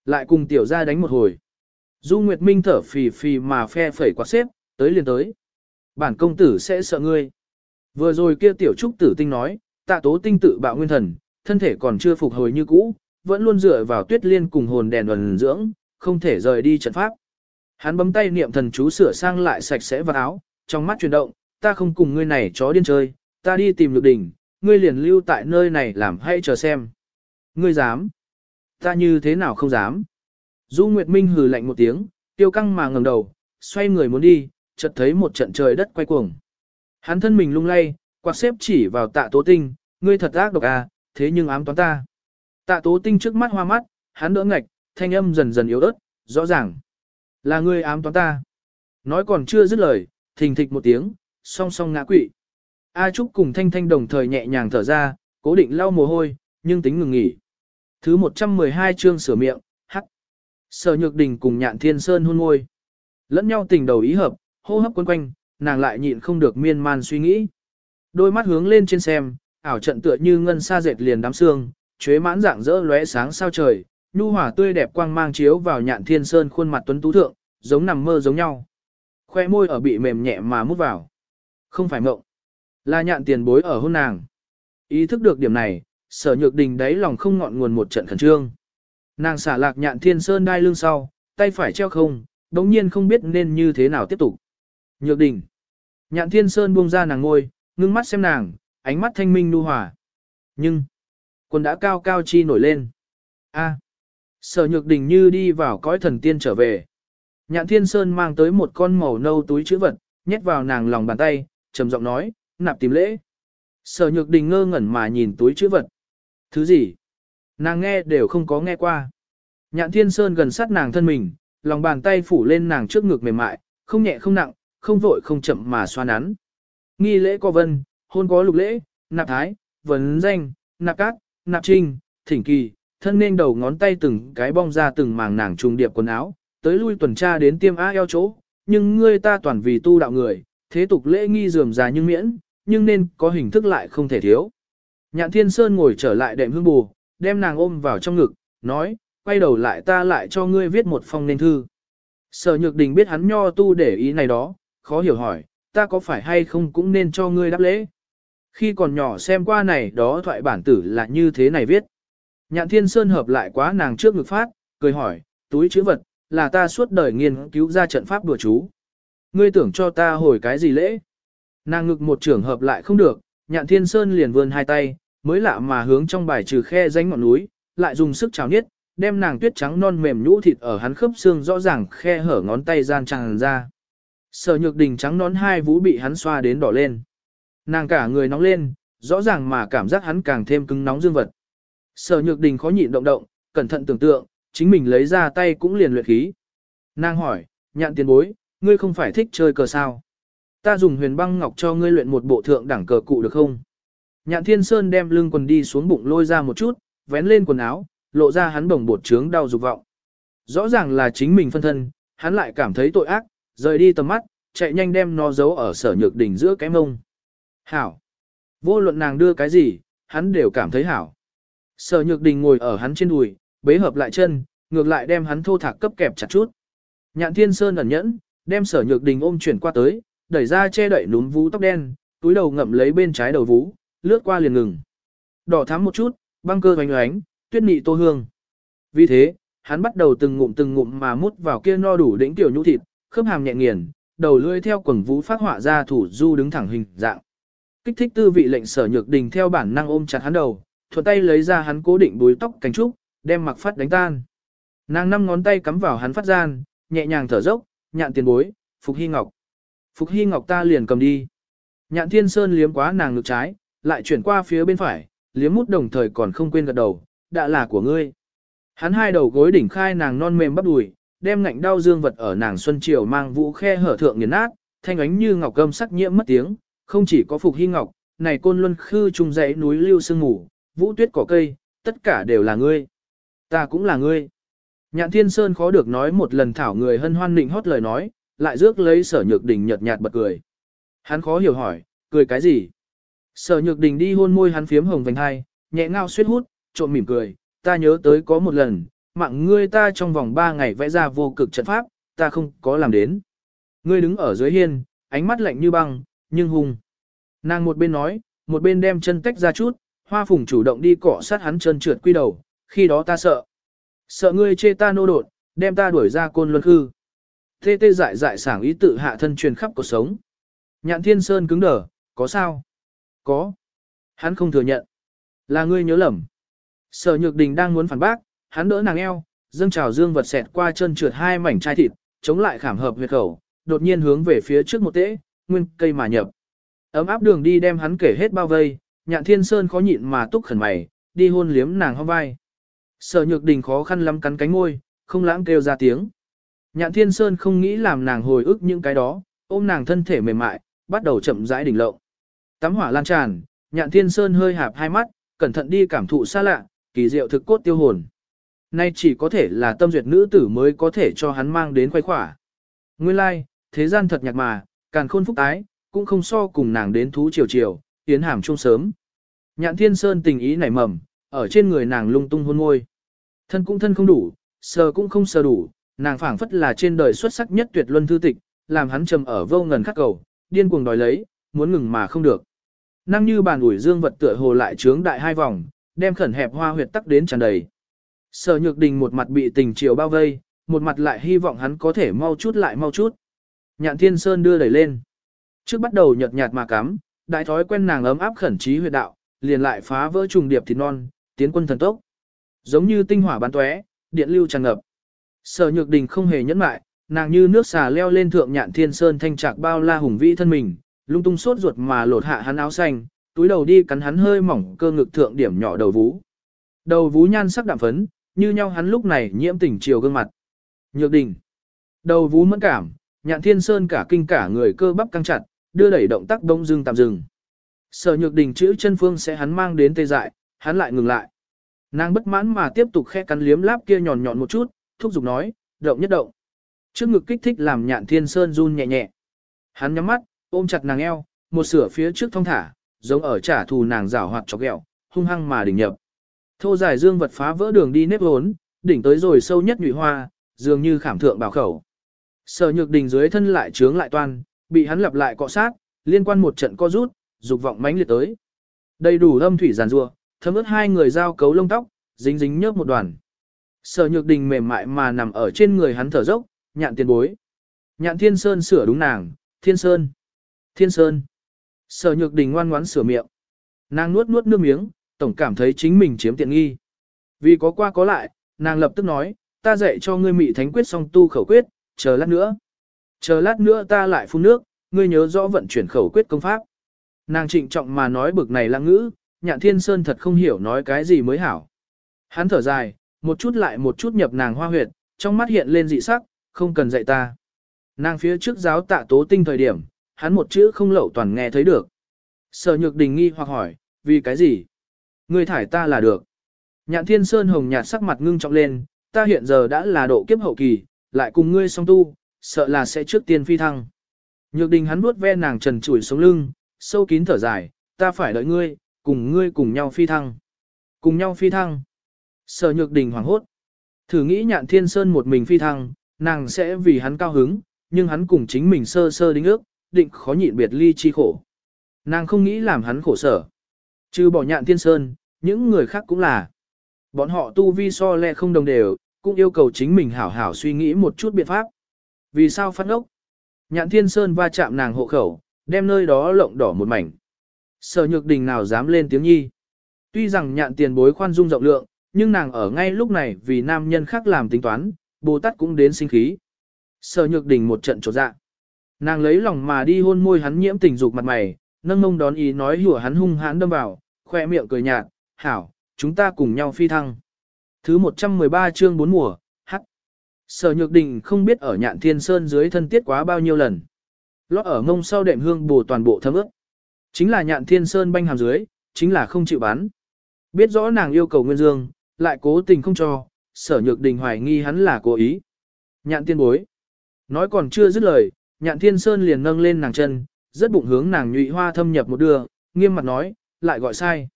Lại cùng tiểu ra đánh một hồi. Du Nguyệt Minh thở phì phì mà phe phẩy quạt xếp, tới liền tới. Bản công tử sẽ sợ ngươi. Vừa rồi kia tiểu trúc tử tinh nói, tạ tố tinh tự bạo nguyên thần, thân thể còn chưa phục hồi như cũ, vẫn luôn dựa vào tuyết liên cùng hồn đèn ẩn dưỡng, không thể rời đi trận pháp. Hắn bấm tay niệm thần chú sửa sang lại sạch sẽ vào áo, trong mắt chuyển động, ta không cùng ngươi này chó điên chơi, ta đi tìm lược đỉnh, ngươi liền lưu tại nơi này làm hay chờ xem. Ngươi dám? Ta như thế nào không dám? Du Nguyệt Minh hừ lạnh một tiếng, tiêu căng mà ngẩng đầu, xoay người muốn đi, chợt thấy một trận trời đất quay cuồng. Hắn thân mình lung lay, quạt xếp chỉ vào tạ tố tinh, ngươi thật ác độc à, thế nhưng ám toán ta. Tạ tố tinh trước mắt hoa mắt, hắn đỡ ngạch, thanh âm dần dần yếu ớt, rõ ràng. Là ngươi ám toán ta. Nói còn chưa dứt lời, thình thịch một tiếng, song song ngã quỵ. A Trúc cùng Thanh Thanh đồng thời nhẹ nhàng thở ra, cố định lau mồ hôi, nhưng tính ngừng nghỉ. Thứ 112 chương sửa miệng, hắc. Sở Nhược Đình cùng Nhạn Thiên Sơn hôn môi. Lẫn nhau tình đầu ý hợp, hô hấp quấn quanh, nàng lại nhịn không được miên man suy nghĩ. Đôi mắt hướng lên trên xem, ảo trận tựa như ngân xa dệt liền đám xương, chuế mãn dạng rỡ lóe sáng sao trời, nhu hòa tươi đẹp quang mang chiếu vào Nhạn Thiên Sơn khuôn mặt tuấn tú thượng, giống nằm mơ giống nhau. Khoe môi ở bị mềm nhẹ mà mút vào. Không phải mộng. Là nhạn tiền bối ở hôn nàng. Ý thức được điểm này, sở nhược đình đáy lòng không ngọn nguồn một trận khẩn trương. Nàng xả lạc nhạn thiên sơn đai lưng sau, tay phải treo không, đống nhiên không biết nên như thế nào tiếp tục. Nhược đình. Nhạn thiên sơn buông ra nàng ngôi, ngưng mắt xem nàng, ánh mắt thanh minh nu hòa. Nhưng, quần đã cao cao chi nổi lên. A. Sở nhược đình như đi vào cõi thần tiên trở về. Nhạn thiên sơn mang tới một con màu nâu túi chữ vật, nhét vào nàng lòng bàn tay, trầm giọng nói, nạp tìm lễ. Sở nhược đình ngơ ngẩn mà nhìn túi chữ vật. Thứ gì? Nàng nghe đều không có nghe qua. Nhạn thiên sơn gần sát nàng thân mình, lòng bàn tay phủ lên nàng trước ngực mềm mại, không nhẹ không nặng, không vội không chậm mà xoa nắn. Nghi lễ có vân, hôn có lục lễ, nạp thái, vấn danh, nạp cát, nạp trinh, thỉnh kỳ, thân nên đầu ngón tay từng cái bong ra từng màng nàng trùng điệp quần áo, tới lui tuần tra đến tiêm á eo chỗ, nhưng ngươi ta toàn vì tu đạo người, thế tục lễ nghi dườm già nhưng miễn, nhưng nên có hình thức lại không thể thiếu. Nhạn Thiên Sơn ngồi trở lại đệm hương bù, đem nàng ôm vào trong ngực, nói, quay đầu lại ta lại cho ngươi viết một phong nên thư. Sở Nhược Đình biết hắn nho tu để ý này đó, khó hiểu hỏi, ta có phải hay không cũng nên cho ngươi đáp lễ. Khi còn nhỏ xem qua này đó thoại bản tử là như thế này viết. Nhạn Thiên Sơn hợp lại quá nàng trước ngực phát, cười hỏi, túi chữ vật, là ta suốt đời nghiên cứu ra trận pháp đùa chú. Ngươi tưởng cho ta hồi cái gì lễ? Nàng ngực một trường hợp lại không được, Nhạn Thiên Sơn liền vươn hai tay, mới lạ mà hướng trong bài trừ khe danh ngọn núi, lại dùng sức chào niết, đem nàng tuyết trắng non mềm nhũ thịt ở hắn khớp xương rõ ràng khe hở ngón tay gian tràn ra. Sở nhược đình trắng nón hai vũ bị hắn xoa đến đỏ lên. Nàng cả người nóng lên, rõ ràng mà cảm giác hắn càng thêm cứng nóng dương vật. Sở nhược đình khó nhịn động động, cẩn thận tưởng tượng, chính mình lấy ra tay cũng liền luyện khí. Nàng hỏi, nhạn tiền bối, ngươi không phải thích chơi cờ sao? Ta dùng huyền băng ngọc cho ngươi luyện một bộ thượng đẳng cờ cụ được không? Nhạn thiên sơn đem lưng quần đi xuống bụng lôi ra một chút, vén lên quần áo, lộ ra hắn bồng bột trướng đau dục vọng. Rõ ràng là chính mình phân thân, hắn lại cảm thấy tội ác, rời đi tầm mắt, chạy nhanh đem nó giấu ở sở nhược đỉnh giữa cái mông. Hảo. Vô luận nàng đưa cái gì, hắn đều cảm thấy hảo. Sở nhược đình ngồi ở hắn trên đùi, bế hợp lại chân, ngược lại đem hắn thô thạc cấp kẹp chặt chút. Nhạn thiên sơn ẩn nhẫn, đem sở nhược đình ôm chuyển qua tới, đẩy ra che đậy núm vú tóc đen, túi đầu ngậm lấy bên trái đầu vú, lướt qua liền ngừng. Đỏ thắm một chút, băng cơ hoành oánh, tuyết nị tô hương. Vì thế, hắn bắt đầu từng ngụm từng ngụm mà mút vào kia no đủ đỉnh tiểu nhũ thịt, khớp hàm nhẹ nghiền, đầu lưỡi theo quần vũ phát họa ra thủ du đứng thẳng hình dạng. Kích thích tư vị lệnh sở nhược đình theo bản năng ôm chặt hắn đầu, thuận tay lấy ra hắn cố định búi tóc cánh trúc, đem mặc phát đánh tan. Nàng năm ngón tay cắm vào hắn phát gian, nhẹ nhàng thở dốc, nhạn tiền bối, Phục Hy Ngọc. Phục Hy Ngọc ta liền cầm đi. Nhạn Thiên Sơn liếm quá nàng ngực trái, lại chuyển qua phía bên phải, liếm mút đồng thời còn không quên gật đầu, đã là của ngươi. Hắn hai đầu gối đỉnh khai nàng non mềm bắp đùi, đem ngạnh đau dương vật ở nàng xuân triều mang vũ khe hở thượng nghiền nát, thanh ánh như ngọc gâm sắc nhiễm mất tiếng, không chỉ có phục hy ngọc, này côn luân khư trung dãy núi lưu sương ngủ, vũ tuyết cỏ cây, tất cả đều là ngươi. Ta cũng là ngươi. Nhạn thiên sơn khó được nói một lần thảo người hân hoan định hót lời nói, lại rước lấy sở nhược đình nhợt nhạt bật cười. Hắn khó hiểu hỏi, cười cái gì? Sở nhược đình đi hôn môi hắn phiếm hồng vành hai, nhẹ ngao suýt hút, trộm mỉm cười, ta nhớ tới có một lần, mạng ngươi ta trong vòng 3 ngày vẽ ra vô cực trận pháp, ta không có làm đến. Ngươi đứng ở dưới hiên, ánh mắt lạnh như băng, nhưng hung. Nàng một bên nói, một bên đem chân tách ra chút, hoa phùng chủ động đi cọ sát hắn chân trượt quy đầu, khi đó ta sợ. Sợ ngươi chê ta nô đột, đem ta đuổi ra côn luân khư. Tê tê dại dại sảng ý tự hạ thân truyền khắp cuộc sống. Nhạn thiên sơn cứng đờ, có sao? Có. Hắn không thừa nhận. Là ngươi nhớ lầm. Sở nhược đình đang muốn phản bác, hắn đỡ nàng eo, dâng trào dương vật xẹt qua chân trượt hai mảnh chai thịt, chống lại khảm hợp huyệt khẩu, đột nhiên hướng về phía trước một tễ, nguyên cây mà nhập. Ấm áp đường đi đem hắn kể hết bao vây, nhạn thiên sơn khó nhịn mà túc khẩn mày, đi hôn liếm nàng hông vai. Sở nhược đình khó khăn lắm cắn cánh môi, không lãng kêu ra tiếng. Nhạn thiên sơn không nghĩ làm nàng hồi ức những cái đó, ôm nàng thân thể mềm mại, bắt đầu chậm rãi đỉnh lộng. Tắm hỏa lan tràn, nhạn thiên sơn hơi hạp hai mắt, cẩn thận đi cảm thụ xa lạ, kỳ diệu thực cốt tiêu hồn. Nay chỉ có thể là tâm duyệt nữ tử mới có thể cho hắn mang đến khoái khỏa. Nguyên lai, like, thế gian thật nhạc mà, càng khôn phúc tái, cũng không so cùng nàng đến thú chiều chiều, tiến hàm trung sớm. Nhạn thiên sơn tình ý nảy mầm, ở trên người nàng lung tung hôn môi. Thân cũng thân không đủ, sờ cũng không sờ đủ, nàng phảng phất là trên đời xuất sắc nhất tuyệt luân thư tịch, làm hắn trầm ở vô ngần khắc cầu, điên cuồng đòi lấy, muốn ngừng mà không được. Năng như bàn ủi dương vật tựa hồ lại trướng đại hai vòng, đem khẩn hẹp hoa huyệt tắc đến tràn đầy. Sở nhược đình một mặt bị tình chiều bao vây, một mặt lại hy vọng hắn có thể mau chút lại mau chút. Nhạn thiên sơn đưa đẩy lên. Trước bắt đầu nhợt nhạt mà cắm, đại thói quen nàng ấm áp khẩn trí huyệt đạo, liền lại phá vỡ trùng điệp thịt non, tiến quân thần tốc. Giống như tinh hỏa bắn tóe, điện lưu tràn ngập. Sở nhược đình không hề nhẫn mại, nàng như nước xà leo lên thượng nhạn thiên sơn thanh trạc bao la hùng vĩ thân mình, lung tung sốt ruột mà lột hạ hắn áo xanh, túi đầu đi cắn hắn hơi mỏng cơ ngực thượng điểm nhỏ đầu vú. Đầu vú nhan sắc đạm phấn, như nhau hắn lúc này nhiễm tình chiều gương mặt. Nhược đình. Đầu vú mẫn cảm, nhạn thiên sơn cả kinh cả người cơ bắp căng chặt, đưa đẩy động tác đông dưng tạm dừng. Sở nhược đình chữ chân phương sẽ hắn mang đến tê dại, hắn lại ngừng lại. Nàng bất mãn mà tiếp tục khẽ cắn liếm láp kia nhọn nhọn một chút, thúc giục nói, động nhất động. Trước ngực kích thích làm nhạn thiên sơn run nhẹ nhẹ. Hắn nhắm mắt, ôm chặt nàng eo, một sửa phía trước thông thả, giống ở trả thù nàng rảo hoạt chọc ghẹo, hung hăng mà đỉnh nhập. Thô dài dương vật phá vỡ đường đi nếp hốn, đỉnh tới rồi sâu nhất nhụy hoa, dường như khảm thượng bảo khẩu. Sở nhược đình dưới thân lại trướng lại toan, bị hắn lặp lại cọ sát, liên quan một trận co rút, dục vọng mãnh liệt tới. Đầy đủ âm thủy giàn rua, thấm ướt hai người giao cấu lông tóc, dính dính nhớp một đoàn. Sở nhược đình mềm mại mà nằm ở trên người hắn thở dốc, nhạn tiền bối. Nhạn thiên sơn sửa đúng nàng, thiên sơn, thiên sơn. Sở nhược đình ngoan ngoãn sửa miệng. Nàng nuốt nuốt nước miếng, tổng cảm thấy chính mình chiếm tiện nghi. Vì có qua có lại, nàng lập tức nói, ta dạy cho ngươi mị thánh quyết song tu khẩu quyết, chờ lát nữa. Chờ lát nữa ta lại phun nước, ngươi nhớ rõ vận chuyển khẩu quyết công pháp. Nàng trịnh trọng mà nói bực này lãng ngữ, nhạn thiên sơn thật không hiểu nói cái gì mới hảo. Hắn thở dài, một chút lại một chút nhập nàng hoa huyệt, trong mắt hiện lên dị sắc, không cần dạy ta. Nàng phía trước giáo tạ tố tinh thời điểm, hắn một chữ không lậu toàn nghe thấy được. Sở nhược đình nghi hoặc hỏi, vì cái gì? Ngươi thải ta là được. Nhạn thiên sơn hồng nhạt sắc mặt ngưng trọng lên, ta hiện giờ đã là độ kiếp hậu kỳ, lại cùng ngươi song tu, sợ là sẽ trước tiên phi thăng. Nhược đình hắn vuốt ve nàng trần trụi sống lưng, sâu kín thở dài, ta phải đợi ngươi, cùng ngươi cùng nhau phi thăng. Cùng nhau phi thăng. Sở nhược đình hoảng hốt. Thử nghĩ nhạn thiên sơn một mình phi thăng, nàng sẽ vì hắn cao hứng, nhưng hắn cùng chính mình sơ sơ đính ước, định khó nhịn biệt ly chi khổ. Nàng không nghĩ làm hắn khổ sở. Trừ bỏ nhạn thiên sơn, những người khác cũng là. Bọn họ tu vi so lẹ không đồng đều, cũng yêu cầu chính mình hảo hảo suy nghĩ một chút biện pháp. Vì sao phát ốc? Nhạn thiên sơn va chạm nàng hộ khẩu, đem nơi đó lộng đỏ một mảnh. Sở nhược đình nào dám lên tiếng nhi. Tuy rằng nhạn tiền bối khoan dung rộng lượng, nhưng nàng ở ngay lúc này vì nam nhân khác làm tính toán, Bồ Tát cũng đến sinh khí. Sở nhược đình một trận trột dạ. Nàng lấy lòng mà đi hôn môi hắn nhiễm tình dục mặt mày, nâng mông đón ý nói hùa hắn hung hãn đâm vào, khoe miệng cười nhạt, hảo, chúng ta cùng nhau phi thăng. Thứ 113 chương 4 mùa, hắc. Sở nhược đình không biết ở nhạn thiên sơn dưới thân tiết quá bao nhiêu lần. Lót ở ngông sau đệm hương bù toàn bộ thấm ướt. Chính là nhạn thiên sơn banh hàm dưới, chính là không chịu bán. Biết rõ nàng yêu cầu nguyên dương, lại cố tình không cho, sở nhược đình hoài nghi hắn là cố ý. Nhạn tiên bối. Nói còn chưa dứt lời, nhạn thiên sơn liền nâng lên nàng chân, rất bụng hướng nàng nhụy hoa thâm nhập một đưa, nghiêm mặt nói, lại gọi sai.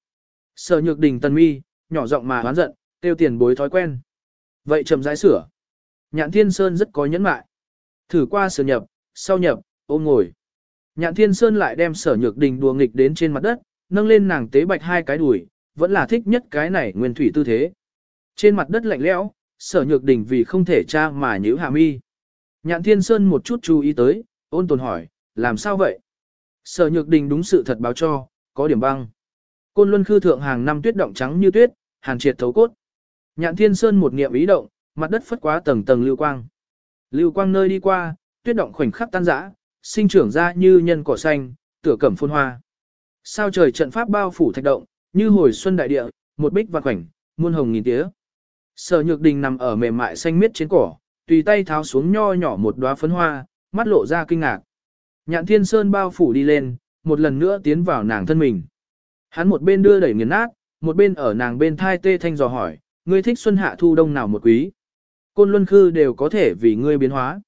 Sở nhược đình tần mi, nhỏ giọng mà hoán giận, tiêu tiền bối thói quen. Vậy chậm rãi sửa. Nhạn thiên sơn rất có nhẫn mại. Thử qua sửa nhập, sau nhập, ôm ngồi. Nhạn thiên sơn lại đem sở nhược đình đùa nghịch đến trên mặt đất, nâng lên nàng tế bạch hai cái đùi, vẫn là thích nhất cái này nguyên thủy tư thế. Trên mặt đất lạnh lẽo, sở nhược đình vì không thể tra mà nhíu hạ mi. Nhạn thiên sơn một chút chú ý tới, ôn tồn hỏi, làm sao vậy? Sở nhược đình đúng sự thật báo cho, có điểm băng. Côn luân khư thượng hàng năm tuyết động trắng như tuyết, hàn triệt thấu cốt. Nhạn thiên sơn một niệm ý động, mặt đất phất quá tầng tầng lưu quang. Lưu quang nơi đi qua, tuyết động khoảnh khắc tan rã, sinh trưởng ra như nhân cỏ xanh, tựa cẩm phun hoa. Sao trời trận pháp bao phủ thạch động, như hồi xuân đại địa, một bích và khoảnh, muôn hồng nghìn tía. Sở Nhược Đình nằm ở mềm mại xanh miết trên cỏ, tùy tay tháo xuống nho nhỏ một đóa phấn hoa, mắt lộ ra kinh ngạc. Nhạn Thiên Sơn bao phủ đi lên, một lần nữa tiến vào nàng thân mình. Hắn một bên đưa đẩy nghiền nát, một bên ở nàng bên thai tê thanh dò hỏi, ngươi thích xuân hạ thu đông nào một quý. Côn Luân Khư đều có thể vì ngươi biến hóa.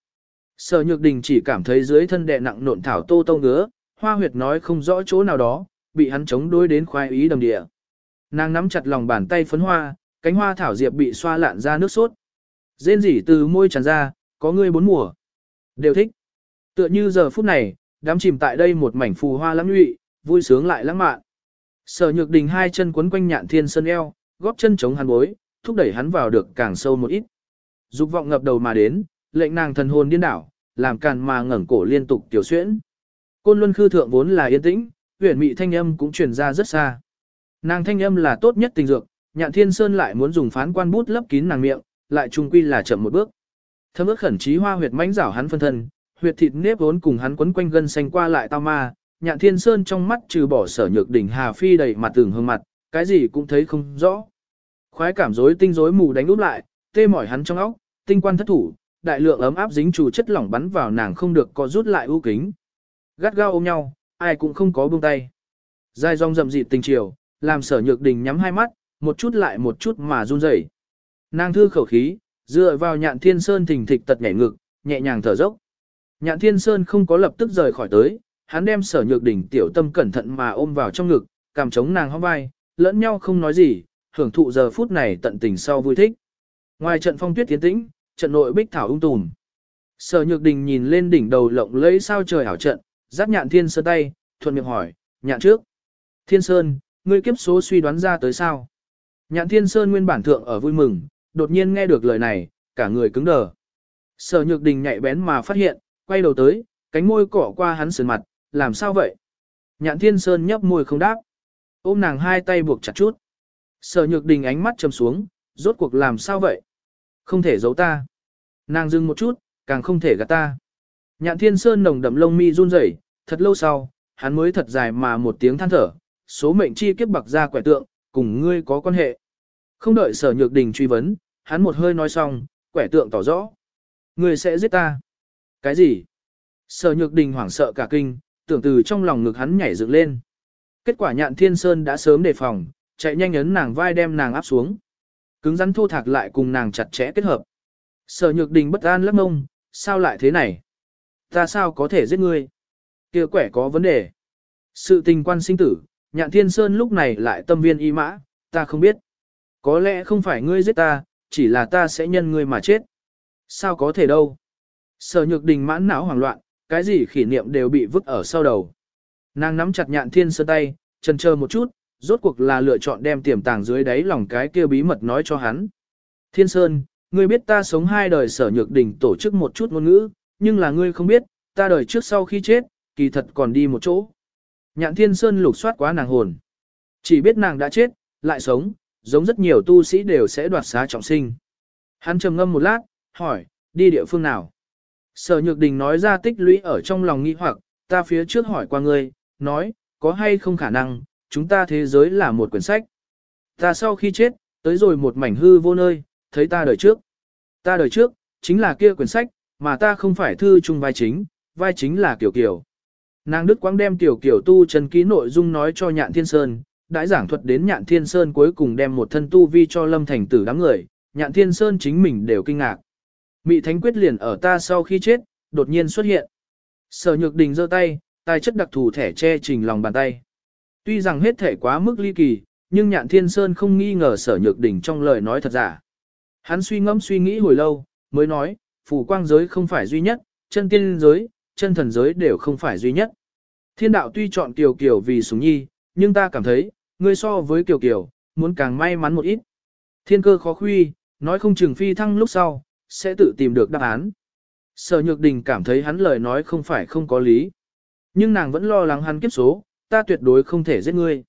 Sở Nhược Đình chỉ cảm thấy dưới thân đè nặng nộn thảo tô tông ngứa, hoa huyệt nói không rõ chỗ nào đó, bị hắn chống đối đến khoái ý đầm địa. Nàng nắm chặt lòng bàn tay phấn hoa, cánh hoa thảo diệp bị xoa lạn ra nước sốt. Rên rỉ từ môi tràn ra, có ngươi bốn mùa. Đều thích. Tựa như giờ phút này, đám chìm tại đây một mảnh phù hoa lãng nhụy, vui sướng lại lãng mạn. Sở nhược đình hai chân quấn quanh nhạn thiên sơn eo, góp chân chống hắn bối, thúc đẩy hắn vào được càng sâu một ít. Dục vọng ngập đầu mà đến, lệnh nàng thần hồn điên đảo, làm càn mà ngẩng cổ liên tục tiểu xuyễn. Côn Luân Khư thượng vốn là yên tĩnh, huyền mị thanh âm cũng truyền ra rất xa. Nàng thanh âm là tốt nhất tình dược, nhạn thiên sơn lại muốn dùng phán quan bút lấp kín nàng miệng, lại trung quy là chậm một bước. Thâm ước khẩn trí hoa huyệt mãnh rảo hắn phân thân, huyệt thịt nếp vốn cùng hắn quấn quanh gân xanh qua lại tao ma, nhạn thiên sơn trong mắt trừ bỏ sở nhược đỉnh hà phi đầy mặt tường hương mặt, cái gì cũng thấy không rõ. Khoái cảm rối tinh rối mù đánh úp lại, tê mỏi hắn trong óc, tinh quan thất thủ, đại lượng ấm áp dính chủ chất lỏng bắn vào nàng không được có rút lại ưu kính. Gắt gao ôm nhau, ai cũng không có buông tay. Dài dòng rậm rịt tình chiều, làm sở nhược đình nhắm hai mắt, một chút lại một chút mà run rẩy. Nàng thư khẩu khí, dựa vào nhạn thiên sơn thình thịch tật nhảy ngực, nhẹ nhàng thở dốc. Nhạn thiên sơn không có lập tức rời khỏi tới, hắn đem sở nhược đỉnh tiểu tâm cẩn thận mà ôm vào trong ngực, cảm chống nàng hóng vai, lẫn nhau không nói gì, hưởng thụ giờ phút này tận tình sau vui thích. Ngoài trận phong tuyết tiến tĩnh, trận nội bích thảo ung tùm. Sở Nhược Đình nhìn lên đỉnh đầu lộng lẫy sao trời ảo trận, giáp nhạn thiên sơn tay, thuận miệng hỏi, nhạn trước. Thiên Sơn, ngươi kiếp số suy đoán ra tới sao? Nhạn Thiên Sơn nguyên bản thượng ở vui mừng, đột nhiên nghe được lời này, cả người cứng đờ. Sở Nhược Đình nhạy bén mà phát hiện, quay đầu tới, cánh môi cỏ qua hắn sườn mặt, làm sao vậy? Nhạn Thiên Sơn nhấp môi không đáp. Ôm nàng hai tay buộc chặt chút. Sở Nhược Đình ánh mắt trầm xuống, rốt cuộc làm sao vậy? Không thể giấu ta. Nàng dừng một chút, càng không thể gạt ta. Nhạn Thiên Sơn nồng đậm lông mi run rẩy, thật lâu sau, hắn mới thật dài mà một tiếng than thở, số mệnh chi kiếp bạc ra quẻ tượng, cùng ngươi có quan hệ. Không đợi sở nhược đình truy vấn, hắn một hơi nói xong, quẻ tượng tỏ rõ. Ngươi sẽ giết ta. Cái gì? Sở nhược đình hoảng sợ cả kinh, tưởng từ trong lòng ngực hắn nhảy dựng lên. Kết quả nhạn thiên sơn đã sớm đề phòng, chạy nhanh ấn nàng vai đem nàng áp xuống. Cứng rắn thô thạc lại cùng nàng chặt chẽ kết hợp. Sở nhược đình bất an lắc ngông, sao lại thế này? Ta sao có thể giết ngươi? kia quẻ có vấn đề. Sự tình quan sinh tử, nhạn thiên sơn lúc này lại tâm viên y mã, ta không biết. Có lẽ không phải ngươi giết ta, chỉ là ta sẽ nhân ngươi mà chết. Sao có thể đâu? Sở nhược đình mãn não hoảng loạn, cái gì kỷ niệm đều bị vứt ở sau đầu. Nàng nắm chặt nhạn thiên sơn tay, chần chờ một chút, rốt cuộc là lựa chọn đem tiềm tàng dưới đáy lòng cái kia bí mật nói cho hắn. Thiên Sơn, ngươi biết ta sống hai đời sở nhược đỉnh tổ chức một chút ngôn ngữ, nhưng là ngươi không biết, ta đời trước sau khi chết, kỳ thật còn đi một chỗ. Nhạn Thiên Sơn lục soát quá nàng hồn. Chỉ biết nàng đã chết, lại sống, giống rất nhiều tu sĩ đều sẽ đoạt xá trọng sinh. Hắn trầm ngâm một lát, hỏi, đi địa phương nào? Sở Nhược Đình nói ra tích lũy ở trong lòng nghi hoặc, ta phía trước hỏi qua ngươi, nói, có hay không khả năng, chúng ta thế giới là một quyển sách. Ta sau khi chết, tới rồi một mảnh hư vô nơi, thấy ta đời trước. Ta đời trước, chính là kia quyển sách, mà ta không phải thư chung vai chính, vai chính là Kiều Kiều. Nàng Đức Quang đem Tiểu Kiều tu chân ký nội dung nói cho Nhạn Thiên Sơn, đãi giảng thuật đến Nhạn Thiên Sơn cuối cùng đem một thân tu vi cho Lâm Thành Tử đám người, Nhạn Thiên Sơn chính mình đều kinh ngạc. Mị Thánh Quyết liền ở ta sau khi chết, đột nhiên xuất hiện. Sở Nhược Đình giơ tay, tài chất đặc thù thẻ che trình lòng bàn tay. Tuy rằng hết thể quá mức ly kỳ, nhưng Nhạn Thiên Sơn không nghi ngờ Sở Nhược Đình trong lời nói thật giả. Hắn suy ngẫm suy nghĩ hồi lâu, mới nói, Phủ quang giới không phải duy nhất, chân tiên giới, chân thần giới đều không phải duy nhất. Thiên đạo tuy chọn Kiều Kiều vì súng nhi, nhưng ta cảm thấy, ngươi so với Kiều Kiều, muốn càng may mắn một ít. Thiên cơ khó khuy, nói không chừng phi thăng lúc sau, sẽ tự tìm được đáp án. Sở Nhược Đình cảm thấy hắn lời nói không phải không có lý. Nhưng nàng vẫn lo lắng hắn kiếp số, ta tuyệt đối không thể giết ngươi.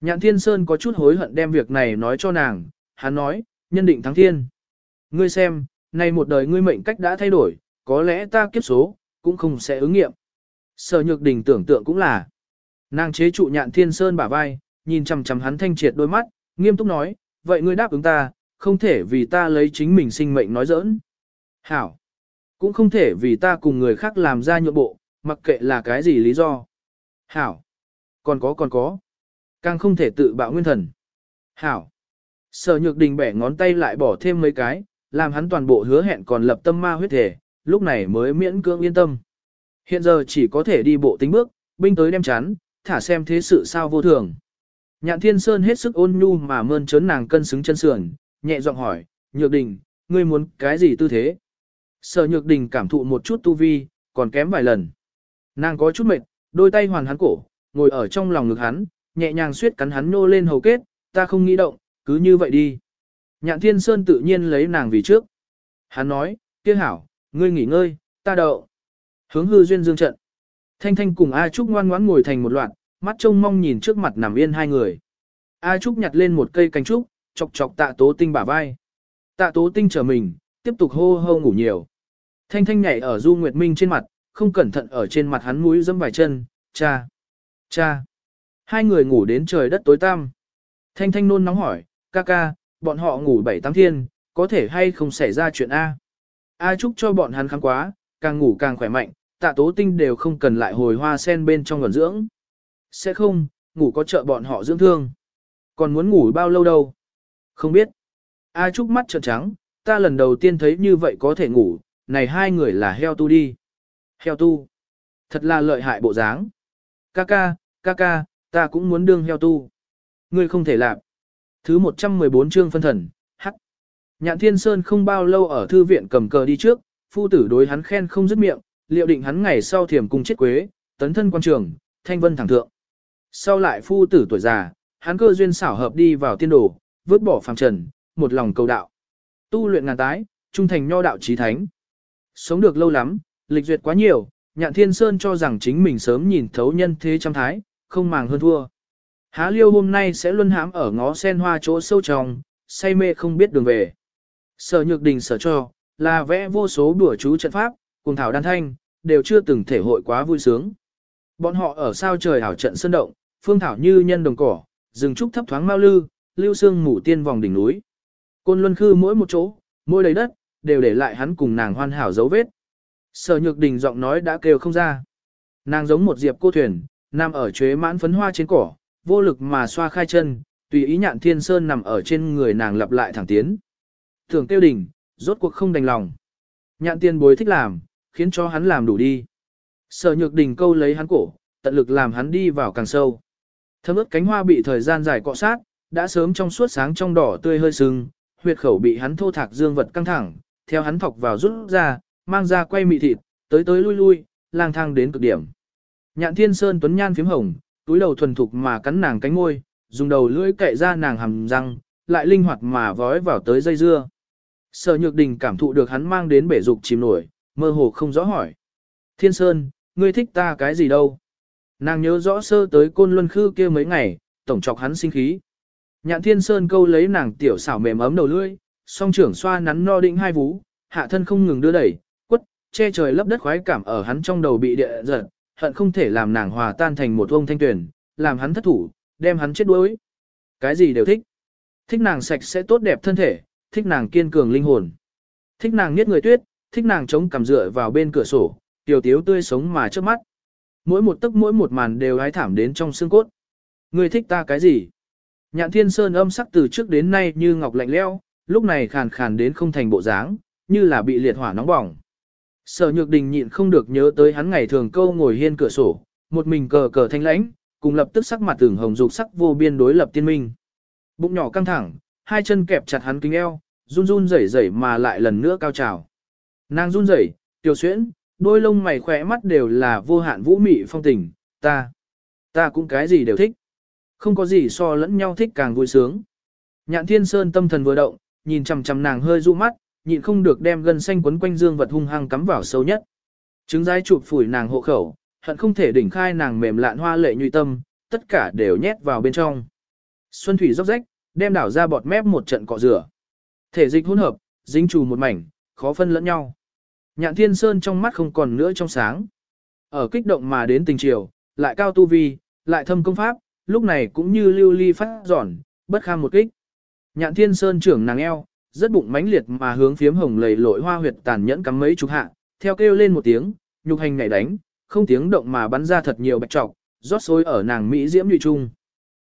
Nhạn Thiên Sơn có chút hối hận đem việc này nói cho nàng, hắn nói, nhân định thắng thiên. Ngươi xem, nay một đời ngươi mệnh cách đã thay đổi, có lẽ ta kiếp số, cũng không sẽ ứng nghiệm. Sở nhược đình tưởng tượng cũng là. Nàng chế trụ nhạn thiên sơn bả vai, nhìn chằm chằm hắn thanh triệt đôi mắt, nghiêm túc nói, vậy ngươi đáp ứng ta, không thể vì ta lấy chính mình sinh mệnh nói giỡn. Hảo. Cũng không thể vì ta cùng người khác làm ra nhượng bộ, mặc kệ là cái gì lý do. Hảo. Còn có còn có. Càng không thể tự bạo nguyên thần. Hảo. Sở nhược đình bẻ ngón tay lại bỏ thêm mấy cái, làm hắn toàn bộ hứa hẹn còn lập tâm ma huyết thể, lúc này mới miễn cưỡng yên tâm. Hiện giờ chỉ có thể đi bộ tính bước, binh tới đem chán, thả xem thế sự sao vô thường. Nhạn Thiên Sơn hết sức ôn nhu mà mơn trớn nàng cân xứng chân sườn, nhẹ giọng hỏi, Nhược Đình, ngươi muốn cái gì tư thế? Sở Nhược Đình cảm thụ một chút tu vi, còn kém vài lần. Nàng có chút mệt, đôi tay hoàn hắn cổ, ngồi ở trong lòng ngực hắn, nhẹ nhàng suyết cắn hắn nô lên hầu kết, ta không nghĩ động, cứ như vậy đi. Nhạn Thiên Sơn tự nhiên lấy nàng vì trước. Hắn nói, kia hảo, ngươi nghỉ ngơi, ta đậu. Hướng hư duyên dương trận. Thanh Thanh cùng A Trúc ngoan ngoãn ngồi thành một loạt, mắt trông mong nhìn trước mặt nằm yên hai người. A Trúc nhặt lên một cây cánh trúc, chọc chọc tạ tố tinh bả vai. Tạ tố tinh trở mình, tiếp tục hô hô ngủ nhiều. Thanh Thanh nhảy ở Du Nguyệt Minh trên mặt, không cẩn thận ở trên mặt hắn mũi dẫm vài chân, cha, cha. Hai người ngủ đến trời đất tối tăm. Thanh Thanh nôn nóng hỏi, ca ca, bọn họ ngủ bảy tám thiên, có thể hay không xảy ra chuyện A. A chúc cho bọn hắn kháng quá, càng ngủ càng khỏe mạnh, tạ tố tinh đều không cần lại hồi hoa sen bên trong nguồn dưỡng. Sẽ không, ngủ có trợ bọn họ dưỡng thương. Còn muốn ngủ bao lâu đâu? Không biết. A Trúc mắt trợn trắng, ta lần đầu tiên thấy như vậy có thể ngủ, này hai người là heo tu đi. Heo tu. Thật là lợi hại bộ dáng. Kaka, kaka, ta cũng muốn đương heo tu. Ngươi không thể làm. Thứ 114 chương phân thần, hắc. Nhạn Thiên Sơn không bao lâu ở thư viện cầm cờ đi trước, phu tử đối hắn khen không dứt miệng, liệu định hắn ngày sau thiểm cung chết quế, tấn thân quan trường, thanh vân thẳng thượng. Sau lại phu tử tuổi già, hắn cơ duyên xảo hợp đi vào tiên đồ, vứt bỏ phàm trần, một lòng cầu đạo. Tu luyện ngàn tái, trung thành nho đạo chí thánh. Sống được lâu lắm, lịch duyệt quá nhiều, nhạn thiên sơn cho rằng chính mình sớm nhìn thấu nhân thế trăm thái, không màng hơn thua. Há liêu hôm nay sẽ luân hãm ở ngó sen hoa chỗ sâu trong, say mê không biết đường về. Sở nhược đình sở cho, là vẽ vô số đùa chú trận pháp, cùng thảo đan thanh, đều chưa từng thể hội quá vui sướng. Bọn họ ở sao trời hảo trận sơn động, phương thảo như nhân đồng cỏ, rừng trúc thấp thoáng mau lư, lưu sương mù tiên vòng đỉnh núi. Côn luân khư mỗi một chỗ, mỗi đầy đất, đều để lại hắn cùng nàng hoàn hảo dấu vết. Sở nhược đình giọng nói đã kêu không ra. Nàng giống một diệp cô thuyền, nằm ở chuế mãn phấn hoa trên cỏ, vô lực mà xoa khai chân, tùy ý nhạn thiên sơn nằm ở trên người nàng lặp lại thẳng tiến. Thường tiêu đình, rốt cuộc không đành lòng. Nhạn tiên bối thích làm, khiến cho hắn làm đủ đi. Sở nhược đình câu lấy hắn cổ, tận lực làm hắn đi vào càng sâu. Thấm ướt cánh hoa bị thời gian dài cọ sát, đã sớm trong suốt sáng trong đỏ tươi hơi sưng, huyệt khẩu bị hắn thô thạc dương vật căng thẳng, theo hắn thọc vào rút ra, mang ra quay mị thịt, tới tới lui lui, lang thang đến cực điểm. Nhạn Thiên Sơn tuấn nhan phím hồng, túi đầu thuần thục mà cắn nàng cánh môi, dùng đầu lưỡi cậy ra nàng hầm răng, lại linh hoạt mà vói vào tới dây dưa. Sở Nhược Đình cảm thụ được hắn mang đến bể dục chìm nổi, mơ hồ không rõ hỏi. Thiên Sơn, ngươi thích ta cái gì đâu? Nàng nhớ rõ sơ tới côn luân khư kia mấy ngày, tổng chọc hắn sinh khí. Nhạn Thiên Sơn câu lấy nàng tiểu xảo mềm ấm đầu lưỡi, song trưởng xoa nắn no định hai vú, hạ thân không ngừng đưa đẩy, quất, che trời lấp đất khoái cảm ở hắn trong đầu bị địa giật, hận không thể làm nàng hòa tan thành một ông thanh tuyển, làm hắn thất thủ, đem hắn chết đuối. Cái gì đều thích. Thích nàng sạch sẽ tốt đẹp thân thể, thích nàng kiên cường linh hồn. Thích nàng niết người tuyết, thích nàng chống cằm dựa vào bên cửa sổ, tiểu tiếu tươi sống mà trước mắt. Mỗi một tấc mỗi một màn đều hái thảm đến trong xương cốt. Ngươi thích ta cái gì? Nhạn thiên sơn âm sắc từ trước đến nay như ngọc lạnh leo, lúc này khàn khàn đến không thành bộ dáng, như là bị liệt hỏa nóng bỏng. Sở nhược đình nhịn không được nhớ tới hắn ngày thường câu ngồi hiên cửa sổ, một mình cờ cờ thanh lãnh, cùng lập tức sắc mặt tưởng hồng dục sắc vô biên đối lập tiên minh. Bụng nhỏ căng thẳng, hai chân kẹp chặt hắn kính eo, run run rẩy rẩy mà lại lần nữa cao trào. Nàng run rẩy, tiểu xuyễn, đôi lông mày khỏe mắt đều là vô hạn vũ mị phong tình, ta, ta cũng cái gì đều thích. Không có gì so lẫn nhau thích càng vui sướng. Nhạn thiên sơn tâm thần vừa động, nhìn chằm chằm nàng hơi du mắt, nhịn không được đem gân xanh quấn quanh dương vật hung hăng cắm vào sâu nhất. Trứng dai chụp phủi nàng hộ khẩu, hận không thể đỉnh khai nàng mềm lạn hoa lệ nhụy tâm, tất cả đều nhét vào bên trong. Xuân thủy róc rách, đem đảo ra bọt mép một trận cọ rửa. Thể dịch hỗn hợp, dính trù một mảnh, khó phân lẫn nhau. Nhạn Thiên Sơn trong mắt không còn nữa trong sáng. Ở kích động mà đến tình chiều, lại cao tu vi, lại thâm công pháp, lúc này cũng như lưu ly phát giòn, bất kham một kích. Nhạn Thiên Sơn trưởng nàng eo, rất bụng mãnh liệt mà hướng phiếm hồng lầy lội hoa huyệt tàn nhẫn cắm mấy chục hạ, theo kêu lên một tiếng, nhục hành nhảy đánh, không tiếng động mà bắn ra thật nhiều bạch trọc, rót xối ở nàng mỹ diễm nhụy trung.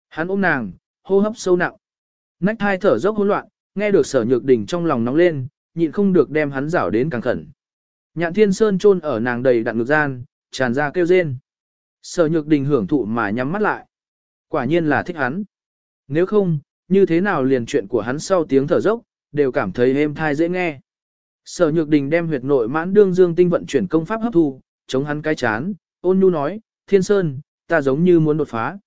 Hắn ôm nàng, hô hấp sâu nặng. Nách hai thở dốc hỗn loạn, nghe được sở nhược đỉnh trong lòng nóng lên, nhịn không được đem hắn rảo đến càng khẩn. Nhạn thiên sơn chôn ở nàng đầy đặn ngực gian, tràn ra kêu rên. Sở nhược đình hưởng thụ mà nhắm mắt lại. Quả nhiên là thích hắn. Nếu không, như thế nào liền chuyện của hắn sau tiếng thở dốc, đều cảm thấy êm thai dễ nghe. Sở nhược đình đem huyệt nội mãn đương dương tinh vận chuyển công pháp hấp thu, chống hắn cái chán, ôn nhu nói, thiên sơn, ta giống như muốn đột phá.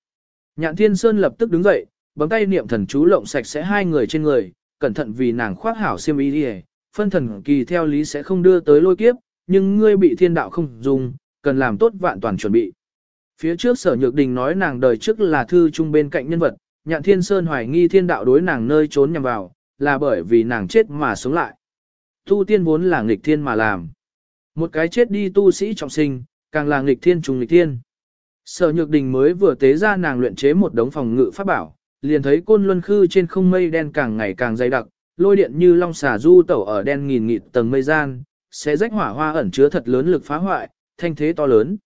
Nhạn thiên sơn lập tức đứng dậy, bấm tay niệm thần chú lộng sạch sẽ hai người trên người, cẩn thận vì nàng khoác hảo xiêm y đi phân thần kỳ theo lý sẽ không đưa tới lôi kiếp, nhưng ngươi bị thiên đạo không dùng, cần làm tốt vạn toàn chuẩn bị. Phía trước sở nhược đình nói nàng đời trước là thư trung bên cạnh nhân vật, nhạn thiên sơn hoài nghi thiên đạo đối nàng nơi trốn nhằm vào, là bởi vì nàng chết mà sống lại. Tu tiên vốn là nghịch thiên mà làm. Một cái chết đi tu sĩ trọng sinh, càng là nghịch thiên trùng nghịch thiên. Sở nhược đình mới vừa tế ra nàng luyện chế một đống phòng ngự pháp bảo, liền thấy côn luân khư trên không mây đen càng ngày càng dày đặc, lôi điện như long xà du tẩu ở đen nghìn nghịt tầng mây gian, sẽ rách hỏa hoa ẩn chứa thật lớn lực phá hoại, thanh thế to lớn.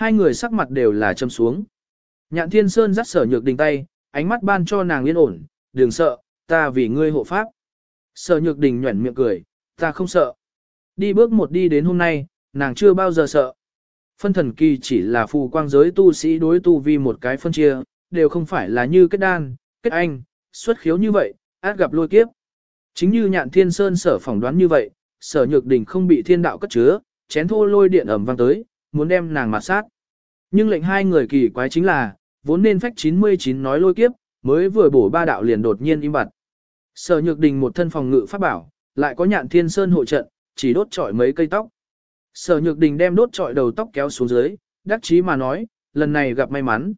Hai người sắc mặt đều là châm xuống. Nhạn Thiên Sơn dắt sở nhược đình tay, ánh mắt ban cho nàng yên ổn, đừng sợ, ta vì ngươi hộ pháp. Sở nhược đình nhuẩn miệng cười, ta không sợ. Đi bước một đi đến hôm nay, nàng chưa bao giờ sợ. Phân thần kỳ chỉ là phù quang giới tu sĩ đối tu vi một cái phân chia, đều không phải là như kết đan, kết anh, xuất khiếu như vậy, át gặp lôi kiếp. Chính như nhạn thiên sơn sở phỏng đoán như vậy, sở nhược đình không bị thiên đạo cất chứa, chén thô lôi điện ẩm vang tới, muốn đem nàng mặt sát. Nhưng lệnh hai người kỳ quái chính là, vốn nên phách 99 nói lôi kiếp, mới vừa bổ ba đạo liền đột nhiên im bặt. Sở nhược đình một thân phòng ngự pháp bảo, lại có nhạn thiên sơn hộ trận, chỉ đốt trọi mấy cây tóc. Sở nhược đình đem đốt trọi đầu tóc kéo xuống dưới, đắc chí mà nói, lần này gặp may mắn.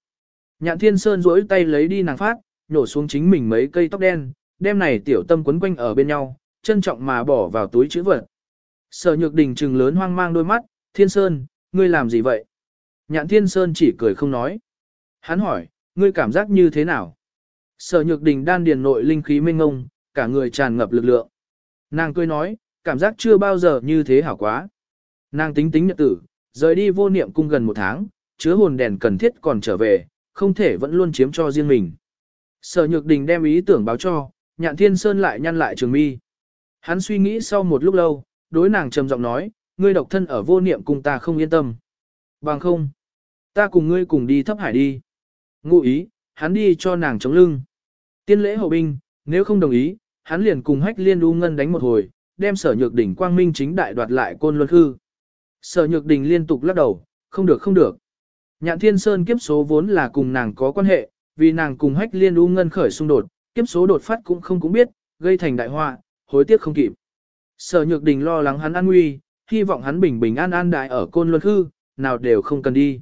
Nhạn thiên sơn duỗi tay lấy đi nàng phát, nhổ xuống chính mình mấy cây tóc đen, đem này tiểu tâm quấn quanh ở bên nhau, trân trọng mà bỏ vào túi chữ vật. Sở nhược đình trừng lớn hoang mang đôi mắt, thiên sơn, ngươi làm gì vậy? Nhạn thiên sơn chỉ cười không nói. Hắn hỏi, ngươi cảm giác như thế nào? Sở nhược đình đan điền nội linh khí mênh ngông, cả người tràn ngập lực lượng. Nàng cười nói, cảm giác chưa bao giờ như thế hảo quá. Nàng tính tính nhật tử, rời đi vô niệm cung gần một tháng, chứa hồn đèn cần thiết còn trở về, không thể vẫn luôn chiếm cho riêng mình. Sở nhược đình đem ý tưởng báo cho, nhạn thiên sơn lại nhăn lại trường mi. Hắn suy nghĩ sau một lúc lâu, đối nàng trầm giọng nói, ngươi độc thân ở vô niệm cùng ta không yên tâm. Bằng không, ta cùng ngươi cùng đi thấp hải đi. Ngụ ý, hắn đi cho nàng chống lưng. Tiên lễ hậu binh, nếu không đồng ý, hắn liền cùng hách liên u ngân đánh một hồi, đem sở nhược đỉnh quang minh chính đại đoạt lại côn luân hư. Sở nhược đình liên tục lắc đầu, không được không được. Nhạn thiên sơn kiếp số vốn là cùng nàng có quan hệ, vì nàng cùng hách liên u ngân khởi xung đột, kiếp số đột phát cũng không cũng biết, gây thành đại họa, hối tiếc không kịp. Sở nhược đình lo lắng hắn an nguy, hy vọng hắn bình bình an an đại ở côn luân hư, nào đều không cần đi.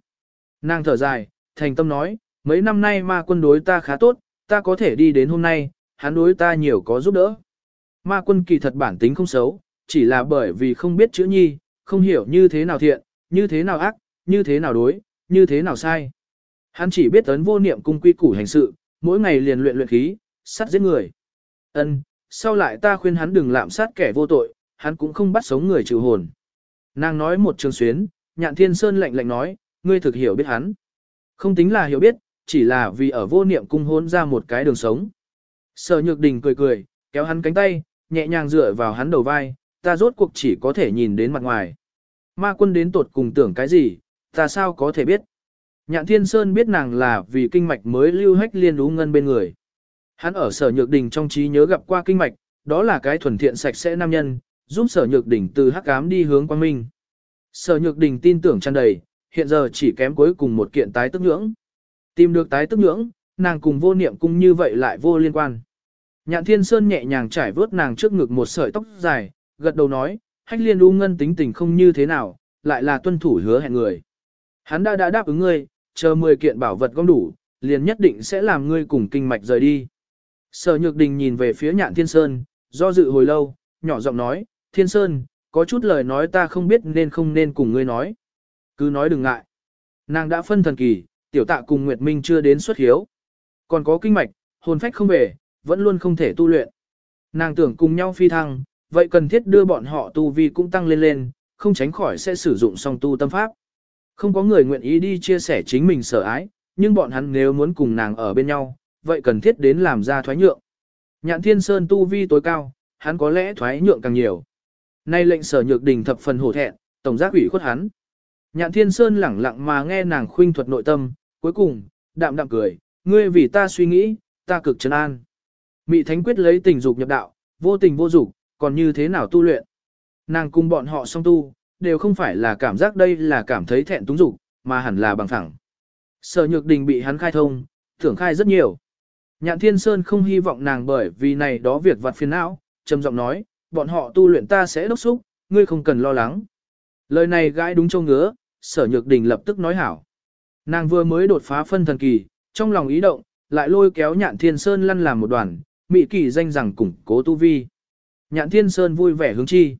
Nàng thở dài, thành tâm nói, mấy năm nay ma quân đối ta khá tốt, ta có thể đi đến hôm nay, hắn đối ta nhiều có giúp đỡ. Ma quân kỳ thật bản tính không xấu, chỉ là bởi vì không biết chữ nhi, không hiểu như thế nào thiện, như thế nào ác, như thế nào đối, như thế nào sai. Hắn chỉ biết ấn vô niệm cung quy củ hành sự, mỗi ngày liền luyện luyện khí, sát giết người. Ân, sau lại ta khuyên hắn đừng lạm sát kẻ vô tội, hắn cũng không bắt sống người trừ hồn. Nàng nói một trường xuyến, nhạn thiên sơn lạnh lạnh nói, ngươi thực hiểu biết hắn. Không tính là hiểu biết, chỉ là vì ở vô niệm cung hôn ra một cái đường sống. Sở nhược đình cười cười, kéo hắn cánh tay, nhẹ nhàng dựa vào hắn đầu vai, ta rốt cuộc chỉ có thể nhìn đến mặt ngoài. Ma quân đến tột cùng tưởng cái gì, ta sao có thể biết. Nhạn Thiên Sơn biết nàng là vì kinh mạch mới lưu hách liên đú ngân bên người. Hắn ở sở nhược đình trong trí nhớ gặp qua kinh mạch, đó là cái thuần thiện sạch sẽ nam nhân, giúp sở nhược đỉnh từ hắc ám đi hướng quang minh. Sở nhược đỉnh tin tưởng tràn đầy, hiện giờ chỉ kém cuối cùng một kiện tái tức nhưỡng. Tìm được tái tức nhưỡng, nàng cùng vô niệm cung như vậy lại vô liên quan. Nhạn Thiên Sơn nhẹ nhàng trải vớt nàng trước ngực một sợi tóc dài, gật đầu nói, hách liên u ngân tính tình không như thế nào, lại là tuân thủ hứa hẹn người. Hắn đã đã đáp ứng ngươi, chờ 10 kiện bảo vật gom đủ, liền nhất định sẽ làm ngươi cùng kinh mạch rời đi. Sở Nhược Đình nhìn về phía Nhạn Thiên Sơn, do dự hồi lâu, nhỏ giọng nói, Thiên Sơn, có chút lời nói ta không biết nên không nên cùng ngươi nói. Cứ nói đừng ngại. Nàng đã phân thần kỳ, tiểu tạ cùng Nguyệt Minh chưa đến xuất hiếu. Còn có kinh mạch, hồn phách không về, vẫn luôn không thể tu luyện. Nàng tưởng cùng nhau phi thăng, vậy cần thiết đưa bọn họ tu vi cũng tăng lên lên, không tránh khỏi sẽ sử dụng song tu tâm pháp. Không có người nguyện ý đi chia sẻ chính mình sở ái, nhưng bọn hắn nếu muốn cùng nàng ở bên nhau, vậy cần thiết đến làm ra thoái nhượng. Nhạn Thiên Sơn tu vi tối cao, hắn có lẽ thoái nhượng càng nhiều. Nay lệnh sở nhược đình thập phần hổ thẹn, tổng giác ủy khuất hắn. Nhạn Thiên Sơn lẳng lặng mà nghe nàng khuynh thuật nội tâm, cuối cùng, đạm đạm cười, ngươi vì ta suy nghĩ, ta cực trấn an. Mị Thánh quyết lấy tình dục nhập đạo, vô tình vô dục, còn như thế nào tu luyện. Nàng cùng bọn họ song tu, đều không phải là cảm giác đây là cảm thấy thẹn túng dục, mà hẳn là bằng thẳng. Sở nhược đình bị hắn khai thông, thưởng khai rất nhiều. Nhạn Thiên Sơn không hy vọng nàng bởi vì này đó việc vặt phiền não, trầm giọng nói, bọn họ tu luyện ta sẽ đốc xúc, ngươi không cần lo lắng. Lời này gãi đúng châu ngứa, sở nhược đình lập tức nói hảo. Nàng vừa mới đột phá phân thần kỳ, trong lòng ý động, lại lôi kéo nhạn thiên sơn lăn làm một đoàn, mị kỳ danh rằng củng cố tu vi. Nhạn thiên sơn vui vẻ hướng chi.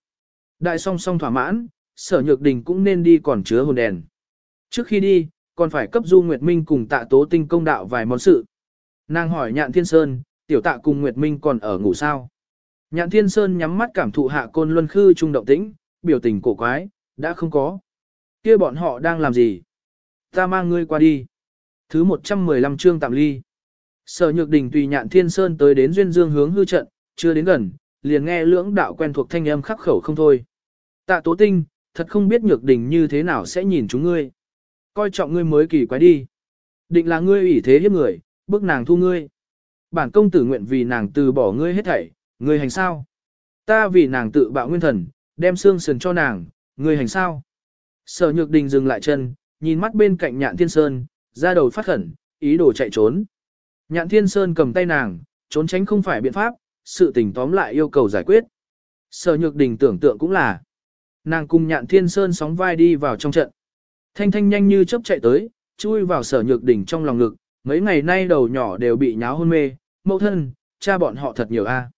Đại song song thỏa mãn, sở nhược đình cũng nên đi còn chứa hồn đèn. Trước khi đi, còn phải cấp du Nguyệt Minh cùng tạ tố tinh công đạo vài món sự. Nàng hỏi nhạn thiên sơn, tiểu tạ cùng Nguyệt Minh còn ở ngủ sao. Nhạn thiên sơn nhắm mắt cảm thụ hạ côn luân khư trung động tĩnh, biểu tình cổ quái, đã không có. kia bọn họ đang làm gì? Ta mang ngươi qua đi. Thứ 115 chương tạm ly. Sở Nhược Đình tùy Nhạn Thiên Sơn tới đến duyên dương hướng hư trận, chưa đến gần, liền nghe lưỡng đạo quen thuộc thanh âm khắc khẩu không thôi. Tạ Tố Tinh, thật không biết Nhược Đình như thế nào sẽ nhìn chúng ngươi. Coi trọng ngươi mới kỳ quái đi. Định là ngươi ủy thế hiếp người, bức nàng thu ngươi. Bản công tử nguyện vì nàng từ bỏ ngươi hết thảy, ngươi hành sao? Ta vì nàng tự bạo nguyên thần, đem xương sườn cho nàng, người hành sao. Sở nhược đình dừng lại chân, nhìn mắt bên cạnh nhạn thiên sơn, ra đầu phát khẩn, ý đồ chạy trốn. Nhạn thiên sơn cầm tay nàng, trốn tránh không phải biện pháp, sự tình tóm lại yêu cầu giải quyết. Sở nhược đình tưởng tượng cũng là, nàng cùng nhạn thiên sơn sóng vai đi vào trong trận. Thanh thanh nhanh như chớp chạy tới, chui vào sở nhược đình trong lòng ngực, mấy ngày nay đầu nhỏ đều bị nháo hôn mê, mẫu thân, cha bọn họ thật nhiều a.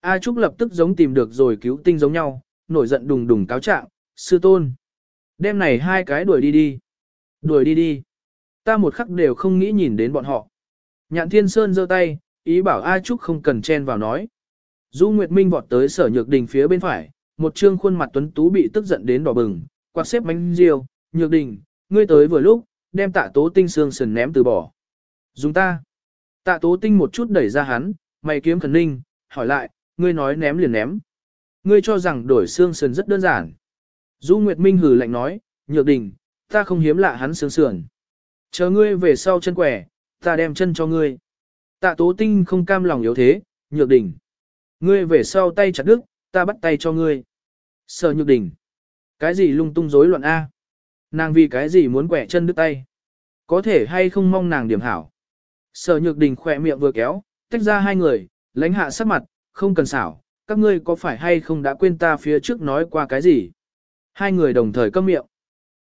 A Trúc lập tức giống tìm được rồi cứu tinh giống nhau, nổi giận đùng đùng cáo trạng, sư tôn. Đêm này hai cái đuổi đi đi. Đuổi đi đi. Ta một khắc đều không nghĩ nhìn đến bọn họ. Nhạn Thiên Sơn giơ tay, ý bảo A Trúc không cần chen vào nói. Du Nguyệt Minh vọt tới sở nhược đình phía bên phải, một trương khuôn mặt tuấn tú bị tức giận đến đỏ bừng, quạt xếp bánh riêu, nhược đình, ngươi tới vừa lúc, đem tạ tố tinh xương sườn ném từ bỏ. Dùng ta. Tạ tố tinh một chút đẩy ra hắn, mày kiếm khẩn ninh, hỏi lại, ngươi nói ném liền ném. Ngươi cho rằng đổi xương sườn rất đơn giản. Du Nguyệt Minh hừ lạnh nói, nhược đình, ta không hiếm lạ hắn xương sườn. Chờ ngươi về sau chân quẻ, ta đem chân cho ngươi. Tạ tố tinh không cam lòng yếu thế, nhược đình. Ngươi về sau tay chặt đứt, ta bắt tay cho ngươi. Sở nhược đình. Cái gì lung tung rối loạn A? Nàng vì cái gì muốn quẻ chân đứt tay? Có thể hay không mong nàng điểm hảo? Sở nhược đình khỏe miệng vừa kéo, tách ra hai người, lãnh hạ sắc mặt, không cần xảo, các ngươi có phải hay không đã quên ta phía trước nói qua cái gì? Hai người đồng thời câm miệng.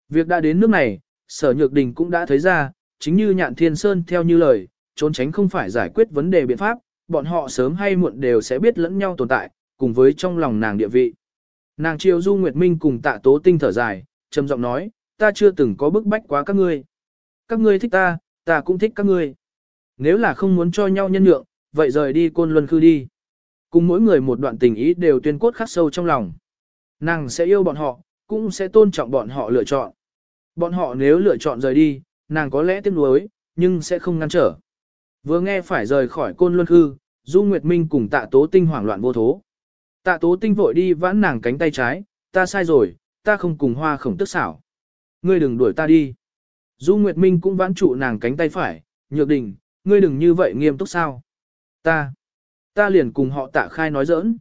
Việc đã đến nước này, sở nhược đình cũng đã thấy ra, chính như nhạn thiên sơn theo như lời, trốn tránh không phải giải quyết vấn đề biện pháp, bọn họ sớm hay muộn đều sẽ biết lẫn nhau tồn tại, cùng với trong lòng nàng địa vị. Nàng triều du Nguyệt Minh cùng tạ tố tinh thở dài, trầm giọng nói, ta chưa từng có bức bách quá các ngươi. Các ngươi thích ta, ta cũng thích các ngươi. Nếu là không muốn cho nhau nhân nhượng, vậy rời đi côn luân khư đi. Cùng mỗi người một đoạn tình ý đều tuyên cốt khắc sâu trong lòng. Nàng sẽ yêu bọn họ, cũng sẽ tôn trọng bọn họ lựa chọn. Bọn họ nếu lựa chọn rời đi, nàng có lẽ tiếc nuối, nhưng sẽ không ngăn trở. Vừa nghe phải rời khỏi côn luân hư Du Nguyệt Minh cùng tạ tố tinh hoảng loạn vô thố. Tạ tố tinh vội đi vãn nàng cánh tay trái, ta sai rồi, ta không cùng hoa khổng tức xảo. Ngươi đừng đuổi ta đi. Du Nguyệt Minh cũng vãn trụ nàng cánh tay phải, nhược đình, ngươi đừng như vậy nghiêm túc sao. Ta, ta liền cùng họ tạ khai nói giỡn.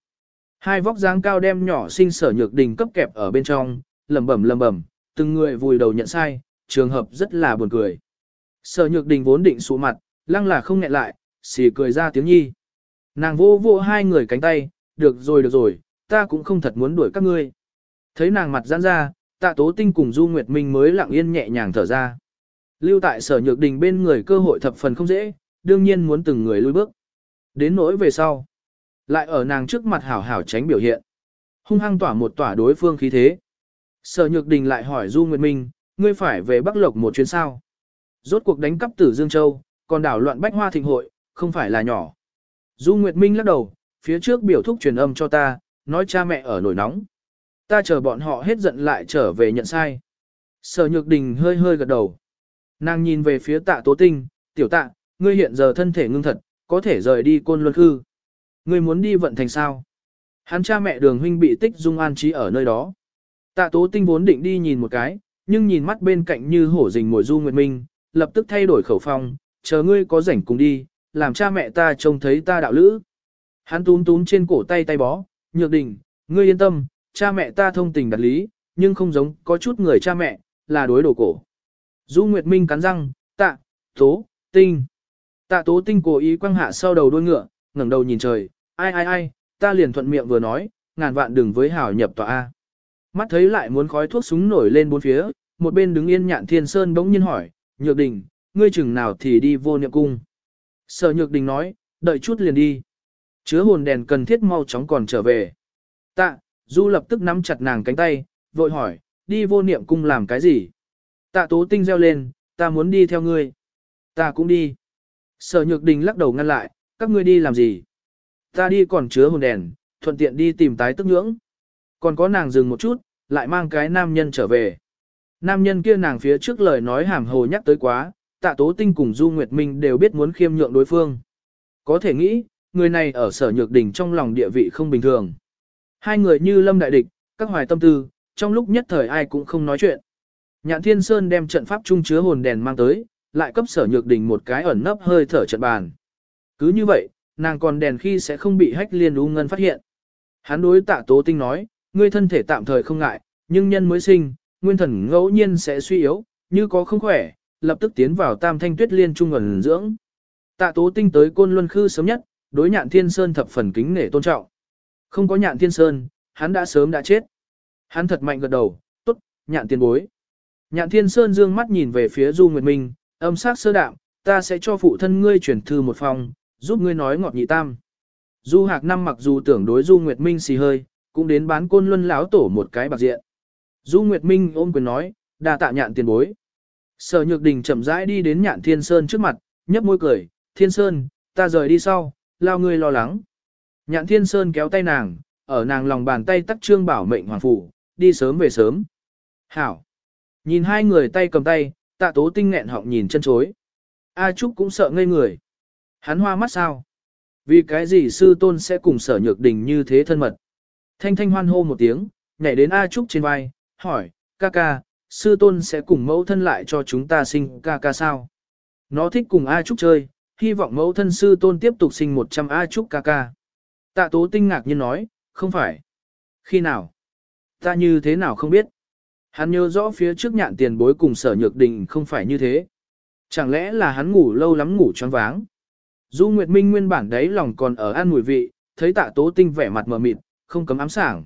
Hai vóc dáng cao đem nhỏ sinh sở nhược đình cấp kẹp ở bên trong, lầm bẩm lầm bẩm, từng người vùi đầu nhận sai, trường hợp rất là buồn cười. Sở nhược đình vốn định sụ mặt, lăng là không nghẹn lại, xì cười ra tiếng nhi. Nàng vô vô hai người cánh tay, được rồi được rồi, ta cũng không thật muốn đuổi các ngươi. Thấy nàng mặt giãn ra, tạ tố tinh cùng Du Nguyệt Minh mới lặng yên nhẹ nhàng thở ra. Lưu tại sở nhược đình bên người cơ hội thập phần không dễ, đương nhiên muốn từng người lui bước. Đến nỗi về sau. Lại ở nàng trước mặt hảo hảo tránh biểu hiện. Hung hăng tỏa một tỏa đối phương khí thế. Sở nhược đình lại hỏi Du Nguyệt Minh, ngươi phải về Bắc Lộc một chuyến sao. Rốt cuộc đánh cắp tử Dương Châu, còn đảo loạn bách hoa thịnh hội, không phải là nhỏ. Du Nguyệt Minh lắc đầu, phía trước biểu thúc truyền âm cho ta, nói cha mẹ ở nổi nóng. Ta chờ bọn họ hết giận lại trở về nhận sai. Sở Nhược Đình hơi hơi gật đầu. Nàng nhìn về phía tạ tố tinh, tiểu tạ, ngươi hiện giờ thân thể ngưng thật, có thể rời đi côn luân hư. Ngươi muốn đi vận thành sao? Hắn cha mẹ đường huynh bị tích dung an trí ở nơi đó. Tạ tố tinh vốn định đi nhìn một cái, nhưng nhìn mắt bên cạnh như hổ rình mồi du nguyệt minh, lập tức thay đổi khẩu phong, chờ ngươi có rảnh cùng đi, làm cha mẹ ta trông thấy ta đạo lữ. Hắn túm túm trên cổ tay tay bó, nhược đình, ngươi yên tâm, cha mẹ ta thông tình đặt lý, nhưng không giống có chút người cha mẹ, là đối đồ cổ. Du Nguyệt Minh cắn răng, tạ, tố, tinh. Tạ tố tinh cố ý quăng hạ sau đầu đuôi ngựa, ngẩng đầu nhìn trời, ai ai ai, ta liền thuận miệng vừa nói, ngàn vạn đừng với hảo nhập tòa A. Mắt thấy lại muốn khói thuốc súng nổi lên bốn phía, một bên đứng yên nhạn thiên sơn bỗng nhiên hỏi, nhược đình, ngươi chừng nào thì đi vô niệm cung. Sở nhược đình nói, đợi chút liền đi. Chứa hồn đèn cần thiết mau chóng còn trở về. Tạ, Du lập tức nắm chặt nàng cánh tay, vội hỏi, đi vô niệm cung làm cái gì? Tạ tố tinh reo lên, ta muốn đi theo ngươi. Ta cũng đi. Sở nhược đình lắc đầu ngăn lại, các ngươi đi làm gì? Ta đi còn chứa hồn đèn, thuận tiện đi tìm tái tức nhưỡng. Còn có nàng dừng một chút, lại mang cái nam nhân trở về. Nam nhân kia nàng phía trước lời nói hàm hồ nhắc tới quá, tạ tố tinh cùng Du Nguyệt Minh đều biết muốn khiêm nhượng đối phương. Có thể nghĩ, người này ở sở nhược đình trong lòng địa vị không bình thường. Hai người như lâm đại địch, các hoài tâm tư, trong lúc nhất thời ai cũng không nói chuyện. Nhạn Thiên Sơn đem trận pháp trung chứa hồn đèn mang tới, lại cấp sở nhược đình một cái ẩn nấp hơi thở trận bàn. Cứ như vậy, nàng còn đèn khi sẽ không bị hách liên u ngân phát hiện. Hắn đối tạ tố tinh nói, ngươi thân thể tạm thời không ngại, nhưng nhân mới sinh, nguyên thần ngẫu nhiên sẽ suy yếu, như có không khỏe, lập tức tiến vào tam thanh tuyết liên trung ẩn dưỡng. Tạ tố tinh tới côn luân khư sớm nhất, đối nhạn thiên sơn thập phần kính nể tôn trọng. Không có nhạn thiên sơn, hắn đã sớm đã chết. Hắn thật mạnh gật đầu, tốt, nhạn tiền bối. Nhạn thiên sơn dương mắt nhìn về phía Du Nguyệt Minh, âm sắc sơ đạm, ta sẽ cho phụ thân ngươi chuyển thư một phòng, giúp ngươi nói ngọt nhị tam. Du Hạc Năm mặc dù tưởng đối Du Nguyệt Minh xì hơi, cũng đến bán côn luân láo tổ một cái bạc diện. Du Nguyệt Minh ôm quyền nói, đa tạ nhạn tiền bối. Sở Nhược Đình chậm rãi đi đến nhạn Thiên Sơn trước mặt, nhấp môi cười, Thiên Sơn, ta rời đi sau, lao ngươi lo lắng. Nhạn Thiên Sơn kéo tay nàng, ở nàng lòng bàn tay tắc trương bảo mệnh hoàng phủ, đi sớm về sớm. Hảo. Nhìn hai người tay cầm tay, tạ tố tinh nghẹn họng nhìn chân chối. A Trúc cũng sợ ngây người. Hắn hoa mắt sao? Vì cái gì sư tôn sẽ cùng sở nhược đình như thế thân mật? Thanh thanh hoan hô một tiếng, nhảy đến A Trúc trên vai, hỏi, ca ca, sư tôn sẽ cùng mẫu thân lại cho chúng ta sinh ca ca sao? Nó thích cùng A Trúc chơi, hy vọng mẫu thân sư tôn tiếp tục sinh 100 A Trúc ca ca. Tạ tố tinh ngạc nhiên nói, không phải. Khi nào? Ta như thế nào không biết. Hắn nhớ rõ phía trước nhạn tiền bối cùng sở nhược đình không phải như thế. Chẳng lẽ là hắn ngủ lâu lắm ngủ choáng váng. Du Nguyệt Minh nguyên bản đấy lòng còn ở an mùi vị, thấy tạ tố tinh vẻ mặt mờ mịt, không cấm ám sảng.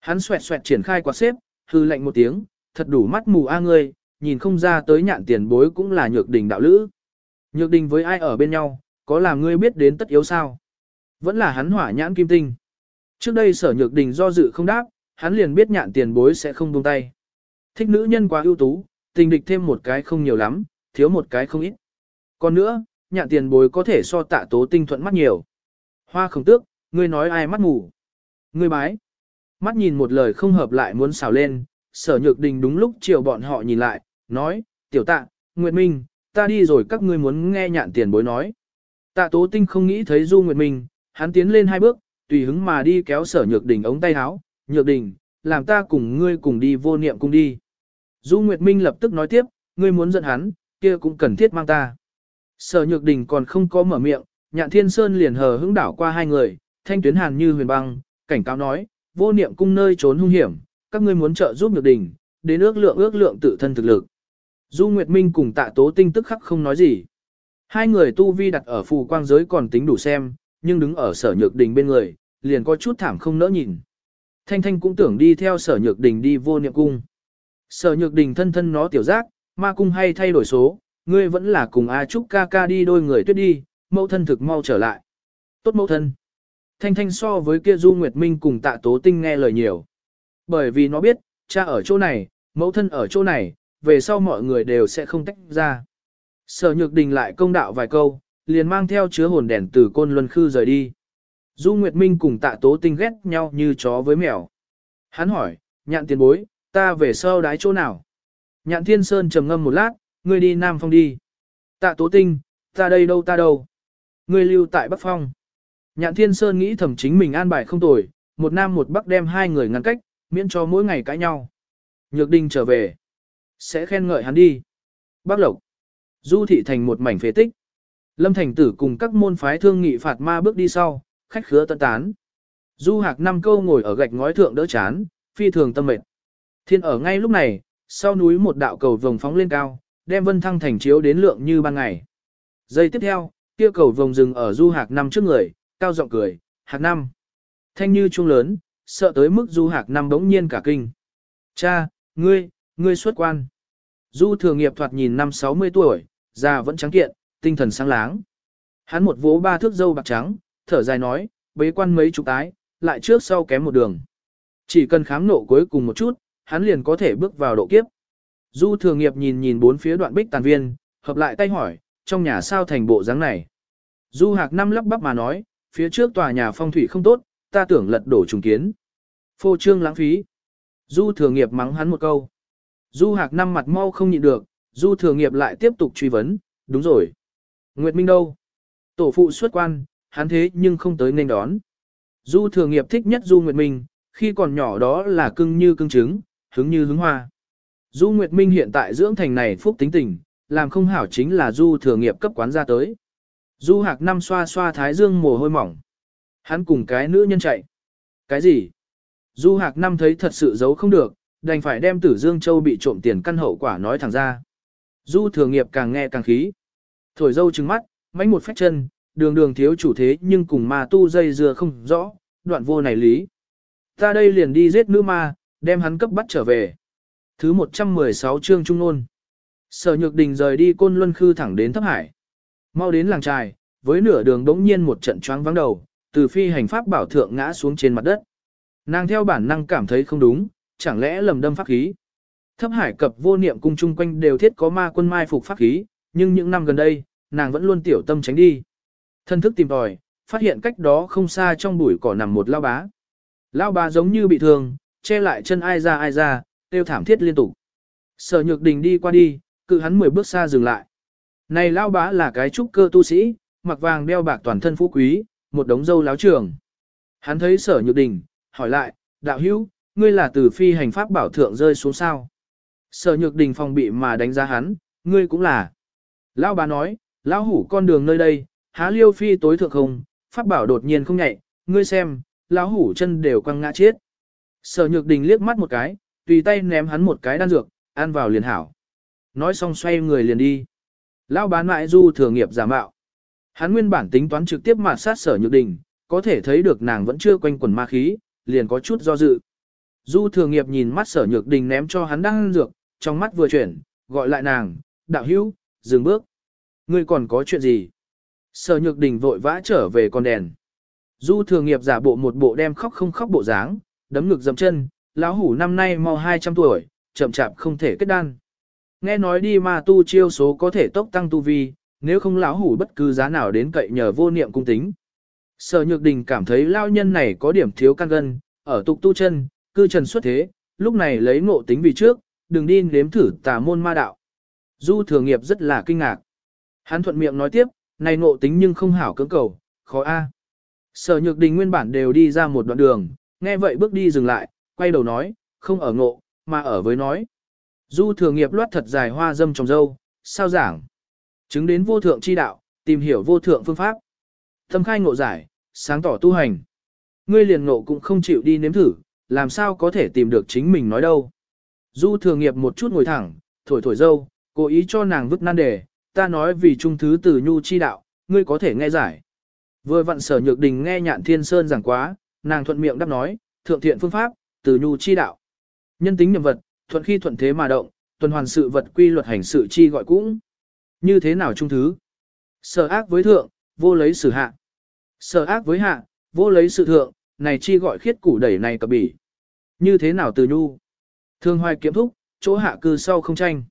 Hắn xoẹt xoẹt triển khai quạt xếp, hư lệnh một tiếng, thật đủ mắt mù a ngươi, nhìn không ra tới nhạn tiền bối cũng là nhược đình đạo lữ. Nhược đình với ai ở bên nhau, có làm ngươi biết đến tất yếu sao? Vẫn là hắn hỏa nhãn kim tinh. Trước đây sở nhược đình do dự không đáp, hắn liền biết nhạn tiền bối sẽ không buông tay. Thích nữ nhân quá ưu tú, tình địch thêm một cái không nhiều lắm, thiếu một cái không ít. Còn nữa, nhạn tiền bối có thể so tạ tố tinh thuận mắt nhiều. Hoa không tước, ngươi nói ai mắt ngủ. Ngươi bái. Mắt nhìn một lời không hợp lại muốn xào lên, sở nhược đình đúng lúc chiều bọn họ nhìn lại, nói, tiểu tạ, Nguyệt Minh, ta đi rồi các ngươi muốn nghe nhạn tiền bối nói. Tạ tố tinh không nghĩ thấy Du Nguyệt Minh, hắn tiến lên hai bước, tùy hứng mà đi kéo sở nhược đình ống tay áo, nhược đình, làm ta cùng ngươi cùng đi vô niệm cung đi. Du Nguyệt Minh lập tức nói tiếp, ngươi muốn giận hắn, kia cũng cần thiết mang ta. Sở nhược đình còn không có mở miệng, nhạn thiên sơn liền hờ hững đảo qua hai người, thanh tuyến hàn như huyền băng, cảnh cáo nói, vô niệm cung nơi trốn hung hiểm, các ngươi muốn trợ giúp nhược đình, đến ước lượng ước lượng tự thân thực lực. Du Nguyệt Minh cùng tạ tố tinh tức khắc không nói gì. Hai người tu vi đặt ở phù quang giới còn tính đủ xem, nhưng đứng ở sở nhược đình bên người, liền có chút thảm không nỡ nhìn. Thanh Thanh cũng tưởng đi theo sở nhược đình đi vô niệm cung. Sở nhược đình thân thân nó tiểu giác, ma cung hay thay đổi số, ngươi vẫn là cùng A Trúc ca ca đi đôi người tuyết đi, mẫu thân thực mau trở lại. Tốt mẫu thân. Thanh Thanh so với kia Du Nguyệt Minh cùng tạ tố tinh nghe lời nhiều. Bởi vì nó biết, cha ở chỗ này, mẫu thân ở chỗ này, về sau mọi người đều sẽ không tách ra. Sở Nhược Đình lại công đạo vài câu, liền mang theo chứa hồn đèn từ côn luân khư rời đi. Du Nguyệt Minh cùng tạ tố tinh ghét nhau như chó với mèo. Hắn hỏi, nhạn tiền bối, ta về sau đái chỗ nào? Nhạn Thiên Sơn trầm ngâm một lát, ngươi đi Nam Phong đi. Tạ tố tinh, ta đây đâu ta đâu. Ngươi lưu tại Bắc Phong. Nhạn Thiên Sơn nghĩ thầm chính mình an bài không tồi, một Nam một Bắc đem hai người ngăn cách, miễn cho mỗi ngày cãi nhau. Nhược Đình trở về. Sẽ khen ngợi hắn đi. Bắc Lộc. Du thị thành một mảnh phế tích. Lâm Thành Tử cùng các môn phái thương nghị phạt ma bước đi sau, khách khứa tân tán. Du Hạc năm câu ngồi ở gạch ngói thượng đỡ chán, phi thường tâm mệt. Thiên ở ngay lúc này, sau núi một đạo cầu vồng phóng lên cao, đem vân thăng thành chiếu đến lượng như ban ngày. Giây tiếp theo, kia cầu vồng dừng ở Du Hạc năm trước người, cao giọng cười, Hạc năm. Thanh như trung lớn, sợ tới mức Du Hạc năm bỗng nhiên cả kinh. Cha, ngươi, ngươi xuất quan. Du thừa nghiệp thoạt nhìn năm 60 tuổi, già vẫn trắng kiện, tinh thần sáng láng. Hắn một vố ba thước dâu bạc trắng, thở dài nói, bế quan mấy chục tái, lại trước sau kém một đường. Chỉ cần khám nộ cuối cùng một chút, hắn liền có thể bước vào độ kiếp. Du thường nghiệp nhìn nhìn bốn phía đoạn bích tàn viên, hợp lại tay hỏi, trong nhà sao thành bộ dáng này. Du hạc năm lắp bắp mà nói, phía trước tòa nhà phong thủy không tốt, ta tưởng lật đổ trùng kiến. Phô trương lãng phí. Du thừa nghiệp mắng hắn một câu. Du hạc năm mặt mau không nhịn được, du thừa nghiệp lại tiếp tục truy vấn, đúng rồi. Nguyệt Minh đâu? Tổ phụ xuất quan, hắn thế nhưng không tới nên đón. Du thừa nghiệp thích nhất Du Nguyệt Minh, khi còn nhỏ đó là cưng như cưng trứng, hứng như hứng hoa. Du Nguyệt Minh hiện tại dưỡng thành này phúc tính tình, làm không hảo chính là Du thừa nghiệp cấp quán ra tới. Du Hạc năm xoa xoa thái dương mồ hôi mỏng. Hắn cùng cái nữ nhân chạy. Cái gì? Du Hạc Năm thấy thật sự giấu không được, đành phải đem Tử Dương Châu bị trộm tiền căn hậu quả nói thẳng ra. Du Thừa Nghiệp càng nghe càng khí. Thổi dâu trừng mắt, mánh một phép chân, đường đường thiếu chủ thế nhưng cùng ma tu dây dưa không rõ, đoạn vô này lý. Ta đây liền đi giết nữ ma, đem hắn cấp bắt trở về. Thứ 116 chương trung nôn. Sở Nhược Đình rời đi Côn Luân Khư thẳng đến Thấp Hải. Mau đến làng trài, với nửa đường đống nhiên một trận choáng vắng đầu, từ phi hành pháp bảo thượng ngã xuống trên mặt đất. Nàng theo bản năng cảm thấy không đúng, chẳng lẽ lầm đâm pháp khí. Thấp hải cập vô niệm cung chung quanh đều thiết có ma quân mai phục pháp khí, nhưng những năm gần đây, nàng vẫn luôn tiểu tâm tránh đi. Thân thức tìm tòi, phát hiện cách đó không xa trong bụi cỏ nằm một lao bá. Lao bá giống như bị thương, che lại chân ai ra ai ra, tiêu thảm thiết liên tục. Sở nhược đình đi qua đi, cự hắn 10 bước xa dừng lại. Này lao bá là cái trúc cơ tu sĩ, mặc vàng đeo bạc toàn thân phú quý, một đống dâu láo trường. Hắn thấy sở nhược đình, hỏi lại, đạo hữu, ngươi là từ phi hành pháp bảo thượng rơi xuống sao. Sở nhược đình phòng bị mà đánh giá hắn, ngươi cũng là. Lão bá nói, lão hủ con đường nơi đây, há liêu phi tối thượng không, pháp bảo đột nhiên không nhạy, ngươi xem, lão hủ chân đều quăng ngã chết. Sở nhược đình liếc mắt một cái, tùy tay ném hắn một cái đan dược, ăn vào liền hảo. Nói xong xoay người liền đi. Lão bán mại du thừa nghiệp giả mạo. Hắn nguyên bản tính toán trực tiếp mà sát sở nhược đình, có thể thấy được nàng vẫn chưa quanh quần ma khí, liền có chút do dự. Du thừa nghiệp nhìn mắt sở nhược đình ném cho hắn đan dược, trong mắt vừa chuyển, gọi lại nàng, đạo hữu, dừng bước. Ngươi còn có chuyện gì? Sở nhược đình vội vã trở về con đèn. Du thừa nghiệp giả bộ một bộ đem khóc không khóc bộ dáng, đấm ngực dầm chân, lão hủ năm nay mau 200 tuổi, chậm chạp không thể kết đan. Nghe nói đi mà tu chiêu số có thể tốc tăng tu vi, nếu không lão hủ bất cứ giá nào đến cậy nhờ vô niệm cung tính. Sở Nhược Đình cảm thấy lao nhân này có điểm thiếu căn gân, ở tục tu chân, cư trần xuất thế, lúc này lấy ngộ tính vì trước, đừng đi nếm thử tà môn ma đạo. Du thừa nghiệp rất là kinh ngạc. Hắn thuận miệng nói tiếp, này ngộ tính nhưng không hảo cưỡng cầu, khó a. Sở Nhược Đình nguyên bản đều đi ra một đoạn đường, nghe vậy bước đi dừng lại, quay đầu nói, không ở ngộ, mà ở với nói. Du thừa nghiệp loát thật dài hoa dâm trong dâu, sao giảng? Chứng đến vô thượng chi đạo, tìm hiểu vô thượng phương pháp. Thâm khai ngộ giải, sáng tỏ tu hành. Ngươi liền ngộ cũng không chịu đi nếm thử, làm sao có thể tìm được chính mình nói đâu. Du thừa nghiệp một chút ngồi thẳng, thổi thổi dâu, cố ý cho nàng vứt nan đề, ta nói vì trung thứ từ nhu chi đạo, ngươi có thể nghe giải. Vừa vặn sở nhược đình nghe nhạn thiên sơn giảng quá, nàng thuận miệng đáp nói, thượng thiện phương pháp, từ nhu chi đạo. Nhân tính nhầm vật, thuận khi thuận thế mà động, tuần hoàn sự vật quy luật hành sự chi gọi cũng. Như thế nào trung thứ? Sở ác với thượng, vô lấy sự hạ. Sở ác với hạ, vô lấy sự thượng, này chi gọi khiết củ đẩy này cập bỉ. Như thế nào từ nhu? Thương hoài kiếm thúc, chỗ hạ cư sau không tranh.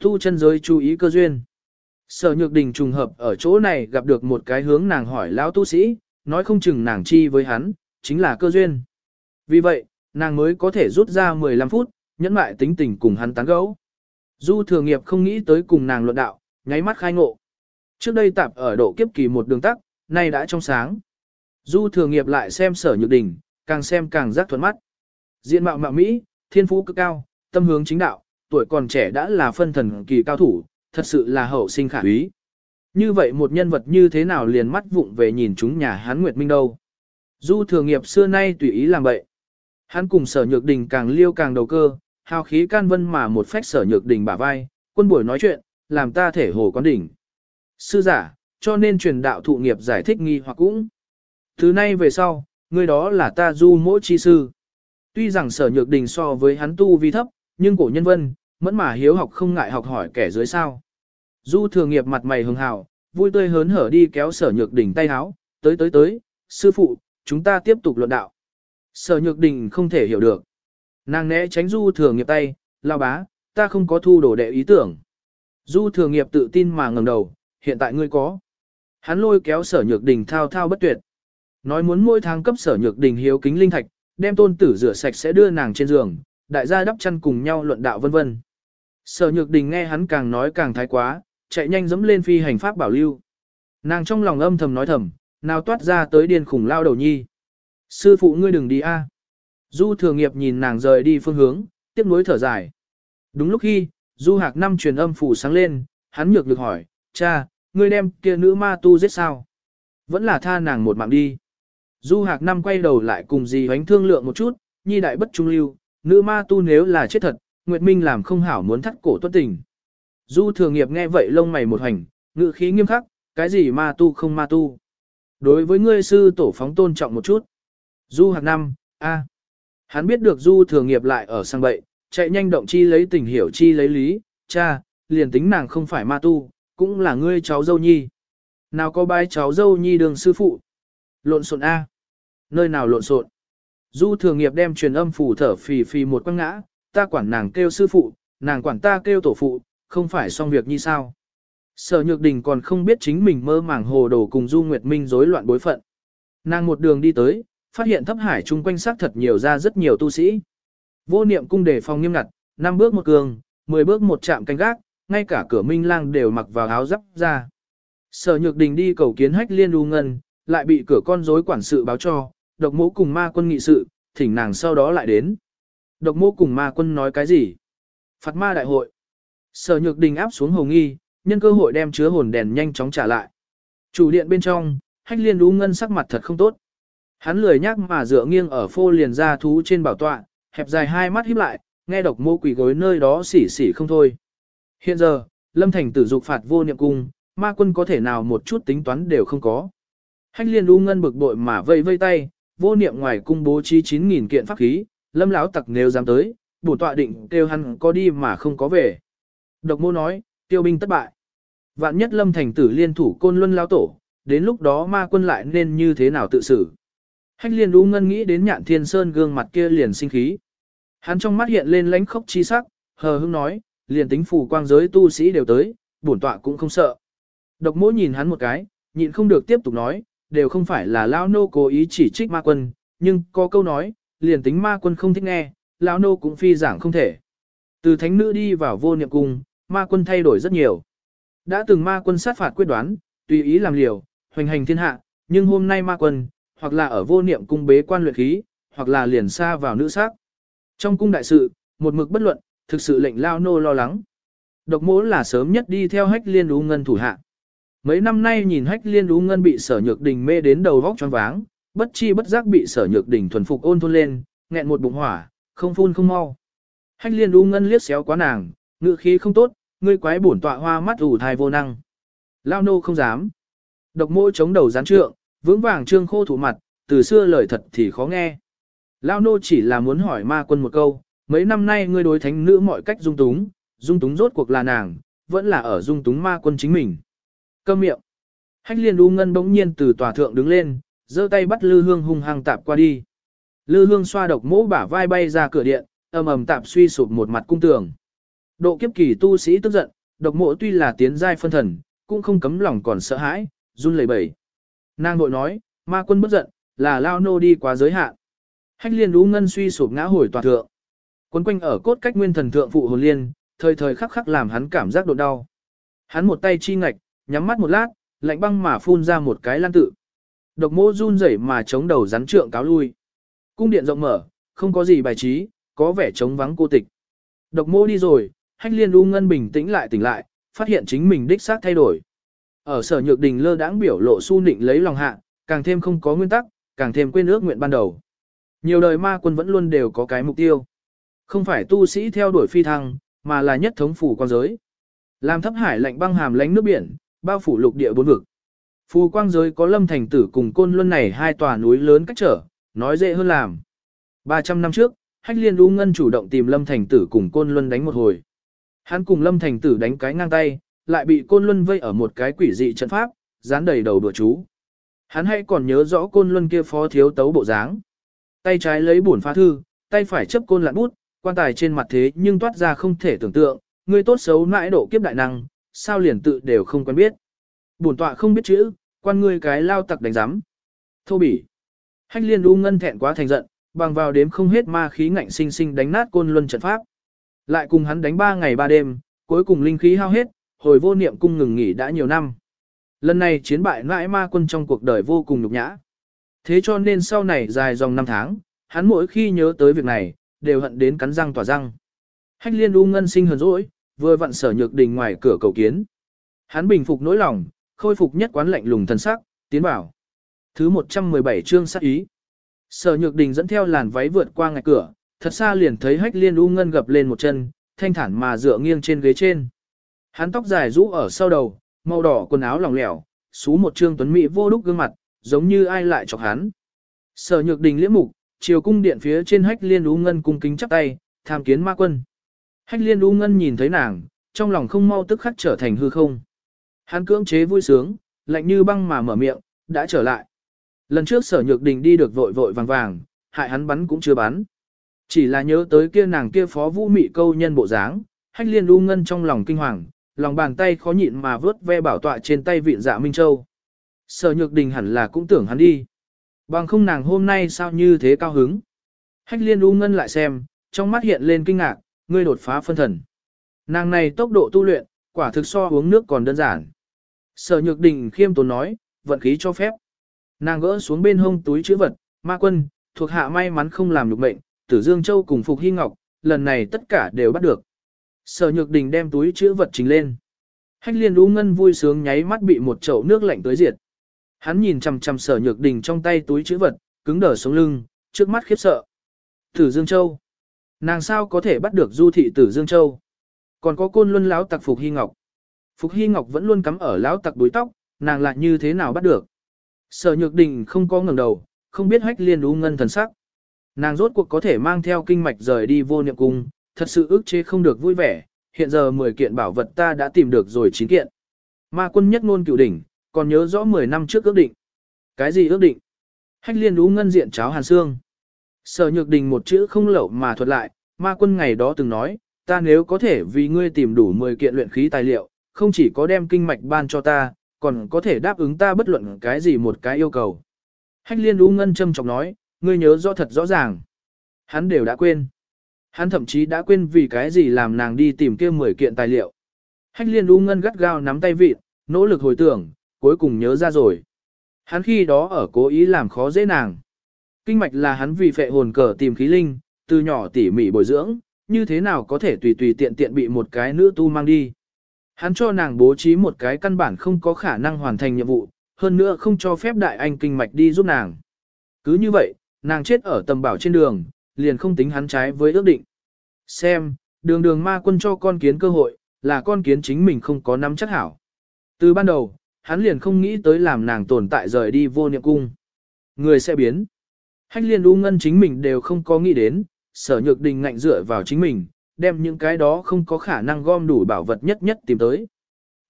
Tu chân giới chú ý cơ duyên. Sở nhược đình trùng hợp ở chỗ này gặp được một cái hướng nàng hỏi lão tu sĩ, nói không chừng nàng chi với hắn, chính là cơ duyên. Vì vậy, nàng mới có thể rút ra 15 phút, nhẫn mại tính tình cùng hắn tán gẫu. Du thừa nghiệp không nghĩ tới cùng nàng luận đạo, nháy mắt khai ngộ. Trước đây tạp ở độ kiếp kỳ một đường tắc, nay đã trong sáng. Du thừa nghiệp lại xem sở nhược đỉnh, càng xem càng giác thuận mắt. Diện mạo mạo Mỹ, thiên phú cực cao, tâm hướng chính đạo, tuổi còn trẻ đã là phân thần kỳ cao thủ, thật sự là hậu sinh khả úy. Như vậy một nhân vật như thế nào liền mắt vụng về nhìn chúng nhà hán Nguyệt Minh đâu. Du thừa nghiệp xưa nay tùy ý làm vậy. Hắn cùng sở nhược đình càng liêu càng đầu cơ, hào khí can vân mà một phách sở nhược đình bả vai, quân buổi nói chuyện, làm ta thể hồ quán đỉnh. Sư giả, cho nên truyền đạo thụ nghiệp giải thích nghi hoặc cũng. Thứ nay về sau, người đó là ta du mỗi chi sư. Tuy rằng sở nhược đình so với hắn tu vi thấp, nhưng cổ nhân vân, mẫn mà hiếu học không ngại học hỏi kẻ dưới sao. Du thừa nghiệp mặt mày hưng hào, vui tươi hớn hở đi kéo sở nhược đình tay háo, tới tới tới, sư phụ, chúng ta tiếp tục luận đạo. Sở nhược đình không thể hiểu được. Nàng né tránh du thừa nghiệp tay, lao bá, ta không có thu đồ đệ ý tưởng. Du thừa nghiệp tự tin mà ngẩng đầu, hiện tại ngươi có. Hắn lôi kéo sở nhược đình thao thao bất tuyệt. Nói muốn mỗi tháng cấp sở nhược đình hiếu kính linh thạch, đem tôn tử rửa sạch sẽ đưa nàng trên giường, đại gia đắp chăn cùng nhau luận đạo vân vân. Sở nhược đình nghe hắn càng nói càng thái quá, chạy nhanh dẫm lên phi hành pháp bảo lưu. Nàng trong lòng âm thầm nói thầm, nào toát ra tới điên khủng lao đầu nhi. Sư phụ ngươi đừng đi a. Du thừa nghiệp nhìn nàng rời đi phương hướng, tiếp nối thở dài. Đúng lúc khi, Du Hạc năm truyền âm phủ sáng lên, hắn nhược được hỏi, cha, ngươi đem kia nữ ma tu giết sao? Vẫn là tha nàng một mạng đi. Du Hạc năm quay đầu lại cùng dì hoánh thương lượng một chút, nhi đại bất trung lưu, nữ ma tu nếu là chết thật, Nguyệt Minh làm không hảo muốn thắt cổ tuất tình. Du thừa nghiệp nghe vậy lông mày một hành, ngự khí nghiêm khắc, cái gì ma tu không ma tu. Đối với ngươi sư tổ phóng tôn trọng một chút. Du hạc năm, a, Hắn biết được du Thường nghiệp lại ở sang bậy, chạy nhanh động chi lấy tình hiểu chi lấy lý, cha, liền tính nàng không phải ma tu, cũng là ngươi cháu dâu nhi. Nào có bái cháu dâu nhi đường sư phụ. Lộn xộn A. Nơi nào lộn xộn. Du Thường nghiệp đem truyền âm phủ thở phì phì một quăng ngã, ta quản nàng kêu sư phụ, nàng quản ta kêu tổ phụ, không phải xong việc như sao. Sở Nhược Đình còn không biết chính mình mơ màng hồ đồ cùng Du Nguyệt Minh rối loạn bối phận. Nàng một đường đi tới, phát hiện thấp hải chung quanh xác thật nhiều ra rất nhiều tu sĩ. Vô niệm cung đề phòng nghiêm ngặt, năm bước một cường, 10 bước một chạm canh gác, ngay cả cửa minh lang đều mặc vào áo giáp ra. Sở Nhược Đình đi cầu kiến hách liên u ngân, lại bị cửa con rối quản sự báo cho, độc mũ cùng ma quân nghị sự, thỉnh nàng sau đó lại đến. Độc mũ cùng ma quân nói cái gì? Phạt ma đại hội. Sở Nhược Đình áp xuống hồng nghi, nhân cơ hội đem chứa hồn đèn nhanh chóng trả lại. Chủ điện bên trong, hách liên u ngân sắc mặt thật không tốt. Hắn lười nhác mà dựa nghiêng ở phô liền ra thú trên bảo tọa, hẹp dài hai mắt híp lại, nghe độc mô quỷ gối nơi đó xỉ xỉ không thôi. Hiện giờ, Lâm Thành tử dục phạt vô niệm cung, ma quân có thể nào một chút tính toán đều không có. Hách liên u ngân bực bội mà vây vây tay, vô niệm ngoài cung bố trí 9.000 kiện pháp khí, lâm lão tặc nếu dám tới, bổ tọa định kêu hắn có đi mà không có về. Độc mô nói, tiêu binh thất bại. Vạn nhất lâm thành tử liên thủ côn luân lao tổ, đến lúc đó ma quân lại nên như thế nào tự xử. Hách liên đu ngân nghĩ đến nhạn thiên sơn gương mặt kia liền sinh khí. Hắn trong mắt hiện lên lánh khốc chi sắc, hờ hững nói, liền tính phù quang giới tu sĩ đều tới, bổn tọa cũng không sợ. Độc mỗ nhìn hắn một cái, nhịn không được tiếp tục nói, đều không phải là Lao Nô cố ý chỉ trích ma quân, nhưng có câu nói, liền tính ma quân không thích nghe, Lao Nô cũng phi giảng không thể. Từ thánh nữ đi vào vô niệm cung, ma quân thay đổi rất nhiều. Đã từng ma quân sát phạt quyết đoán, tùy ý làm liều, hoành hành thiên hạ, nhưng hôm nay ma quân, hoặc là ở vô niệm cung bế quan luyện khí, hoặc là liền xa vào nữ sắc. Trong cung đại sự, một mực bất luận, thực sự lệnh lao nô lo lắng. Độc mỗ là sớm nhất đi theo hách liên đú ngân thủ hạ. Mấy năm nay nhìn hách liên đú ngân bị sở nhược đình mê đến đầu vóc choáng váng, bất chi bất giác bị sở nhược đình thuần phục ôn thôn lên, nghẹn một bụng hỏa, không phun không mau. Hách liên đú ngân liếc xéo quá nàng, ngự khí không tốt, ngươi quái bổn tọa hoa mắt ủ thai vô năng. Lao nô không dám. Độc mỗ chống đầu gián trượng, vững vàng trương khô thủ mặt, từ xưa lời thật thì khó nghe. Lao nô chỉ là muốn hỏi ma quân một câu, mấy năm nay ngươi đối thánh nữ mọi cách dung túng, dung túng rốt cuộc là nàng, vẫn là ở dung túng ma quân chính mình. Câm miệng. Hách liên u ngân bỗng nhiên từ tòa thượng đứng lên, giơ tay bắt lư hương hung hăng tạp qua đi. Lư hương xoa độc mỗ bả vai bay ra cửa điện, ầm ầm tạp suy sụp một mặt cung tường. Độ kiếp kỳ tu sĩ tức giận, độc mộ tuy là tiến giai phân thần, cũng không cấm lòng còn sợ hãi, run lẩy bẩy. Nàng nội nói, ma quân bất giận, là lao nô đi quá giới hạn. Hách liên đú ngân suy sụp ngã hồi tòa thượng. Quấn quanh ở cốt cách nguyên thần thượng phụ hồn liên, thời thời khắc khắc làm hắn cảm giác độ đau. Hắn một tay chi ngạch, nhắm mắt một lát, lạnh băng mà phun ra một cái lan tự. Độc mô run rẩy mà chống đầu rắn trượng cáo lui. Cung điện rộng mở, không có gì bài trí, có vẻ trống vắng cô tịch. Độc mô đi rồi, hách liên u ngân bình tĩnh lại tỉnh lại, phát hiện chính mình đích xác thay đổi. Ở sở nhược đình lơ đãng biểu lộ su nịnh lấy lòng hạ, càng thêm không có nguyên tắc, càng thêm quên ước nguyện ban đầu. Nhiều đời ma quân vẫn luôn đều có cái mục tiêu. Không phải tu sĩ theo đuổi phi thăng, mà là nhất thống phủ quan giới. Làm thấp hải lạnh băng hàm lánh nước biển, bao phủ lục địa bốn vực. Phù quang giới có lâm thành tử cùng côn luân này hai tòa núi lớn cách trở, nói dễ hơn làm. 300 năm trước, Hách Liên U Ngân chủ động tìm Lâm Thành Tử cùng Côn Luân đánh một hồi. Hắn cùng Lâm Thành Tử đánh cái ngang tay, lại bị Côn Luân vây ở một cái quỷ dị trận pháp, dán đầy đầu đùa chú. Hắn hay còn nhớ rõ Côn Luân kia phó thiếu tấu bộ dáng. Tay trái lấy bổn phá thư, tay phải chấp côn lặn bút, quan tài trên mặt thế nhưng toát ra không thể tưởng tượng, người tốt xấu mãi độ kiếp đại năng, sao liền tự đều không quen biết. Bổn tọa không biết chữ, quan ngươi cái lao tặc đánh giám. Thô bỉ. Hách liên u ngân thẹn quá thành giận, bằng vào đếm không hết ma khí ngạnh sinh sinh đánh nát côn luân trận pháp. Lại cùng hắn đánh ba ngày ba đêm, cuối cùng linh khí hao hết, hồi vô niệm cung ngừng nghỉ đã nhiều năm. Lần này chiến bại ngãi ma quân trong cuộc đời vô cùng nhục nhã. Thế cho nên sau này dài dòng năm tháng, hắn mỗi khi nhớ tới việc này, đều hận đến cắn răng tỏa răng. Hách liên u ngân sinh hờn dỗi, vừa vặn sở nhược đình ngoài cửa cầu kiến. Hắn bình phục nỗi lòng, khôi phục nhất quán lạnh lùng thần sắc, tiến bảo. Thứ 117 chương sát ý. Sở Nhược Đình dẫn theo làn váy vượt qua ngạch cửa, thật xa liền thấy Hách Liên U Ngân gập lên một chân, thanh thản mà dựa nghiêng trên ghế trên. Hắn tóc dài rũ ở sau đầu, màu đỏ quần áo lỏng lẻo, xú một trương tuấn mỹ vô đúc gương mặt, giống như ai lại chọc hắn. Sở Nhược Đình liễm mục, chiều cung điện phía trên Hách Liên U Ngân cung kính chắp tay, tham kiến ma quân. Hách Liên U Ngân nhìn thấy nàng, trong lòng không mau tức khắc trở thành hư không. Hắn cưỡng chế vui sướng, lạnh như băng mà mở miệng, đã trở lại. Lần trước sở nhược đình đi được vội vội vàng vàng, hại hắn bắn cũng chưa bắn. Chỉ là nhớ tới kia nàng kia phó vũ mị câu nhân bộ dáng, hách liên u ngân trong lòng kinh hoàng, lòng bàn tay khó nhịn mà vớt ve bảo tọa trên tay vịn dạ Minh Châu. Sở nhược đình hẳn là cũng tưởng hắn đi. Bằng không nàng hôm nay sao như thế cao hứng. Hách liên u ngân lại xem, trong mắt hiện lên kinh ngạc, ngươi đột phá phân thần. Nàng này tốc độ tu luyện, quả thực so uống nước còn đơn giản. Sở nhược đình khiêm tốn nói, vận khí cho phép. Nàng gỡ xuống bên hông túi chữ vật, ma quân, thuộc hạ may mắn không làm được mệnh, tử Dương Châu cùng Phục Hy Ngọc, lần này tất cả đều bắt được. Sở nhược đình đem túi chữ vật trình lên. Hách liên đu ngân vui sướng nháy mắt bị một chậu nước lạnh tới diệt. Hắn nhìn chằm chằm sở nhược đình trong tay túi chữ vật, cứng đờ sống lưng, trước mắt khiếp sợ. Tử Dương Châu. Nàng sao có thể bắt được du thị tử Dương Châu? Còn có côn luân lão tặc Phục Hy Ngọc. Phục Hy Ngọc vẫn luôn cắm ở lão tặc đuôi tóc, nàng lại như thế nào bắt được? Sở Nhược Đình không có ngẩng đầu, không biết hách liên u ngân thần sắc. Nàng rốt cuộc có thể mang theo kinh mạch rời đi vô niệm cung, thật sự ức chế không được vui vẻ, hiện giờ 10 kiện bảo vật ta đã tìm được rồi 9 kiện. Ma quân nhất ngôn cựu đỉnh, còn nhớ rõ 10 năm trước ước định. Cái gì ước định? Hách liên u ngân diện cháo hàn xương. Sở Nhược Đình một chữ không lậu mà thuật lại, ma quân ngày đó từng nói, ta nếu có thể vì ngươi tìm đủ 10 kiện luyện khí tài liệu, không chỉ có đem kinh mạch ban cho ta, còn có thể đáp ứng ta bất luận cái gì một cái yêu cầu. Hách liên u ngân châm chọc nói, ngươi nhớ rõ thật rõ ràng. Hắn đều đã quên. Hắn thậm chí đã quên vì cái gì làm nàng đi tìm kia 10 kiện tài liệu. Hách liên u ngân gắt gao nắm tay vịt, nỗ lực hồi tưởng, cuối cùng nhớ ra rồi. Hắn khi đó ở cố ý làm khó dễ nàng. Kinh mạch là hắn vì phệ hồn cờ tìm khí linh, từ nhỏ tỉ mỉ bồi dưỡng, như thế nào có thể tùy tùy tiện tiện bị một cái nữ tu mang đi. Hắn cho nàng bố trí một cái căn bản không có khả năng hoàn thành nhiệm vụ, hơn nữa không cho phép đại anh kinh mạch đi giúp nàng. Cứ như vậy, nàng chết ở tầm bảo trên đường, liền không tính hắn trái với ước định. Xem, đường đường ma quân cho con kiến cơ hội, là con kiến chính mình không có nắm chắc hảo. Từ ban đầu, hắn liền không nghĩ tới làm nàng tồn tại rời đi vô niệm cung. Người sẽ biến. Hách liên u ngân chính mình đều không có nghĩ đến, sở nhược đình ngạnh dựa vào chính mình, đem những cái đó không có khả năng gom đủ bảo vật nhất nhất tìm tới.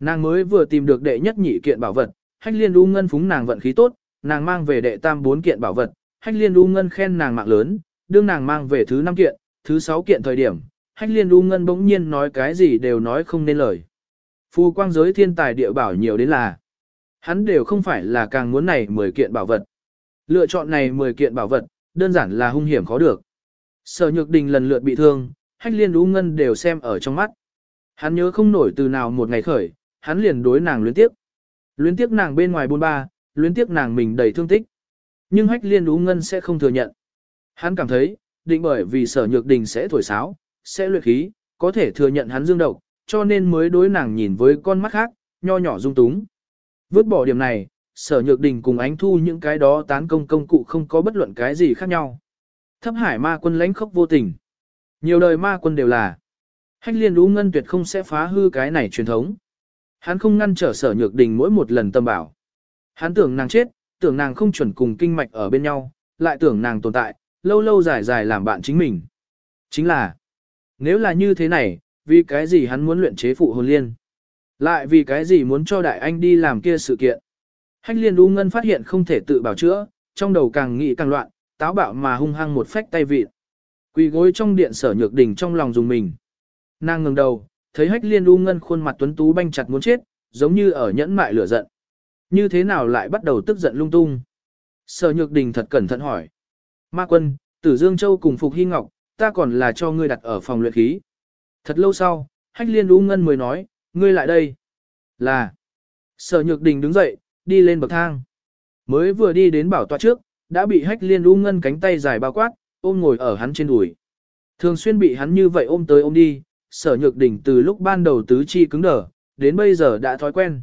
Nàng mới vừa tìm được đệ nhất nhị kiện bảo vật, hách liên u ngân phúng nàng vận khí tốt, nàng mang về đệ tam bốn kiện bảo vật, hách liên u ngân khen nàng mạng lớn, đương nàng mang về thứ năm kiện, thứ sáu kiện thời điểm, hách liên u ngân bỗng nhiên nói cái gì đều nói không nên lời. Phu quang giới thiên tài địa bảo nhiều đến là, hắn đều không phải là càng muốn này 10 kiện bảo vật. Lựa chọn này 10 kiện bảo vật, đơn giản là hung hiểm khó được. Sở nhược đình lần lượt bị thương, hách liên đú ngân đều xem ở trong mắt. Hắn nhớ không nổi từ nào một ngày khởi, hắn liền đối nàng luyến tiếc, Luyến tiếc nàng bên ngoài buôn ba, luyến tiếc nàng mình đầy thương tích. Nhưng hách liên ú ngân sẽ không thừa nhận. Hắn cảm thấy, định bởi vì sở nhược đình sẽ thổi sáo, sẽ luyện khí, có thể thừa nhận hắn dương độc, cho nên mới đối nàng nhìn với con mắt khác, nho nhỏ dung túng. Vứt bỏ điểm này, sở nhược đình cùng ánh thu những cái đó tán công công cụ không có bất luận cái gì khác nhau. Thấp hải ma quân lãnh khốc vô tình. Nhiều đời ma quân đều là. Hách liên đú ngân tuyệt không sẽ phá hư cái này truyền thống. Hắn không ngăn trở sở nhược đình mỗi một lần tâm bảo. Hắn tưởng nàng chết, tưởng nàng không chuẩn cùng kinh mạch ở bên nhau, lại tưởng nàng tồn tại, lâu lâu dài dài làm bạn chính mình. Chính là, nếu là như thế này, vì cái gì hắn muốn luyện chế phụ hồn liên? Lại vì cái gì muốn cho đại anh đi làm kia sự kiện? Hách liên u ngân phát hiện không thể tự bảo chữa, trong đầu càng nghĩ càng loạn, táo bạo mà hung hăng một phách tay vịt. Quỳ gối trong điện sở nhược đỉnh trong lòng dùng mình. Nàng ngừng đầu, thấy hách liên u ngân khuôn mặt tuấn tú banh chặt muốn chết, giống như ở nhẫn mại lửa giận. Như thế nào lại bắt đầu tức giận lung tung? Sở nhược đình thật cẩn thận hỏi. Ma quân, tử Dương Châu cùng Phục Hy Ngọc, ta còn là cho ngươi đặt ở phòng luyện khí. Thật lâu sau, hách liên u ngân mới nói, ngươi lại đây. Là. Sở nhược đình đứng dậy, đi lên bậc thang. Mới vừa đi đến bảo tọa trước, đã bị hách liên u ngân cánh tay dài bao quát, ôm ngồi ở hắn trên đùi. Thường xuyên bị hắn như vậy ôm tới ôm đi, sở nhược đỉnh từ lúc ban đầu tứ chi cứng đờ, đến bây giờ đã thói quen.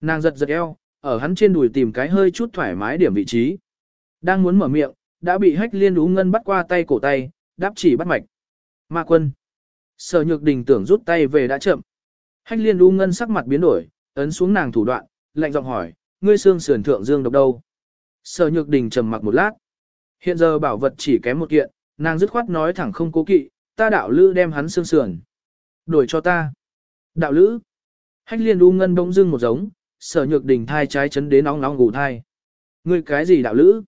Nàng giật giật eo, ở hắn trên đùi tìm cái hơi chút thoải mái điểm vị trí. Đang muốn mở miệng, đã bị hách liên ú ngân bắt qua tay cổ tay, đáp chỉ bắt mạch. Ma quân. Sở nhược đình tưởng rút tay về đã chậm. Hách liên ú ngân sắc mặt biến đổi, ấn xuống nàng thủ đoạn, lạnh giọng hỏi, ngươi xương sườn thượng dương độc đâu? Sở nhược đình trầm mặc một lát. Hiện giờ bảo vật chỉ kém một kiện, nàng dứt khoát nói thẳng không cố kỵ, ta đạo lữ đem hắn xương sườn. Đổi cho ta. Đạo lữ. Hách liên u ngân bỗng dưng một giống, sở nhược đình thai trái chấn đến nóng nóng ngủ thai. Ngươi cái gì đạo lữ?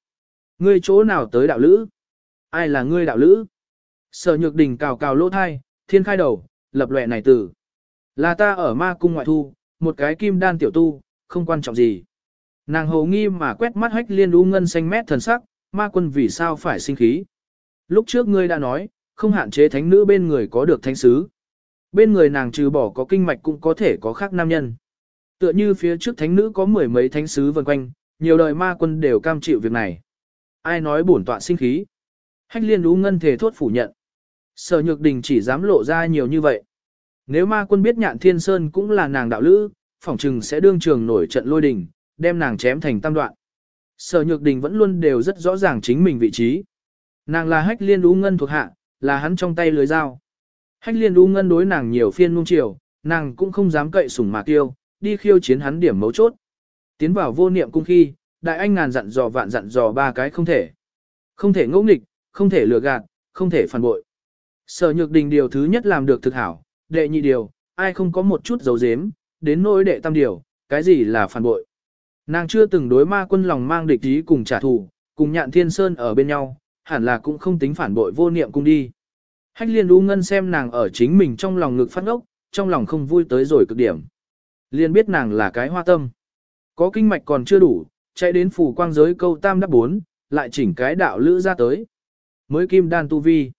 Ngươi chỗ nào tới đạo lữ? Ai là ngươi đạo lữ? Sở nhược đình cào cào lỗ thai, thiên khai đầu, lập lệ này tử. Là ta ở ma cung ngoại thu, một cái kim đan tiểu tu, không quan trọng gì. Nàng hầu nghi mà quét mắt hách liên u ngân xanh mét thần sắc, ma quân vì sao phải sinh khí. Lúc trước ngươi đã nói, không hạn chế thánh nữ bên người có được thánh sứ. Bên người nàng trừ bỏ có kinh mạch cũng có thể có khác nam nhân. Tựa như phía trước thánh nữ có mười mấy thánh sứ vần quanh, nhiều đời ma quân đều cam chịu việc này. Ai nói bổn tọa sinh khí? Hách liên đú ngân thể thốt phủ nhận. Sở nhược đình chỉ dám lộ ra nhiều như vậy. Nếu ma quân biết nhạn thiên sơn cũng là nàng đạo lữ, phỏng chừng sẽ đương trường nổi trận lôi đình, đem nàng chém thành tam đoạn. Sở nhược đình vẫn luôn đều rất rõ ràng chính mình vị trí. Nàng là hách liên đú ngân thuộc hạ, là hắn trong tay lưới dao. Hách liên đú ngân đối nàng nhiều phiên nung chiều, nàng cũng không dám cậy sủng mà tiêu, đi khiêu chiến hắn điểm mấu chốt. Tiến vào vô niệm cung khi, đại anh ngàn dặn dò vạn dặn dò ba cái không thể. Không thể ngỗ nghịch, không thể lừa gạt, không thể phản bội. Sở nhược đình điều thứ nhất làm được thực hảo, đệ nhị điều, ai không có một chút dấu dếm, đến nỗi đệ tam điều, cái gì là phản bội. Nàng chưa từng đối ma quân lòng mang địch ý cùng trả thù, cùng nhạn thiên sơn ở bên nhau, hẳn là cũng không tính phản bội vô niệm cung đi. Hách liên u ngân xem nàng ở chính mình trong lòng ngực phát ốc, trong lòng không vui tới rồi cực điểm. Liên biết nàng là cái hoa tâm. Có kinh mạch còn chưa đủ, chạy đến phủ quang giới câu tam đắp bốn, lại chỉnh cái đạo lữ ra tới. Mới kim đan tu vi.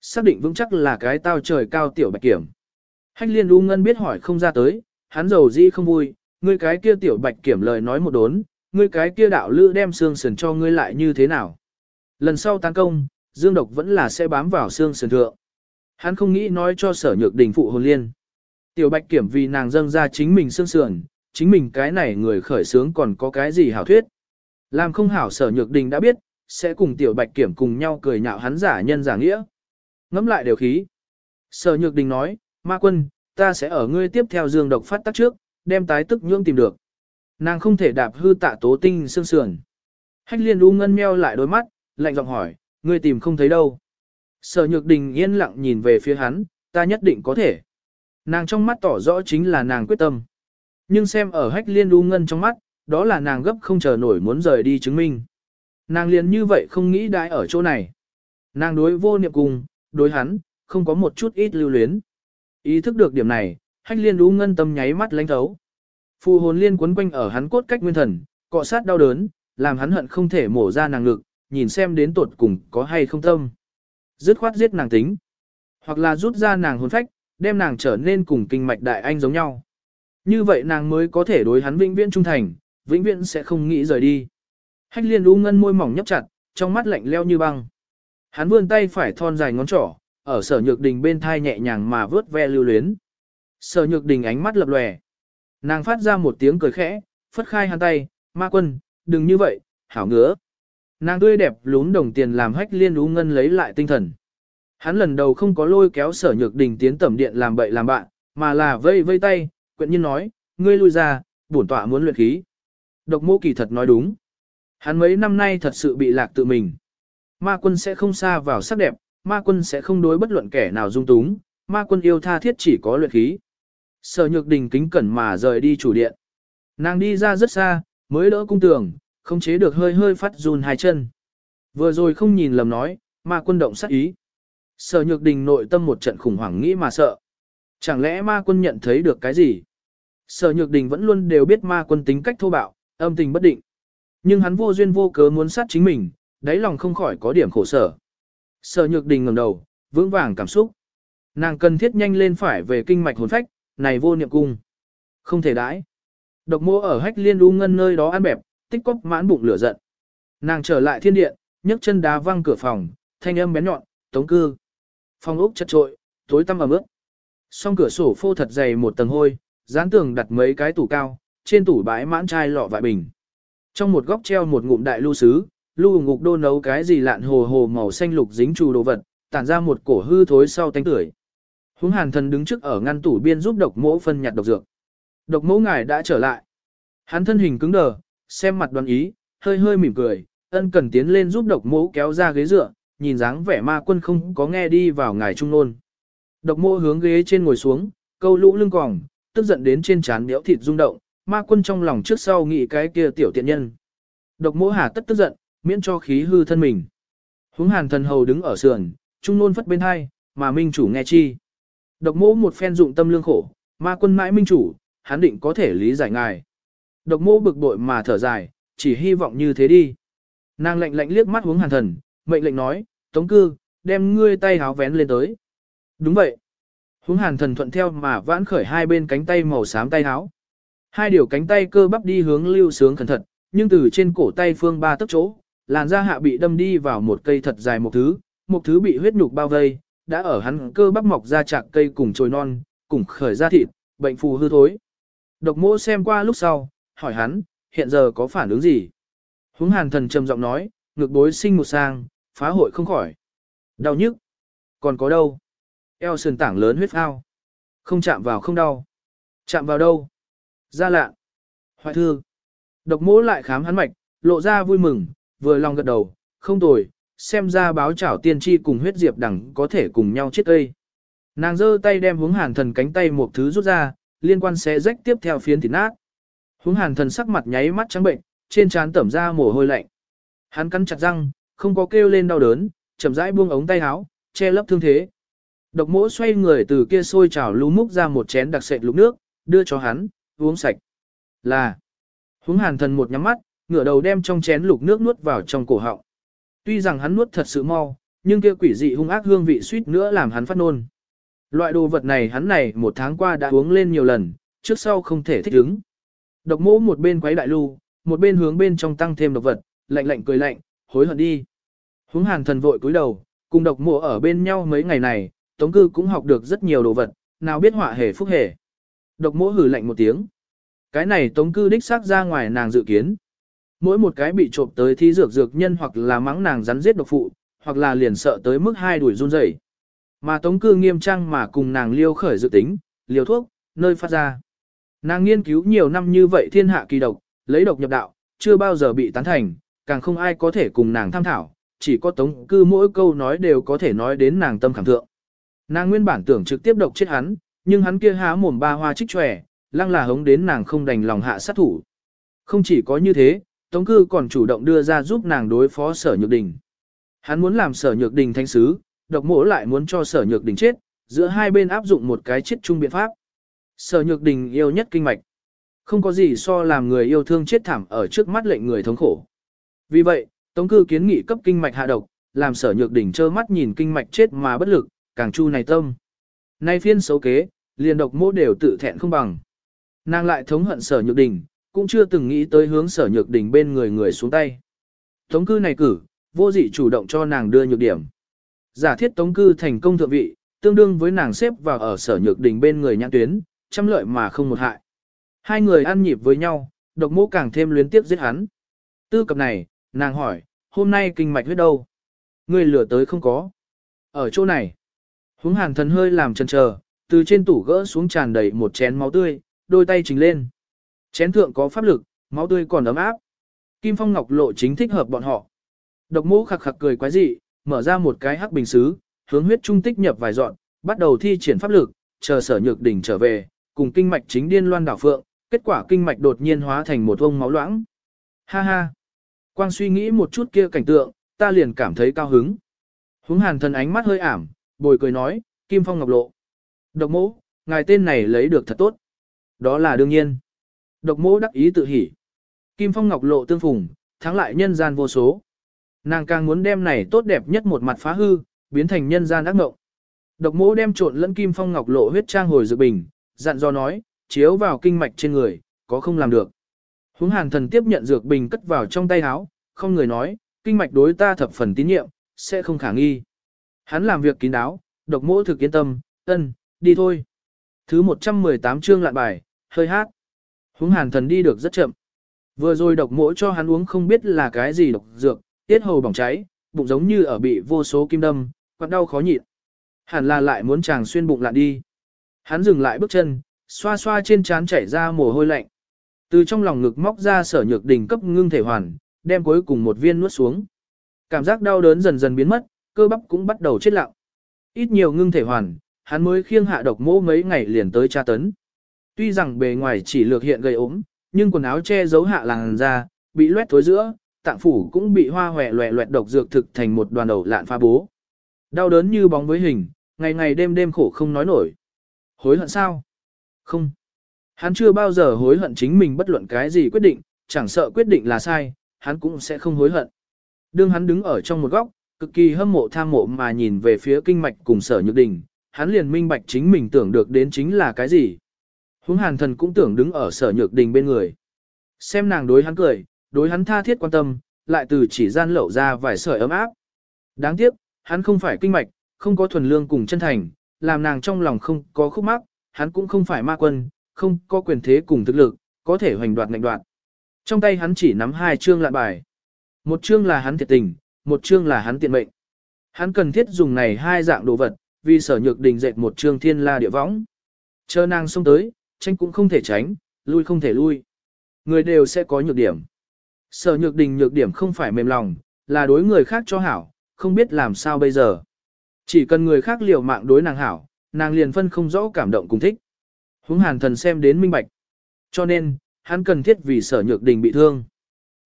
Xác định vững chắc là cái tao trời cao tiểu bạch kiểm. Hách liên u ngân biết hỏi không ra tới, hắn giàu gì không vui, ngươi cái kia tiểu bạch kiểm lời nói một đốn, ngươi cái kia đạo lữ đem xương sườn cho ngươi lại như thế nào. Lần sau tấn công, dương độc vẫn là sẽ bám vào xương sườn thượng. Hắn không nghĩ nói cho sở nhược đình phụ hồn liên. Tiểu bạch kiểm vì nàng dâng ra chính mình xương sườn, chính mình cái này người khởi sướng còn có cái gì hảo thuyết. Làm không hảo sở nhược đình đã biết, sẽ cùng tiểu bạch kiểm cùng nhau cười nhạo hắn giả nhân giả nghĩa. Ngắm lại đều khí. Sở nhược đình nói, ma quân, ta sẽ ở ngươi tiếp theo dương độc phát tác trước, đem tái tức nhưỡng tìm được. Nàng không thể đạp hư tạ tố tinh xương sườn. Hách liên u ngân meo lại đôi mắt, lạnh giọng hỏi, ngươi tìm không thấy đâu. Sở nhược đình yên lặng nhìn về phía hắn, ta nhất định có thể. Nàng trong mắt tỏ rõ chính là nàng quyết tâm. Nhưng xem ở hách liên u ngân trong mắt, đó là nàng gấp không chờ nổi muốn rời đi chứng minh. Nàng liền như vậy không nghĩ đãi ở chỗ này. Nàng đối vô niệm cùng, đối hắn, không có một chút ít lưu luyến. Ý thức được điểm này, hách liên u ngân tâm nháy mắt lánh thấu. Phù hồn liên quấn quanh ở hắn cốt cách nguyên thần, cọ sát đau đớn, làm hắn hận không thể mổ ra nàng ngực, nhìn xem đến tột cùng có hay không tâm. Dứt khoát giết nàng tính. Hoặc là rút ra nàng hồn phách, đem nàng trở nên cùng kinh mạch đại anh giống nhau. Như vậy nàng mới có thể đối hắn vĩnh viễn trung thành, vĩnh viễn sẽ không nghĩ rời đi. Hách liên u ngân môi mỏng nhấp chặt, trong mắt lạnh leo như băng. Hắn vươn tay phải thon dài ngón trỏ, ở sở nhược đình bên thai nhẹ nhàng mà vớt ve lưu luyến. Sở nhược đình ánh mắt lập lòe. Nàng phát ra một tiếng cười khẽ, phất khai hắn tay, ma quân, đừng như vậy, hảo ngứa. Nàng tươi đẹp lún đồng tiền làm hách liên ú ngân lấy lại tinh thần. Hắn lần đầu không có lôi kéo sở nhược đình tiến tẩm điện làm bậy làm bạn, mà là vây vây tay, quyện nhiên nói, ngươi lui ra, bổn tọa muốn luyện khí. Độc mô kỳ thật nói đúng. Hắn mấy năm nay thật sự bị lạc tự mình. Ma quân sẽ không xa vào sắc đẹp, ma quân sẽ không đối bất luận kẻ nào dung túng, ma quân yêu tha thiết chỉ có luyện khí. Sở nhược đình kính cẩn mà rời đi chủ điện. Nàng đi ra rất xa, mới đỡ cung tường, không chế được hơi hơi phát run hai chân. Vừa rồi không nhìn lầm nói, ma quân động sát ý. Sở nhược đình nội tâm một trận khủng hoảng nghĩ mà sợ. Chẳng lẽ ma quân nhận thấy được cái gì? Sở nhược đình vẫn luôn đều biết ma quân tính cách thô bạo, âm tình bất định. Nhưng hắn vô duyên vô cớ muốn sát chính mình, đáy lòng không khỏi có điểm khổ sở. Sở nhược đình ngẩng đầu, vững vàng cảm xúc. Nàng cần thiết nhanh lên phải về kinh mạch hồn phách, này vô niệm cung. Không thể đãi. Độc mô ở hách liên u ngân nơi đó ăn bẹp, tích cóc mãn bụng lửa giận. Nàng trở lại thiên điện, nhấc chân đá văng cửa phòng, thanh âm bén nhọn, tống cư. Phòng ốc chật trội, tối tăm ẩm ướt. Song cửa sổ phô thật dày một tầng hôi, dán tường đặt mấy cái tủ cao, trên tủ bãi mãn chai lọ vại bình. Trong một góc treo một ngụm đại lưu sứ, lưu ngục đô nấu cái gì lạn hồ hồ màu xanh lục dính trù đồ vật, tản ra một cổ hư thối sau tanh tưởi. Húng hàn thần đứng trước ở ngăn tủ biên giúp độc mỗ phân nhặt độc dược. Độc mỗ ngài đã trở lại. Hắn thân hình cứng đờ, xem mặt đoán ý, hơi hơi mỉm cười, ân cần tiến lên giúp độc mỗ kéo ra ghế dựa, nhìn dáng vẻ ma quân không có nghe đi vào ngài trung nôn. Độc mỗ hướng ghế trên ngồi xuống, câu lũ lưng còng, tức giận đến trên trán béo thịt rung động, ma quân trong lòng trước sau nghĩ cái kia tiểu tiện nhân. Độc mỗ hà tất tức giận, miễn cho khí hư thân mình. Húng hàn thần hầu đứng ở sườn, trung nôn phất bên hai, mà minh chủ nghe chi. Độc mỗ một phen dụng tâm lương khổ, ma quân mãi minh chủ, hắn định có thể lý giải ngài. Độc mỗ bực bội mà thở dài, chỉ hy vọng như thế đi. Nàng lạnh lạnh liếc mắt hướng hàn thần, mệnh lệnh nói, tống cư, đem ngươi tay háo vén lên tới. Đúng vậy. Hướng hàn thần thuận theo mà vãn khởi hai bên cánh tay màu xám tay háo. Hai điều cánh tay cơ bắp đi hướng lưu sướng cẩn thận, nhưng từ trên cổ tay phương ba tấc chỗ, làn da hạ bị đâm đi vào một cây thật dài một thứ, một thứ bị huyết nhục bao vây, đã ở hắn cơ bắp mọc ra chạc cây cùng trồi non, cùng khởi ra thịt, bệnh phù hư thối. Độc mỗ xem qua lúc sau, hỏi hắn, hiện giờ có phản ứng gì? Húng hàn thần trầm giọng nói, ngược bối sinh một sang, phá hội không khỏi. Đau nhức. Còn có đâu? Eo sườn tảng lớn huyết ao. Không chạm vào không đau. Chạm vào đâu? Ra lạ. Hoại thư. Độc mỗ lại khám hắn mạch, lộ ra vui mừng, vừa lòng gật đầu, không tồi, xem ra báo chảo tiên tri cùng huyết diệp đẳng có thể cùng nhau chết cây. Nàng giơ tay đem hướng hàn thần cánh tay một thứ rút ra, liên quan xé rách tiếp theo phiến thịt nát. Hướng hàn thần sắc mặt nháy mắt trắng bệnh, trên trán tẩm ra mồ hôi lạnh. Hắn cắn chặt răng, không có kêu lên đau đớn, chậm rãi buông ống tay áo, che lấp thương thế. Độc mỗ xoay người từ kia sôi chảo lú múc ra một chén đặc sệt lục nước, đưa cho hắn, uống sạch. Là. Hướng hàn thần một nhắm mắt, ngửa đầu đem trong chén lục nước nuốt vào trong cổ họng. Tuy rằng hắn nuốt thật sự mau, nhưng kia quỷ dị hung ác hương vị suýt nữa làm hắn phát nôn. Loại đồ vật này hắn này một tháng qua đã uống lên nhiều lần, trước sau không thể thích ứng. Độc mỗ một bên quấy đại lưu, một bên hướng bên trong tăng thêm độc vật, lạnh lạnh cười lạnh, hối hận đi. Hướng hàn thần vội cúi đầu, cùng độc mộ ở bên nhau mấy ngày này, tống cư cũng học được rất nhiều đồ vật, nào biết họa hề phúc hề. Độc mỗ hử lạnh một tiếng. Cái này tống cư đích xác ra ngoài nàng dự kiến. Mỗi một cái bị trộm tới thi dược dược nhân hoặc là mắng nàng rắn giết độc phụ, hoặc là liền sợ tới mức hai đuổi run rẩy. Mà tống cư nghiêm trang mà cùng nàng liêu khởi dự tính, liều thuốc, nơi phát ra. Nàng nghiên cứu nhiều năm như vậy thiên hạ kỳ độc, lấy độc nhập đạo, chưa bao giờ bị tán thành, càng không ai có thể cùng nàng tham thảo, chỉ có tống cư mỗi câu nói đều có thể nói đến nàng tâm khảm thượng. Nàng nguyên bản tưởng trực tiếp độc chết hắn, nhưng hắn kia há mồm ba hoa trích tròe, lăng là hống đến nàng không đành lòng hạ sát thủ. Không chỉ có như thế, Tống cư còn chủ động đưa ra giúp nàng đối phó sở nhược đình. Hắn muốn làm sở nhược đình thanh sứ, độc mỗ lại muốn cho sở nhược đình chết, giữa hai bên áp dụng một cái chết chung biện pháp. Sở nhược đình yêu nhất kinh mạch. Không có gì so làm người yêu thương chết thảm ở trước mắt lệnh người thống khổ. Vì vậy, Tống cư kiến nghị cấp kinh mạch hạ độc, làm sở nhược đỉnh trơ mắt nhìn kinh mạch chết mà bất lực, càng chu này tâm. Nay phiên xấu kế, liền độc mô đều tự thẹn không bằng. Nàng lại thống hận sở nhược đỉnh, cũng chưa từng nghĩ tới hướng sở nhược đỉnh bên người người xuống tay. Tống cư này cử, vô dị chủ động cho nàng đưa nhược điểm. Giả thiết tống cư thành công thượng vị, tương đương với nàng xếp vào ở sở nhược đỉnh bên người nhãn tuyến, trăm lợi mà không một hại. Hai người ăn nhịp với nhau, độc mô càng thêm luyến tiếp giết hắn. Tư cập này, nàng hỏi, hôm nay kinh mạch huyết đâu? Người lửa tới không có. Ở chỗ này. Húng hàn thần hơi làm chần chờ, từ trên tủ gỡ xuống tràn đầy một chén máu tươi, đôi tay trình lên. Chén thượng có pháp lực, máu tươi còn ấm áp. Kim Phong Ngọc Lộ chính thích hợp bọn họ. Độc mũ khặc khặc cười quái dị, mở ra một cái hắc bình xứ, hướng huyết trung tích nhập vài dọn, bắt đầu thi triển pháp lực, chờ sở nhược đỉnh trở về, cùng kinh mạch chính điên loan đảo phượng, kết quả kinh mạch đột nhiên hóa thành một vông máu loãng. Ha ha! Quang suy nghĩ một chút kia cảnh tượng, ta liền cảm thấy cao hứng. Húng hàn thần ánh mắt hơi ảm, bồi cười nói, Kim Phong Ngọc Lộ. Độc mỗ, ngài tên này lấy được thật tốt. Đó là đương nhiên. Độc mỗ đắc ý tự hỉ. Kim Phong Ngọc Lộ tương phùng, thắng lại nhân gian vô số. Nàng càng muốn đem này tốt đẹp nhất một mặt phá hư, biến thành nhân gian ác ngộng. Độc mỗ đem trộn lẫn Kim Phong Ngọc Lộ huyết trang hồi dự bình, dặn do nói, chiếu vào kinh mạch trên người, có không làm được. Húng hàn thần tiếp nhận dược bình cất vào trong tay áo, không người nói, kinh mạch đối ta thập phần tín nhiệm, sẽ không khả nghi. Hắn làm việc kín đáo, độc mỗ thực yên tâm, ân, đi thôi. Thứ 118 chương lạn bài, hơi hát. Húng hàn thần đi được rất chậm. Vừa rồi độc mỗ cho hắn uống không biết là cái gì độc dược, tiết hầu bỏng cháy, bụng giống như ở bị vô số kim đâm, quặn đau khó nhịn. Hẳn là lại muốn chàng xuyên bụng lạn đi. Hắn dừng lại bước chân, xoa xoa trên trán chảy ra mồ hôi lạnh. Từ trong lòng ngực móc ra sở nhược đỉnh cấp ngưng thể hoàn, đem cuối cùng một viên nuốt xuống. Cảm giác đau đớn dần dần biến mất, cơ bắp cũng bắt đầu chết lặng. Ít nhiều ngưng thể hoàn, hắn mới khiêng hạ độc mỗ mấy ngày liền tới tra tấn. Tuy rằng bề ngoài chỉ lược hiện gây ốm, nhưng quần áo che giấu hạ làn da, bị loét thối giữa, tạng phủ cũng bị hoa hòe loẹ loẹt độc dược thực thành một đoàn đầu lạn pha bố. Đau đớn như bóng với hình, ngày ngày đêm đêm khổ không nói nổi. Hối hận sao? Không. Hắn chưa bao giờ hối hận chính mình bất luận cái gì quyết định, chẳng sợ quyết định là sai, hắn cũng sẽ không hối hận. Đương hắn đứng ở trong một góc, cực kỳ hâm mộ tham mộ mà nhìn về phía kinh mạch cùng sở nhược đình, hắn liền minh bạch chính mình tưởng được đến chính là cái gì. Huống hàn thần cũng tưởng đứng ở sở nhược đình bên người. Xem nàng đối hắn cười, đối hắn tha thiết quan tâm, lại từ chỉ gian lậu ra vài sợi ấm áp. Đáng tiếc, hắn không phải kinh mạch, không có thuần lương cùng chân thành, làm nàng trong lòng không có khúc mắc, hắn cũng không phải ma quân, không có quyền thế cùng thực lực, có thể hoành đoạt ngạnh đoạt. Trong tay hắn chỉ nắm hai chương lạn bài. Một chương là hắn thiệt tình, một chương là hắn tiện mệnh. Hắn cần thiết dùng này hai dạng đồ vật, vì sở nhược đình dệt một chương thiên la địa võng. Chờ nàng xông tới, tranh cũng không thể tránh, lui không thể lui. Người đều sẽ có nhược điểm. Sở nhược đình nhược điểm không phải mềm lòng, là đối người khác cho hảo, không biết làm sao bây giờ. Chỉ cần người khác liều mạng đối nàng hảo, nàng liền phân không rõ cảm động cùng thích. Hướng hàn thần xem đến minh bạch. Cho nên, hắn cần thiết vì sở nhược đình bị thương.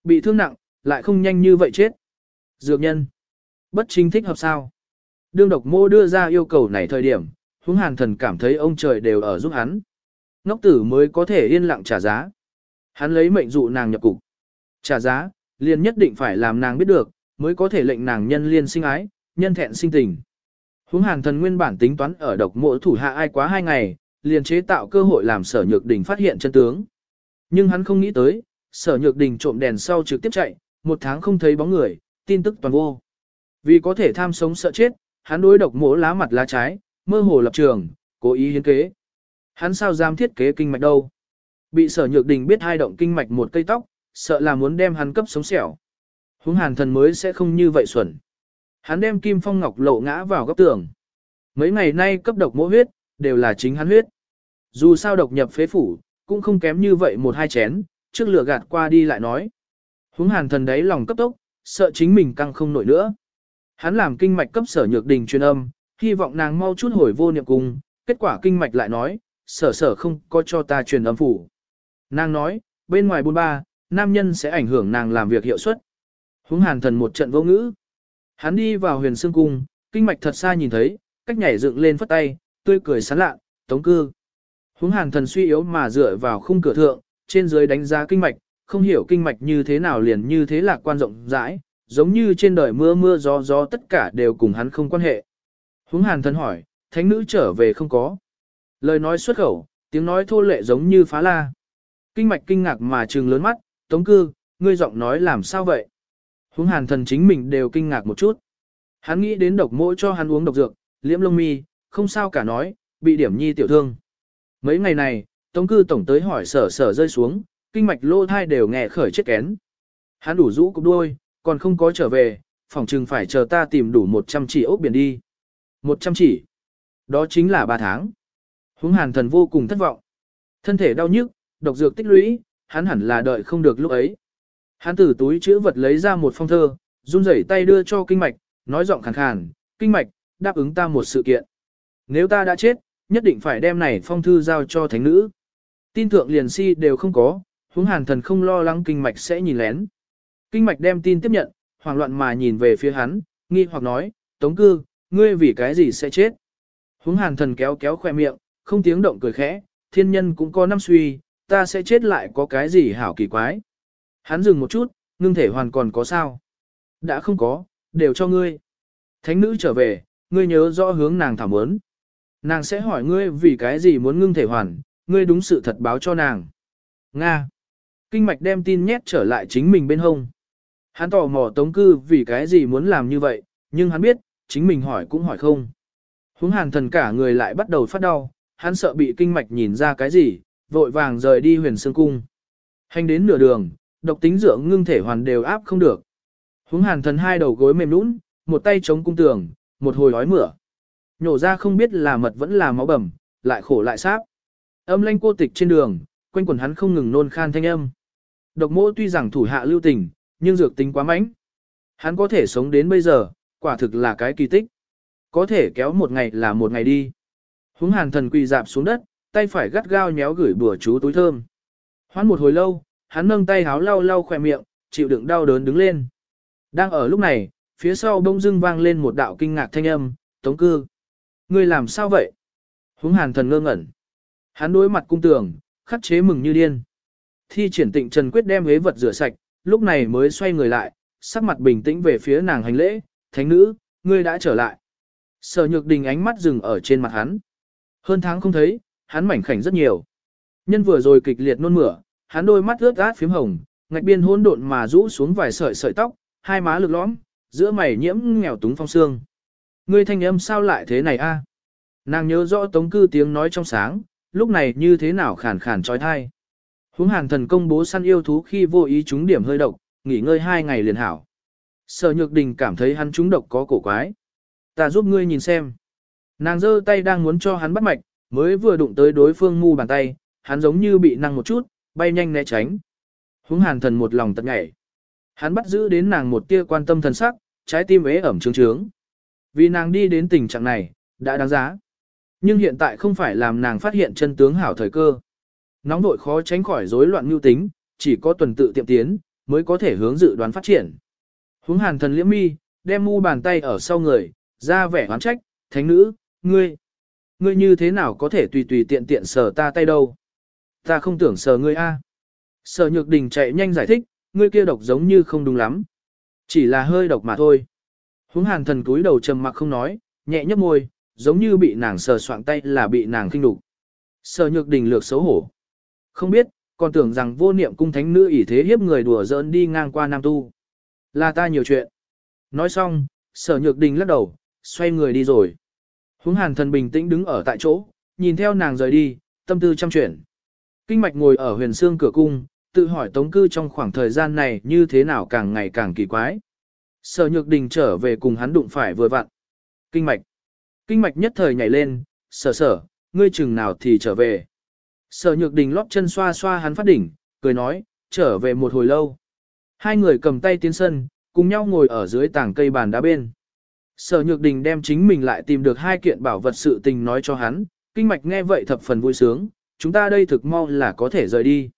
Bị thương nặng, lại không nhanh như vậy chết. Dược nhân. Bất chính thích hợp sao. Đương độc mô đưa ra yêu cầu này thời điểm, Hướng hàn thần cảm thấy ông trời đều ở giúp hắn. Ngốc tử mới có thể yên lặng trả giá. Hắn lấy mệnh dụ nàng nhập cục. Trả giá, liền nhất định phải làm nàng biết được, mới có thể lệnh nàng nhân liên sinh ái, nhân thẹn sinh tình. Hướng hàn thần nguyên bản tính toán ở độc mộ thủ hạ ai quá hai ngày, liền chế tạo cơ hội làm sở nhược đình phát hiện chân tướng. Nhưng hắn không nghĩ tới, sở nhược đình trộm đèn sau trực tiếp chạy, một tháng không thấy bóng người, tin tức toàn vô. Vì có thể tham sống sợ chết, hắn đối độc mỗ lá mặt lá trái, mơ hồ lập trường, cố ý hiến kế. Hắn sao dám thiết kế kinh mạch đâu? Bị sở nhược đình biết hai động kinh mạch một cây tóc, sợ là muốn đem hắn cấp sống sẹo. Húng hàn thần mới sẽ không như vậy xuẩn. Hắn đem kim phong ngọc lộ ngã vào góc tường. Mấy ngày nay cấp độc mỗ huyết, đều là chính hắn huyết. Dù sao độc nhập phế phủ, cũng không kém như vậy một hai chén, trước lửa gạt qua đi lại nói. Húng hàn thần đấy lòng cấp tốc, sợ chính mình căng không nổi nữa. Hắn làm kinh mạch cấp sở nhược đình truyền âm, hy vọng nàng mau chút hồi vô niệm cung, kết quả kinh mạch lại nói, sở sở không có cho ta truyền âm phủ. Nàng nói, bên ngoài buôn ba, nam nhân sẽ ảnh hưởng nàng làm việc hiệu suất. Húng hàn thần một trận vô ngữ. Hắn đi vào huyền xương cung, kinh mạch thật xa nhìn thấy, cách nhảy dựng lên phất tay, tươi cười sán lạ, tống cư. Húng hàn thần suy yếu mà dựa vào khung cửa thượng, trên dưới đánh giá kinh mạch, không hiểu kinh mạch như thế nào liền như thế lạc quan rộng rãi, giống như trên đời mưa mưa gió gió tất cả đều cùng hắn không quan hệ. Húng hàn thần hỏi, thánh nữ trở về không có. Lời nói xuất khẩu, tiếng nói thô lệ giống như phá la. Kinh mạch kinh ngạc mà trừng lớn mắt, tống cư, ngươi giọng nói làm sao vậy? Húng hàn thần chính mình đều kinh ngạc một chút. Hắn nghĩ đến độc mỗi cho hắn uống độc dược, liễm lông mi, không sao cả nói, bị điểm nhi tiểu thương. Mấy ngày này, tống cư tổng tới hỏi sở sở rơi xuống, kinh mạch lô thai đều nghe khởi chết kén. Hắn đủ rũ cục đuôi, còn không có trở về, phòng chừng phải chờ ta tìm đủ 100 chỉ ốc biển đi. 100 chỉ. Đó chính là 3 tháng. Húng hàn thần vô cùng thất vọng. Thân thể đau nhức, độc dược tích lũy, hắn hẳn là đợi không được lúc ấy. Hắn từ túi chữ vật lấy ra một phong thơ, run rẩy tay đưa cho kinh mạch, nói giọng khàn khàn, kinh mạch, đáp ứng ta một sự kiện. Nếu ta đã chết, nhất định phải đem này phong thư giao cho thánh nữ. Tin thượng liền si đều không có, huống hàn thần không lo lắng kinh mạch sẽ nhìn lén. Kinh mạch đem tin tiếp nhận, hoảng loạn mà nhìn về phía hắn, nghi hoặc nói, tống cư, ngươi vì cái gì sẽ chết. Huống hàn thần kéo kéo khoe miệng, không tiếng động cười khẽ, thiên nhân cũng có năm suy, ta sẽ chết lại có cái gì hảo kỳ quái. Hắn dừng một chút, ngưng thể hoàn còn có sao? Đã không có, đều cho ngươi. Thánh nữ trở về, ngươi nhớ rõ hướng nàng thảm ớn. Nàng sẽ hỏi ngươi vì cái gì muốn ngưng thể hoàn, ngươi đúng sự thật báo cho nàng. Nga. Kinh mạch đem tin nhét trở lại chính mình bên hông. Hắn tò mò tống cư vì cái gì muốn làm như vậy, nhưng hắn biết, chính mình hỏi cũng hỏi không. Húng hàn thần cả người lại bắt đầu phát đau, hắn sợ bị kinh mạch nhìn ra cái gì, vội vàng rời đi huyền sương cung. Hành đến nửa đường, độc tính dưỡng ngưng thể hoàn đều áp không được. Hướng hàn thần hai đầu gối mềm nũng, một tay chống cung tường, một hồi ói mửa. Nhổ ra không biết là mật vẫn là máu bầm, lại khổ lại sáp. Âm lanh cô tịch trên đường, quanh quần hắn không ngừng nôn khan thanh âm. Độc mỗ tuy rằng thủ hạ lưu tình, nhưng dược tính quá mãnh. Hắn có thể sống đến bây giờ, quả thực là cái kỳ tích. Có thể kéo một ngày là một ngày đi. Húng hàn thần quỳ dạp xuống đất, tay phải gắt gao nhéo gửi bùa chú túi thơm. Hoán một hồi lâu, hắn nâng tay háo lau lau khỏe miệng, chịu đựng đau đớn đứng lên. Đang ở lúc này, phía sau bông dưng vang lên một đạo kinh ngạc thanh âm, tống cư. Ngươi làm sao vậy? Húng hàn thần ngơ ngẩn. Hắn đối mặt cung tường, khắc chế mừng như điên. Thi triển tịnh Trần Quyết đem hế vật rửa sạch, lúc này mới xoay người lại, sắc mặt bình tĩnh về phía nàng hành lễ, thánh nữ, ngươi đã trở lại. Sở nhược đình ánh mắt dừng ở trên mặt hắn. Hơn tháng không thấy, hắn mảnh khảnh rất nhiều. Nhân vừa rồi kịch liệt nôn mửa, hắn đôi mắt ướt át phím hồng, ngạch biên hỗn độn mà rũ xuống vài sợi sợi tóc, hai má lực lõm, giữa mày nhiễm nghèo túng phong xương. Ngươi thanh âm sao lại thế này a? Nàng nhớ rõ tống cư tiếng nói trong sáng, lúc này như thế nào khàn khàn trói thai. Húng hàn thần công bố săn yêu thú khi vô ý trúng điểm hơi độc, nghỉ ngơi hai ngày liền hảo. Sở nhược đình cảm thấy hắn trúng độc có cổ quái. Ta giúp ngươi nhìn xem. Nàng giơ tay đang muốn cho hắn bắt mạch, mới vừa đụng tới đối phương mu bàn tay, hắn giống như bị năng một chút, bay nhanh né tránh. Húng hàn thần một lòng tật nhảy. Hắn bắt giữ đến nàng một tia quan tâm thần sắc, trái tim ế ẩm trướng trướng. Vì nàng đi đến tình trạng này, đã đáng giá. Nhưng hiện tại không phải làm nàng phát hiện chân tướng hảo thời cơ. Nóng vội khó tránh khỏi rối loạn mưu tính, chỉ có tuần tự tiệm tiến, mới có thể hướng dự đoán phát triển. Hướng hàn thần liễm mi, đem mu bàn tay ở sau người, ra vẻ oán trách, thánh nữ, ngươi, ngươi như thế nào có thể tùy tùy tiện tiện sờ ta tay đâu. Ta không tưởng sờ ngươi a. Sở nhược đình chạy nhanh giải thích, ngươi kia độc giống như không đúng lắm. Chỉ là hơi độc mà thôi. Hướng hàn thần cúi đầu trầm mặc không nói, nhẹ nhấp môi, giống như bị nàng sờ soạng tay là bị nàng kinh đục. Sở nhược đình lược xấu hổ. Không biết, còn tưởng rằng vô niệm cung thánh nữ ỷ thế hiếp người đùa giỡn đi ngang qua nam tu. Là ta nhiều chuyện. Nói xong, sở nhược đình lắc đầu, xoay người đi rồi. Húng hàn thần bình tĩnh đứng ở tại chỗ, nhìn theo nàng rời đi, tâm tư chăm chuyển. Kinh mạch ngồi ở huyền xương cửa cung, tự hỏi tống cư trong khoảng thời gian này như thế nào càng ngày càng kỳ quái. Sở nhược đình trở về cùng hắn đụng phải vừa vặn. Kinh mạch. Kinh mạch nhất thời nhảy lên, sở sở, ngươi chừng nào thì trở về. Sở nhược đình lóp chân xoa xoa hắn phát đỉnh, cười nói, trở về một hồi lâu. Hai người cầm tay tiến sân, cùng nhau ngồi ở dưới tảng cây bàn đá bên. Sở nhược đình đem chính mình lại tìm được hai kiện bảo vật sự tình nói cho hắn, kinh mạch nghe vậy thập phần vui sướng, chúng ta đây thực mau là có thể rời đi.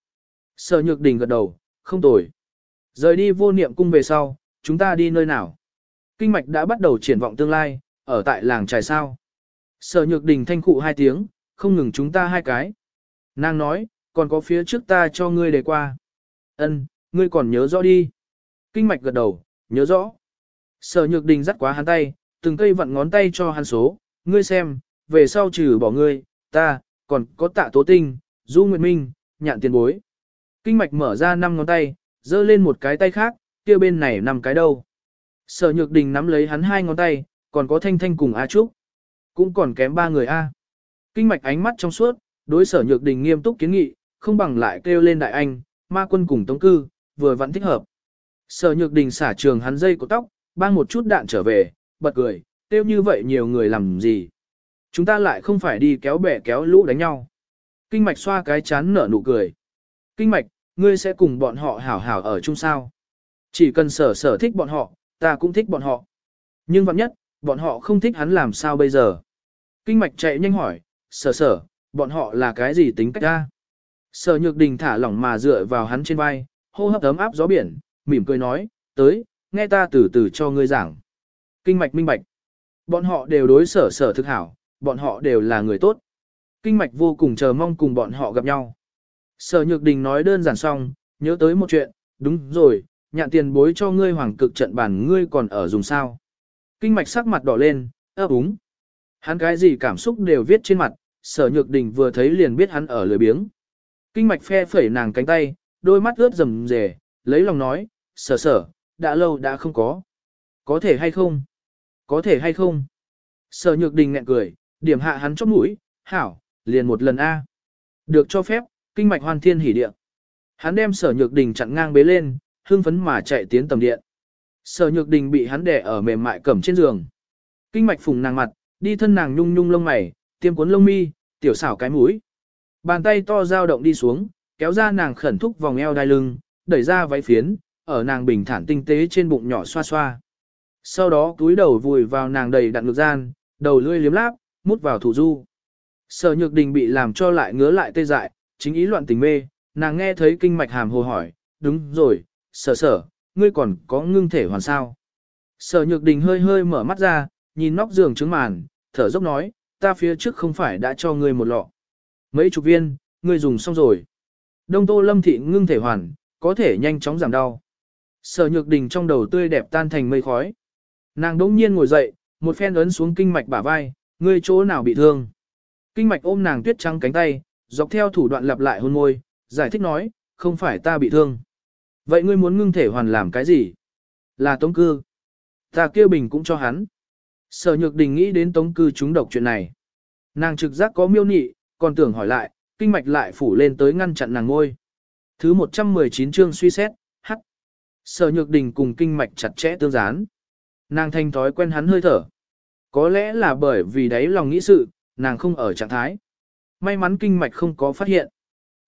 Sở nhược đình gật đầu, không tồi. Rời đi vô niệm cung về sau, chúng ta đi nơi nào? Kinh mạch đã bắt đầu triển vọng tương lai, ở tại làng trài sao. Sở nhược đình thanh cụ hai tiếng, không ngừng chúng ta hai cái. Nàng nói, còn có phía trước ta cho ngươi đề qua. Ân, ngươi còn nhớ rõ đi. Kinh mạch gật đầu, nhớ rõ. Sở nhược đình dắt quá hắn tay, từng cây vặn ngón tay cho hắn số, ngươi xem, về sau trừ bỏ ngươi, ta, còn có tạ tố tinh, du nguyệt minh, nhạn tiền bối. Kinh mạch mở ra năm ngón tay, giơ lên một cái tay khác, kia bên này nằm cái đâu. Sở nhược đình nắm lấy hắn hai ngón tay, còn có thanh thanh cùng A Trúc. Cũng còn kém ba người A. Kinh mạch ánh mắt trong suốt, đối sở nhược đình nghiêm túc kiến nghị, không bằng lại kêu lên đại anh, ma quân cùng tống cư, vừa vẫn thích hợp. Sở nhược đình xả trường hắn dây của tóc, bang một chút đạn trở về, bật cười, tiêu như vậy nhiều người làm gì. Chúng ta lại không phải đi kéo bè kéo lũ đánh nhau. Kinh mạch xoa cái chán nở nụ cười. Kinh mạch, ngươi sẽ cùng bọn họ hảo hảo ở chung sao. Chỉ cần sở sở thích bọn họ, ta cũng thích bọn họ. Nhưng vạn nhất, bọn họ không thích hắn làm sao bây giờ. Kinh mạch chạy nhanh hỏi, sở sở, bọn họ là cái gì tính cách ta? Sở nhược đình thả lỏng mà dựa vào hắn trên vai, hô hấp ấm áp gió biển, mỉm cười nói, tới, nghe ta từ từ cho ngươi giảng. Kinh mạch minh bạch. Bọn họ đều đối sở sở thực hảo, bọn họ đều là người tốt. Kinh mạch vô cùng chờ mong cùng bọn họ gặp nhau. Sở nhược đình nói đơn giản xong, nhớ tới một chuyện, đúng rồi, nhạn tiền bối cho ngươi hoàng cực trận bản ngươi còn ở dùng sao. Kinh mạch sắc mặt đỏ lên, ấp úng. Hắn cái gì cảm xúc đều viết trên mặt, sở nhược đình vừa thấy liền biết hắn ở lười biếng. Kinh mạch phe phẩy nàng cánh tay, đôi mắt ướt rầm rề, lấy lòng nói, sở sở, đã lâu đã không có. Có thể hay không? Có thể hay không? Sở nhược đình ngẹn cười, điểm hạ hắn chóp mũi, hảo, liền một lần A. Được cho phép, kinh mạch hoàn thiên hỉ địa. Hắn đem sở nhược đình chặn ngang bế lên, hưng phấn mà chạy tiến tầm điện. Sở nhược đình bị hắn đè ở mềm mại cẩm trên giường. Kinh mạch phùng nàng mặt, đi thân nàng nhung nhung lông mày, tiêm cuốn lông mi, tiểu xảo cái mũi. Bàn tay to dao động đi xuống, kéo ra nàng khẩn thúc vòng eo đai lưng, đẩy ra váy phiến, ở nàng bình thản tinh tế trên bụng nhỏ xoa xoa. Sau đó túi đầu vùi vào nàng đầy đặn ngực gian, đầu lươi liếm láp, mút vào thủ du. Sở nhược đình bị làm cho lại ngứa lại tê dại, chính ý loạn tình mê, nàng nghe thấy kinh mạch hàm hồ hỏi, đúng rồi, sở sở, ngươi còn có ngưng thể hoàn sao. Sở nhược đình hơi hơi mở mắt ra, nhìn nóc giường trứng màn, thở dốc nói, ta phía trước không phải đã cho ngươi một lọ. Mấy chục viên, ngươi dùng xong rồi. Đông tô lâm thị ngưng thể hoàn, có thể nhanh chóng giảm đau. Sở nhược đình trong đầu tươi đẹp tan thành mây khói. Nàng đỗng nhiên ngồi dậy, một phen ấn xuống kinh mạch bả vai, ngươi chỗ nào bị thương. Kinh mạch ôm nàng tuyết trắng cánh tay, dọc theo thủ đoạn lặp lại hôn môi, giải thích nói, không phải ta bị thương. Vậy ngươi muốn ngưng thể hoàn làm cái gì? Là tống cư. Ta kêu bình cũng cho hắn. Sở nhược đình nghĩ đến tống cư chúng độc chuyện này. Nàng trực giác có miêu nị, còn tưởng hỏi lại, kinh mạch lại phủ lên tới ngăn chặn nàng ngôi. Thứ 119 chương suy xét, H. Sở nhược đình cùng kinh mạch chặt chẽ tương gián. Nàng thanh thói quen hắn hơi thở. Có lẽ là bởi vì đấy lòng nghĩ sự, nàng không ở trạng thái. May mắn kinh mạch không có phát hiện.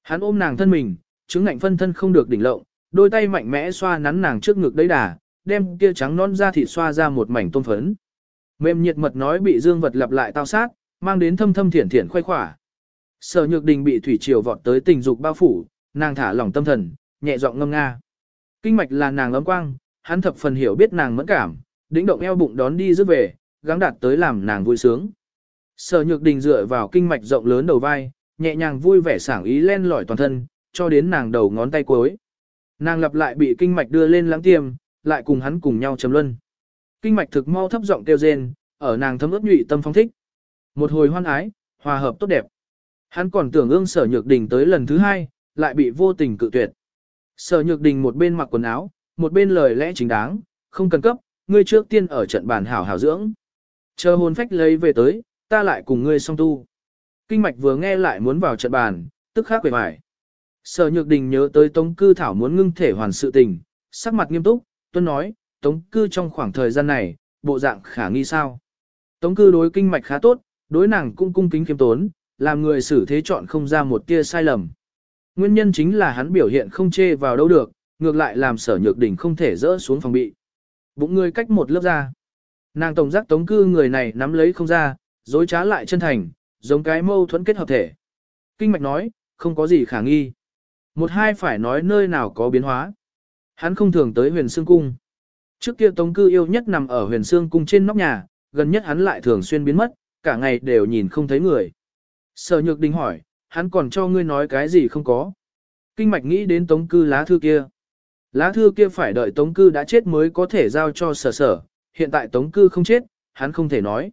Hắn ôm nàng thân mình, chứng ngạnh phân thân không được đỉnh lộng, đôi tay mạnh mẽ xoa nắn nàng trước ngực đấy đà, đem kia trắng non ra thịt xoa ra một mảnh tôm phấn. Mềm nhiệt mật nói bị dương vật lặp lại tao sát, mang đến thâm thâm thiển thiển khoái khỏa. Sở Nhược Đình bị thủy triều vọt tới tình dục bao phủ, nàng thả lỏng tâm thần, nhẹ giọng ngâm nga. Kinh mạch là nàng ấm quang, hắn thập phần hiểu biết nàng mẫn cảm, đĩnh động eo bụng đón đi rước về, gắng đạt tới làm nàng vui sướng. Sở Nhược Đình dựa vào kinh mạch rộng lớn đầu vai, nhẹ nhàng vui vẻ sảng ý len lỏi toàn thân, cho đến nàng đầu ngón tay cuối. Nàng lặp lại bị kinh mạch đưa lên lãng tiêm, lại cùng hắn cùng nhau chấm luân. Kinh mạch thực mau thấp giọng kêu rên, ở nàng thấm ướt nhụy tâm phong thích. Một hồi hoan ái, hòa hợp tốt đẹp. Hắn còn tưởng ương sở nhược đình tới lần thứ hai, lại bị vô tình cự tuyệt. Sở nhược đình một bên mặc quần áo, một bên lời lẽ chính đáng, không cần cấp, ngươi trước tiên ở trận bàn hảo hảo dưỡng. Chờ hồn phách lấy về tới, ta lại cùng ngươi song tu. Kinh mạch vừa nghe lại muốn vào trận bàn, tức khắc quệ vải. Sở nhược đình nhớ tới tống cư thảo muốn ngưng thể hoàn sự tình, sắc mặt nghiêm túc, tuân nói, tống cư trong khoảng thời gian này, bộ dạng khả nghi sao. Tống cư đối kinh mạch khá tốt, đối nàng cũng cung kính kiêm tốn, làm người xử thế chọn không ra một tia sai lầm. Nguyên nhân chính là hắn biểu hiện không chê vào đâu được, ngược lại làm sở nhược Đình không thể rỡ xuống phòng bị. Bụng người cách một lớp ra. Nàng tổng giác tống cư người này nắm lấy không ra, dối trá lại chân thành, giống cái mâu thuẫn kết hợp thể. Kinh mạch nói, không có gì khả nghi. Một hai phải nói nơi nào có biến hóa. Hắn không thường tới huyền xương cung. Trước kia tống cư yêu nhất nằm ở huyền xương cung trên nóc nhà, gần nhất hắn lại thường xuyên biến mất, cả ngày đều nhìn không thấy người. Sở nhược đình hỏi, hắn còn cho ngươi nói cái gì không có. Kinh mạch nghĩ đến tống cư lá thư kia. Lá thư kia phải đợi tống cư đã chết mới có thể giao cho sở sở, hiện tại tống cư không chết, hắn không thể nói.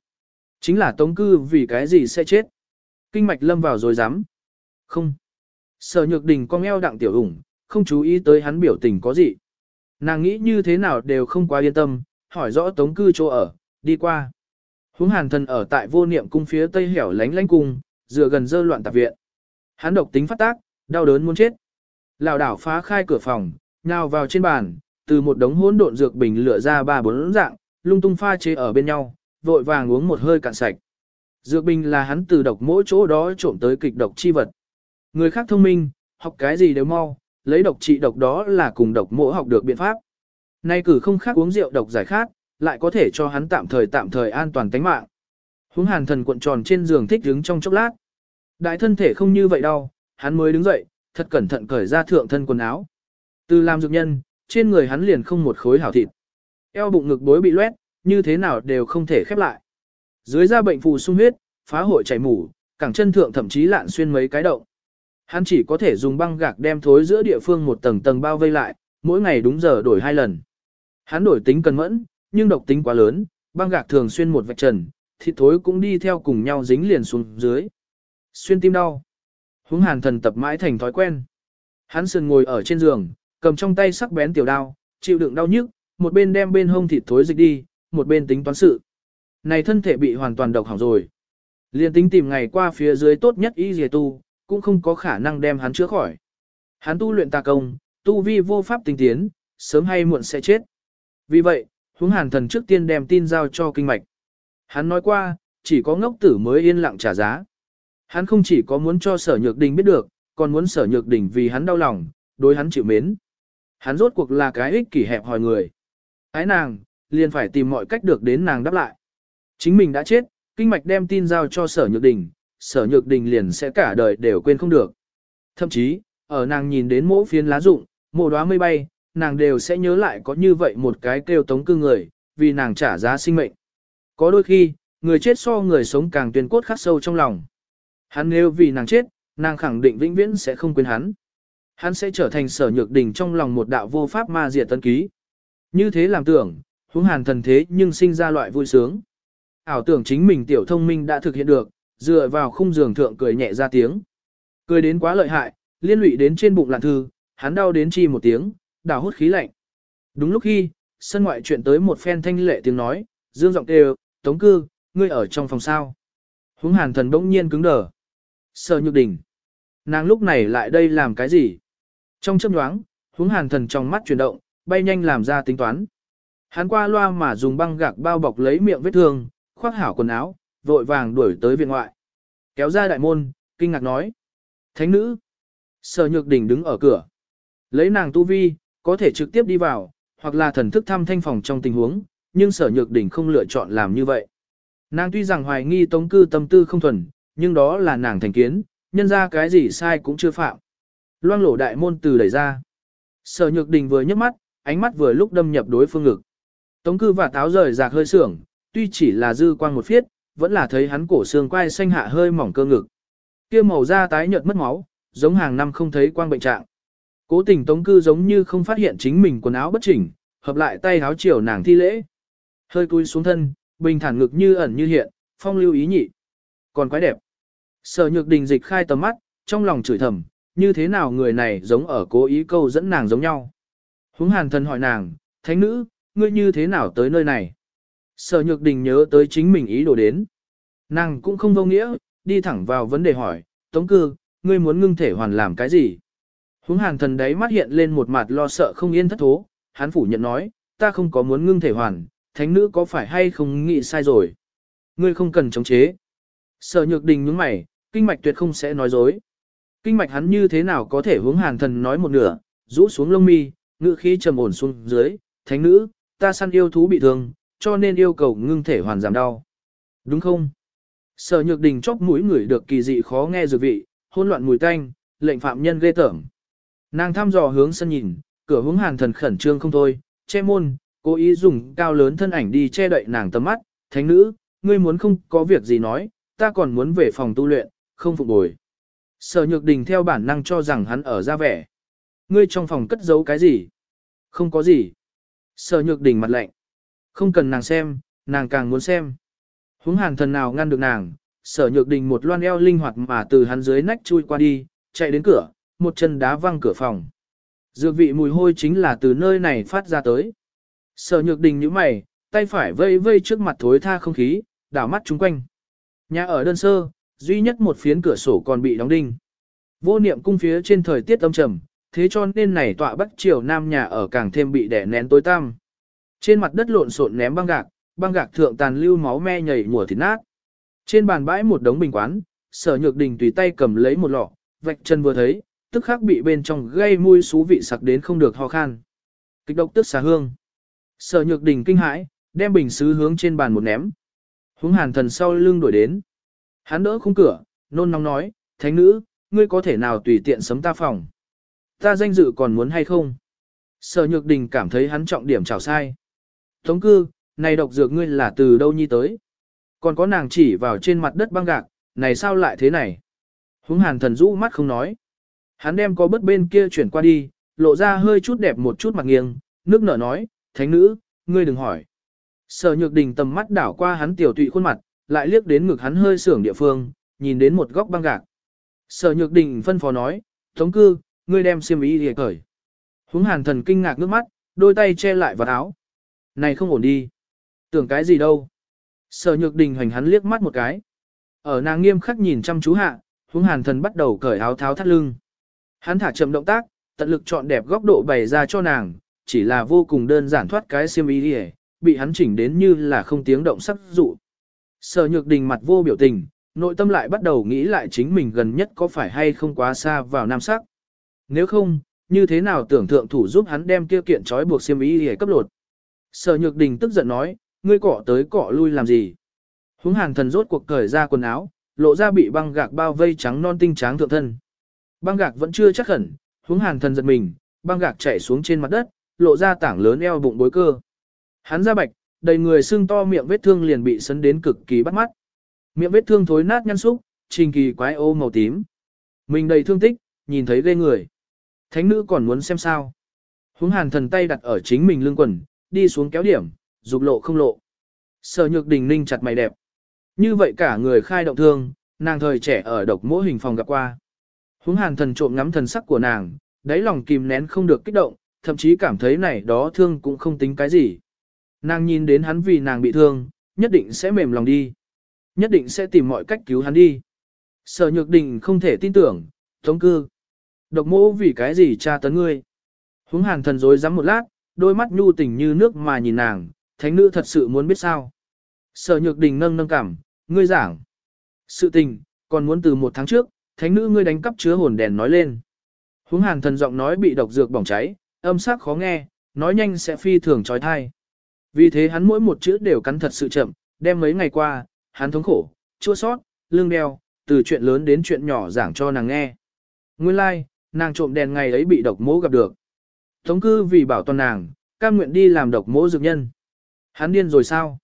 Chính là tống cư vì cái gì sẽ chết. Kinh mạch lâm vào rồi dám. Không. Sở nhược đình con eo đặng tiểu ủng, không chú ý tới hắn biểu tình có gì. Nàng nghĩ như thế nào đều không quá yên tâm, hỏi rõ tống cư chỗ ở, đi qua. Húng hàn thần ở tại vô niệm cung phía tây hẻo lánh lánh cung, dựa gần dơ loạn tạp viện. Hắn độc tính phát tác, đau đớn muốn chết. Lào đảo phá khai cửa phòng, nhào vào trên bàn, từ một đống hỗn độn dược bình lửa ra ba bốn dạng, lung tung pha chế ở bên nhau, vội vàng uống một hơi cạn sạch. Dược bình là hắn từ độc mỗi chỗ đó trộm tới kịch độc chi vật. Người khác thông minh, học cái gì đều mau, lấy độc trị độc đó là cùng độc mỗi học được biện pháp. Nay cử không khác uống rượu độc giải khát, lại có thể cho hắn tạm thời tạm thời an toàn tính mạng. Húng hàn thần cuộn tròn trên giường thích đứng trong chốc lát. Đại thân thể không như vậy đâu, hắn mới đứng dậy, thật cẩn thận cởi ra thượng thân quần áo. Từ làm dược nhân, trên người hắn liền không một khối hảo thịt. Eo bụng ngực bối bị loét, như thế nào đều không thể khép lại. Dưới da bệnh phù sung huyết, phá hội chảy mủ, cẳng chân thượng thậm chí lạn xuyên mấy cái động. Hắn chỉ có thể dùng băng gạc đem thối giữa địa phương một tầng tầng bao vây lại, mỗi ngày đúng giờ đổi hai lần. Hắn đổi tính cẩn mẫn, nhưng độc tính quá lớn, băng gạc thường xuyên một vạch trần, thịt thối cũng đi theo cùng nhau dính liền xuống dưới. Xuyên tim đau. Húng hàn thần tập mãi thành thói quen. Hắn sườn ngồi ở trên giường, cầm trong tay sắc bén tiểu đao, chịu đựng đau nhức, một bên đem bên hông thịt thối dịch đi, một bên tính toán sự. Này thân thể bị hoàn toàn độc hỏng rồi. Liên tính tìm ngày qua phía dưới tốt nhất y dề tu, cũng không có khả năng đem hắn chữa khỏi. Hắn tu luyện tà công, tu vi vô pháp tinh tiến, sớm hay muộn sẽ chết. Vì vậy, huống hàn thần trước tiên đem tin giao cho kinh mạch. Hắn nói qua, chỉ có ngốc tử mới yên lặng trả giá. Hắn không chỉ có muốn cho sở nhược đình biết được, còn muốn sở nhược đình vì hắn đau lòng, đối hắn chịu mến. Hắn rốt cuộc là cái ích kỷ hẹp hòi người. Ái nàng, liền phải tìm mọi cách được đến nàng đáp lại. Chính mình đã chết, kinh mạch đem tin giao cho sở nhược đình, sở nhược đình liền sẽ cả đời đều quên không được. Thậm chí, ở nàng nhìn đến mỗi phiến lá rụng, mộ đóa mây bay, nàng đều sẽ nhớ lại có như vậy một cái kêu tống cư người, vì nàng trả giá sinh mệnh. Có đôi khi, người chết so người sống càng tuyên cốt khắc sâu trong lòng. Hắn nếu vì nàng chết, nàng khẳng định vĩnh viễn sẽ không quên hắn. Hắn sẽ trở thành sở nhược đình trong lòng một đạo vô pháp ma diệt tân ký. Như thế làm tưởng, huống hàn thần thế nhưng sinh ra loại vui sướng. Ảo tưởng chính mình tiểu thông minh đã thực hiện được, dựa vào khung giường thượng cười nhẹ ra tiếng. Cười đến quá lợi hại, liên lụy đến trên bụng lạn thư, hắn đau đến chi một tiếng, đào hút khí lạnh. Đúng lúc khi, sân ngoại chuyện tới một phen thanh lệ tiếng nói, dương giọng kêu, tống cư, ngươi ở trong phòng sao. Húng hàn thần bỗng nhiên cứng đờ. Sợ nhược đỉnh. Nàng lúc này lại đây làm cái gì? Trong chấp nhoáng, húng hàn thần trong mắt chuyển động, bay nhanh làm ra tính toán. Hắn qua loa mà dùng băng gạc bao bọc lấy miệng vết thương, khoác hảo quần áo, vội vàng đuổi tới viện ngoại. Kéo ra đại môn, kinh ngạc nói. Thánh nữ. Sở nhược đỉnh đứng ở cửa. Lấy nàng tu vi, có thể trực tiếp đi vào, hoặc là thần thức thăm thanh phòng trong tình huống, nhưng sở nhược đỉnh không lựa chọn làm như vậy. Nàng tuy rằng hoài nghi tống cư tâm tư không thuần, nhưng đó là nàng thành kiến, nhân ra cái gì sai cũng chưa phạm. Loang lổ đại môn từ đẩy ra. Sở nhược đình vừa nhấc mắt, ánh mắt vừa lúc đâm nhập đối phương ngực. Tống cư và táo rời rạc hơi sưởng, tuy chỉ là dư quang một phiết, vẫn là thấy hắn cổ xương quai xanh hạ hơi mỏng cơ ngực. Kia màu da tái nhợt mất máu, giống hàng năm không thấy quang bệnh trạng. Cố tình tống cư giống như không phát hiện chính mình quần áo bất chỉnh, hợp lại tay áo chiều nàng thi lễ. Hơi cúi xuống thân, bình thản ngực như ẩn như hiện, phong lưu ý nhị. Còn quái đẹp. Sở nhược đình dịch khai tầm mắt, trong lòng chửi thầm, như thế nào người này giống ở cố ý câu dẫn nàng giống nhau. Húng hàn thần hỏi nàng, thánh nữ, ngươi như thế nào tới nơi này? Sở nhược đình nhớ tới chính mình ý đồ đến. Nàng cũng không vô nghĩa, đi thẳng vào vấn đề hỏi, tống cư, ngươi muốn ngưng thể hoàn làm cái gì? Húng hàn thần đấy mắt hiện lên một mặt lo sợ không yên thất thố, hắn phủ nhận nói, ta không có muốn ngưng thể hoàn, thánh nữ có phải hay không nghĩ sai rồi? Ngươi không cần chống chế. Sở nhược đình nhướng mày, kinh mạch tuyệt không sẽ nói dối. Kinh mạch hắn như thế nào có thể hướng hàn thần nói một nửa, rũ xuống lông mi, ngự khí trầm ổn xuống dưới, thánh nữ, ta săn yêu thú bị thương, cho nên yêu cầu ngưng thể hoàn giảm đau. Đúng không? Sở nhược đình chóp mũi người được kỳ dị khó nghe dược vị, hỗn loạn mùi tanh, lệnh phạm nhân ghê tởm. Nàng thăm dò hướng sân nhìn, cửa hướng hàn thần khẩn trương không thôi, che môn, cố ý dùng cao lớn thân ảnh đi che đậy nàng tầm mắt, thánh nữ, ngươi muốn không có việc gì nói, ta còn muốn về phòng tu luyện, không phục bồi. Sở nhược đình theo bản năng cho rằng hắn ở ra vẻ. Ngươi trong phòng cất giấu cái gì? Không có gì. Sở nhược đình mặt lạnh. Không cần nàng xem, nàng càng muốn xem. Húng hàn thần nào ngăn được nàng, sở nhược đình một loan eo linh hoạt mà từ hắn dưới nách chui qua đi, chạy đến cửa, một chân đá văng cửa phòng. Dược vị mùi hôi chính là từ nơi này phát ra tới. Sở nhược đình như mày, tay phải vây vây trước mặt thối tha không khí, đảo mắt chung quanh. Nhà ở đơn sơ, duy nhất một phiến cửa sổ còn bị đóng đinh. Vô niệm cung phía trên thời tiết âm trầm, thế cho nên này tọa bắc triều nam nhà ở càng thêm bị đè nén tối tăm. Trên mặt đất lộn xộn ném băng gạc, băng gạc thượng tàn lưu máu me nhảy mùa thịt nát. Trên bàn bãi một đống bình quán, sở nhược đình tùy tay cầm lấy một lọ, vạch chân vừa thấy, tức khắc bị bên trong gây mùi xú vị sặc đến không được ho khan. Kịch độc tức xà hương. Sở nhược đình kinh hãi, đem bình sứ hướng trên bàn một ném. hướng hàn thần sau lưng đổi đến. Hắn đỡ khung cửa, nôn nóng nói, thánh nữ, ngươi có thể nào tùy tiện sấm ta phòng. Ta danh dự còn muốn hay không? Sở nhược đình cảm thấy hắn trọng điểm trào sai. Tống cư, này độc dược ngươi là từ đâu nhi tới? Còn có nàng chỉ vào trên mặt đất băng gạc, này sao lại thế này? Húng hàn thần rũ mắt không nói. Hắn đem có bớt bên kia chuyển qua đi, lộ ra hơi chút đẹp một chút mặt nghiêng, nước nở nói, thánh nữ, ngươi đừng hỏi. Sở nhược đình tầm mắt đảo qua hắn tiểu tụy khuôn mặt, lại liếc đến ngực hắn hơi sưởng địa phương, nhìn đến một góc băng gạc. Sở nhược đình phân phó nói, tống cư, ngươi đem xiêm ý thì cởi. Húng hàn thần kinh ngạc nước mắt, đôi tay che lại vào áo. Này không ổn đi. Tưởng cái gì đâu. Sở nhược đình hoành hắn liếc mắt một cái. Ở nàng nghiêm khắc nhìn chăm chú hạ, hướng hàn thần bắt đầu cởi áo tháo thắt lưng. Hắn thả chậm động tác, tận lực chọn đẹp góc độ bày ra cho nàng, chỉ là vô cùng đơn giản thoát cái xiêm y đi bị hắn chỉnh đến như là không tiếng động sắc dụ. Sở nhược đình mặt vô biểu tình, nội tâm lại bắt đầu nghĩ lại chính mình gần nhất có phải hay không quá xa vào nam sắc. Nếu không, như thế nào tưởng thượng thủ giúp hắn đem kia kiện trói buộc xiêm y để cấp lột. Sở nhược đình tức giận nói, ngươi cọ tới cọ lui làm gì. Húng hàn thần rốt cuộc cởi ra quần áo, lộ ra bị băng gạc bao vây trắng non tinh tráng thượng thân. Băng gạc vẫn chưa chắc khẩn, húng hàn thần giật mình, băng gạc chạy xuống trên mặt đất, lộ ra tảng lớn eo bụng bối cơ. Hắn ra bạch, đầy người sưng to miệng vết thương liền bị sấn đến cực kỳ bắt mắt. Miệng vết thương thối nát nhăn xúc, trình kỳ quái ô màu tím. Mình đầy thương tích, nhìn thấy ghê người. Thánh nữ còn muốn xem sao. Húng hàn thần tay đặt ở chính mình lưng quần, đi xuống kéo điểm, dục lộ không lộ. Sở nhược đình ninh chặt mày đẹp. Như vậy cả người khai động thương, nàng thời trẻ ở độc mỗi hình phòng gặp qua. Húng hàn thần trộm ngắm thần sắc của nàng, đáy lòng kìm nén không được kích động, thậm chí cảm thấy này đó thương cũng không tính cái gì. Nàng nhìn đến hắn vì nàng bị thương, nhất định sẽ mềm lòng đi. Nhất định sẽ tìm mọi cách cứu hắn đi. Sở nhược đình không thể tin tưởng, thống cư. Độc mô vì cái gì tra tấn ngươi. Húng hàn thần dối rắm một lát, đôi mắt nhu tình như nước mà nhìn nàng, thánh nữ thật sự muốn biết sao. Sở nhược đình nâng nâng cảm, ngươi giảng. Sự tình, còn muốn từ một tháng trước, thánh nữ ngươi đánh cắp chứa hồn đèn nói lên. Húng hàn thần giọng nói bị độc dược bỏng cháy, âm sắc khó nghe, nói nhanh sẽ phi thường trói thai. Vì thế hắn mỗi một chữ đều cắn thật sự chậm, đem mấy ngày qua, hắn thống khổ, chua sót, lương đeo, từ chuyện lớn đến chuyện nhỏ giảng cho nàng nghe. Nguyên lai, like, nàng trộm đèn ngày ấy bị độc mố gặp được. Tống cư vì bảo toàn nàng, cam nguyện đi làm độc mỗ dược nhân. Hắn điên rồi sao?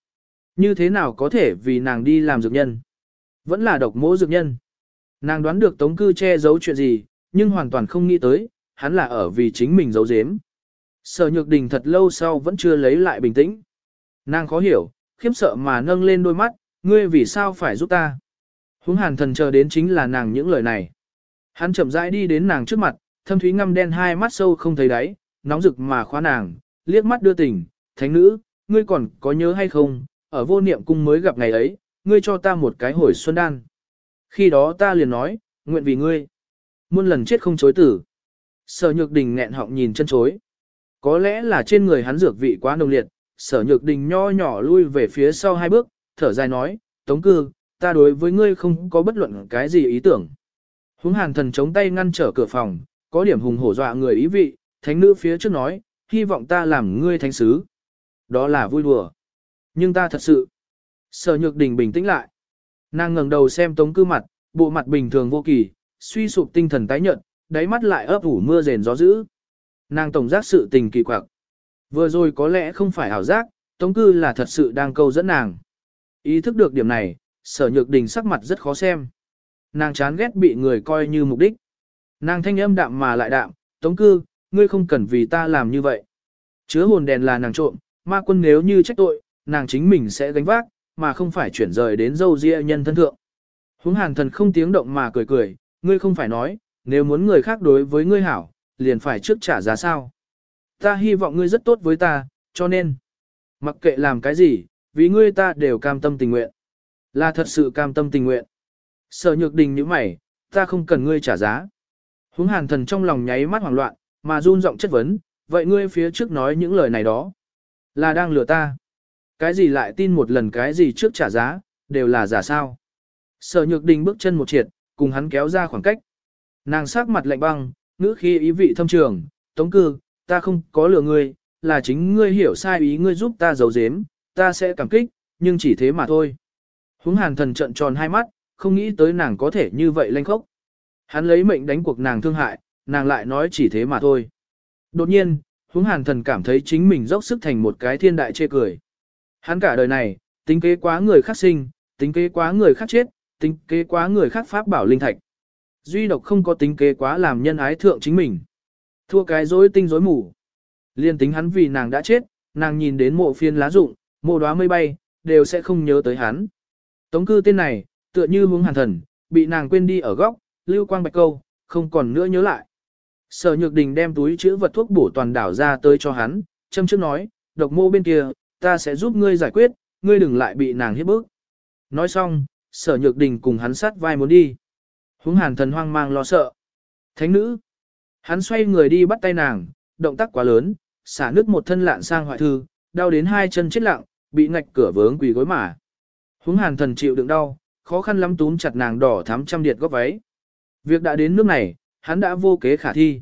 Như thế nào có thể vì nàng đi làm dược nhân? Vẫn là độc mỗ dược nhân. Nàng đoán được tống cư che giấu chuyện gì, nhưng hoàn toàn không nghĩ tới, hắn là ở vì chính mình giấu giếm. Sở nhược đình thật lâu sau vẫn chưa lấy lại bình tĩnh. Nàng khó hiểu, khiếp sợ mà nâng lên đôi mắt, ngươi vì sao phải giúp ta? Húng hàn thần chờ đến chính là nàng những lời này. Hắn chậm rãi đi đến nàng trước mặt, thâm thúy ngăm đen hai mắt sâu không thấy đáy, nóng rực mà khóa nàng, liếc mắt đưa tình, thánh nữ, ngươi còn có nhớ hay không, ở vô niệm cung mới gặp ngày ấy, ngươi cho ta một cái hồi xuân đan. Khi đó ta liền nói, nguyện vì ngươi. Muôn lần chết không chối tử. Sở nhược đình nghẹn họng nhìn chân chối. Có lẽ là trên người hắn dược vị quá nồng liệt, sở nhược đình nho nhỏ lui về phía sau hai bước, thở dài nói, tống cư, ta đối với ngươi không có bất luận cái gì ý tưởng. Húng hàn thần chống tay ngăn trở cửa phòng, có điểm hùng hổ dọa người ý vị, thánh nữ phía trước nói, hy vọng ta làm ngươi thánh sứ. Đó là vui đùa. Nhưng ta thật sự. Sở nhược đình bình tĩnh lại. Nàng ngẩng đầu xem tống cư mặt, bộ mặt bình thường vô kỳ, suy sụp tinh thần tái nhợt, đáy mắt lại ấp ủ mưa rền gió dữ. Nàng tổng giác sự tình kỳ quặc. Vừa rồi có lẽ không phải ảo giác, tống cư là thật sự đang câu dẫn nàng. Ý thức được điểm này, sở nhược đình sắc mặt rất khó xem. Nàng chán ghét bị người coi như mục đích. Nàng thanh âm đạm mà lại đạm, tống cư, ngươi không cần vì ta làm như vậy. Chứa hồn đèn là nàng trộm, ma quân nếu như trách tội, nàng chính mình sẽ gánh vác, mà không phải chuyển rời đến dâu ria nhân thân thượng. Húng hàn thần không tiếng động mà cười cười, ngươi không phải nói, nếu muốn người khác đối với ngươi hảo, liền phải trước trả giá sao. Ta hy vọng ngươi rất tốt với ta, cho nên, mặc kệ làm cái gì, vì ngươi ta đều cam tâm tình nguyện. Là thật sự cam tâm tình nguyện. Sở nhược đình như mày, ta không cần ngươi trả giá. Húng hàn thần trong lòng nháy mắt hoảng loạn, mà run giọng chất vấn, vậy ngươi phía trước nói những lời này đó. Là đang lừa ta. Cái gì lại tin một lần cái gì trước trả giá, đều là giả sao. Sở nhược đình bước chân một triệt, cùng hắn kéo ra khoảng cách. Nàng sắc mặt lạnh băng, ngữ khi ý vị thâm trường, tống cư, ta không có lừa ngươi, là chính ngươi hiểu sai ý ngươi giúp ta giấu giếm, ta sẽ cảm kích, nhưng chỉ thế mà thôi. Húng hàn thần trận tròn hai mắt, không nghĩ tới nàng có thể như vậy lanh khốc. Hắn lấy mệnh đánh cuộc nàng thương hại, nàng lại nói chỉ thế mà thôi. Đột nhiên, húng hàn thần cảm thấy chính mình dốc sức thành một cái thiên đại chê cười. Hắn cả đời này, tính kế quá người khác sinh, tính kế quá người khác chết, tính kế quá người khác pháp bảo linh thạch. Duy độc không có tính kế quá làm nhân ái thượng chính mình. Thua cái dối tinh dối mù. Liên tính hắn vì nàng đã chết, nàng nhìn đến mộ phiên lá rụng, mộ đóa mây bay, đều sẽ không nhớ tới hắn. Tống cư tên này, tựa như hướng hàn thần, bị nàng quên đi ở góc, lưu quang bạch câu, không còn nữa nhớ lại. Sở nhược đình đem túi chữ vật thuốc bổ toàn đảo ra tới cho hắn, châm trước nói, độc mô bên kia, ta sẽ giúp ngươi giải quyết, ngươi đừng lại bị nàng hiếp bức. Nói xong, sở nhược đình cùng hắn sát vai muốn đi. Húng hàn thần hoang mang lo sợ. Thánh nữ. Hắn xoay người đi bắt tay nàng, động tác quá lớn, xả nước một thân lạn sang hoại thư, đau đến hai chân chết lặng, bị ngạch cửa vướng quỳ gối mà. Húng hàn thần chịu đựng đau, khó khăn lắm túm chặt nàng đỏ thắm trăm điệt góc váy. Việc đã đến nước này, hắn đã vô kế khả thi.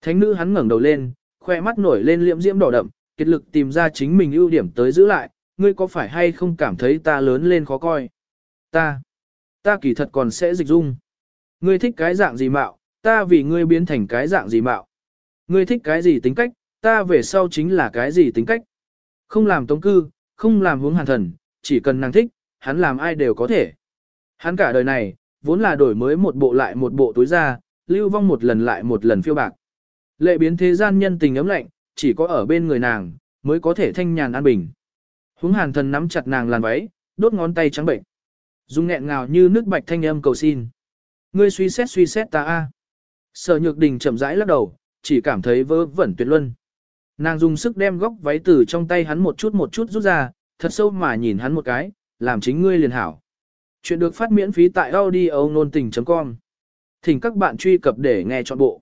Thánh nữ hắn ngẩng đầu lên, khoe mắt nổi lên liễm diễm đỏ đậm, kết lực tìm ra chính mình ưu điểm tới giữ lại, ngươi có phải hay không cảm thấy ta lớn lên khó coi? Ta, ta kỳ thật còn sẽ dịch dung. Ngươi thích cái dạng gì mạo, ta vì ngươi biến thành cái dạng gì mạo. Ngươi thích cái gì tính cách, ta về sau chính là cái gì tính cách. Không làm tống cư, không làm hướng hàn thần, chỉ cần nàng thích, hắn làm ai đều có thể. Hắn cả đời này, vốn là đổi mới một bộ lại một bộ túi ra, lưu vong một lần lại một lần phiêu bạc. Lệ biến thế gian nhân tình ấm lạnh, chỉ có ở bên người nàng, mới có thể thanh nhàn an bình. Hướng hàn thần nắm chặt nàng làn váy, đốt ngón tay trắng bệnh. Dung nghẹn ngào như nước bạch thanh âm cầu xin. Ngươi suy xét suy xét ta a. Sở nhược đình chậm rãi lắc đầu, chỉ cảm thấy vớ vẩn tuyệt luân. Nàng dùng sức đem góc váy từ trong tay hắn một chút một chút rút ra, thật sâu mà nhìn hắn một cái, làm chính ngươi liền hảo. Chuyện được phát miễn phí tại audio nôn tình.com. Thỉnh các bạn truy cập để nghe trọn bộ.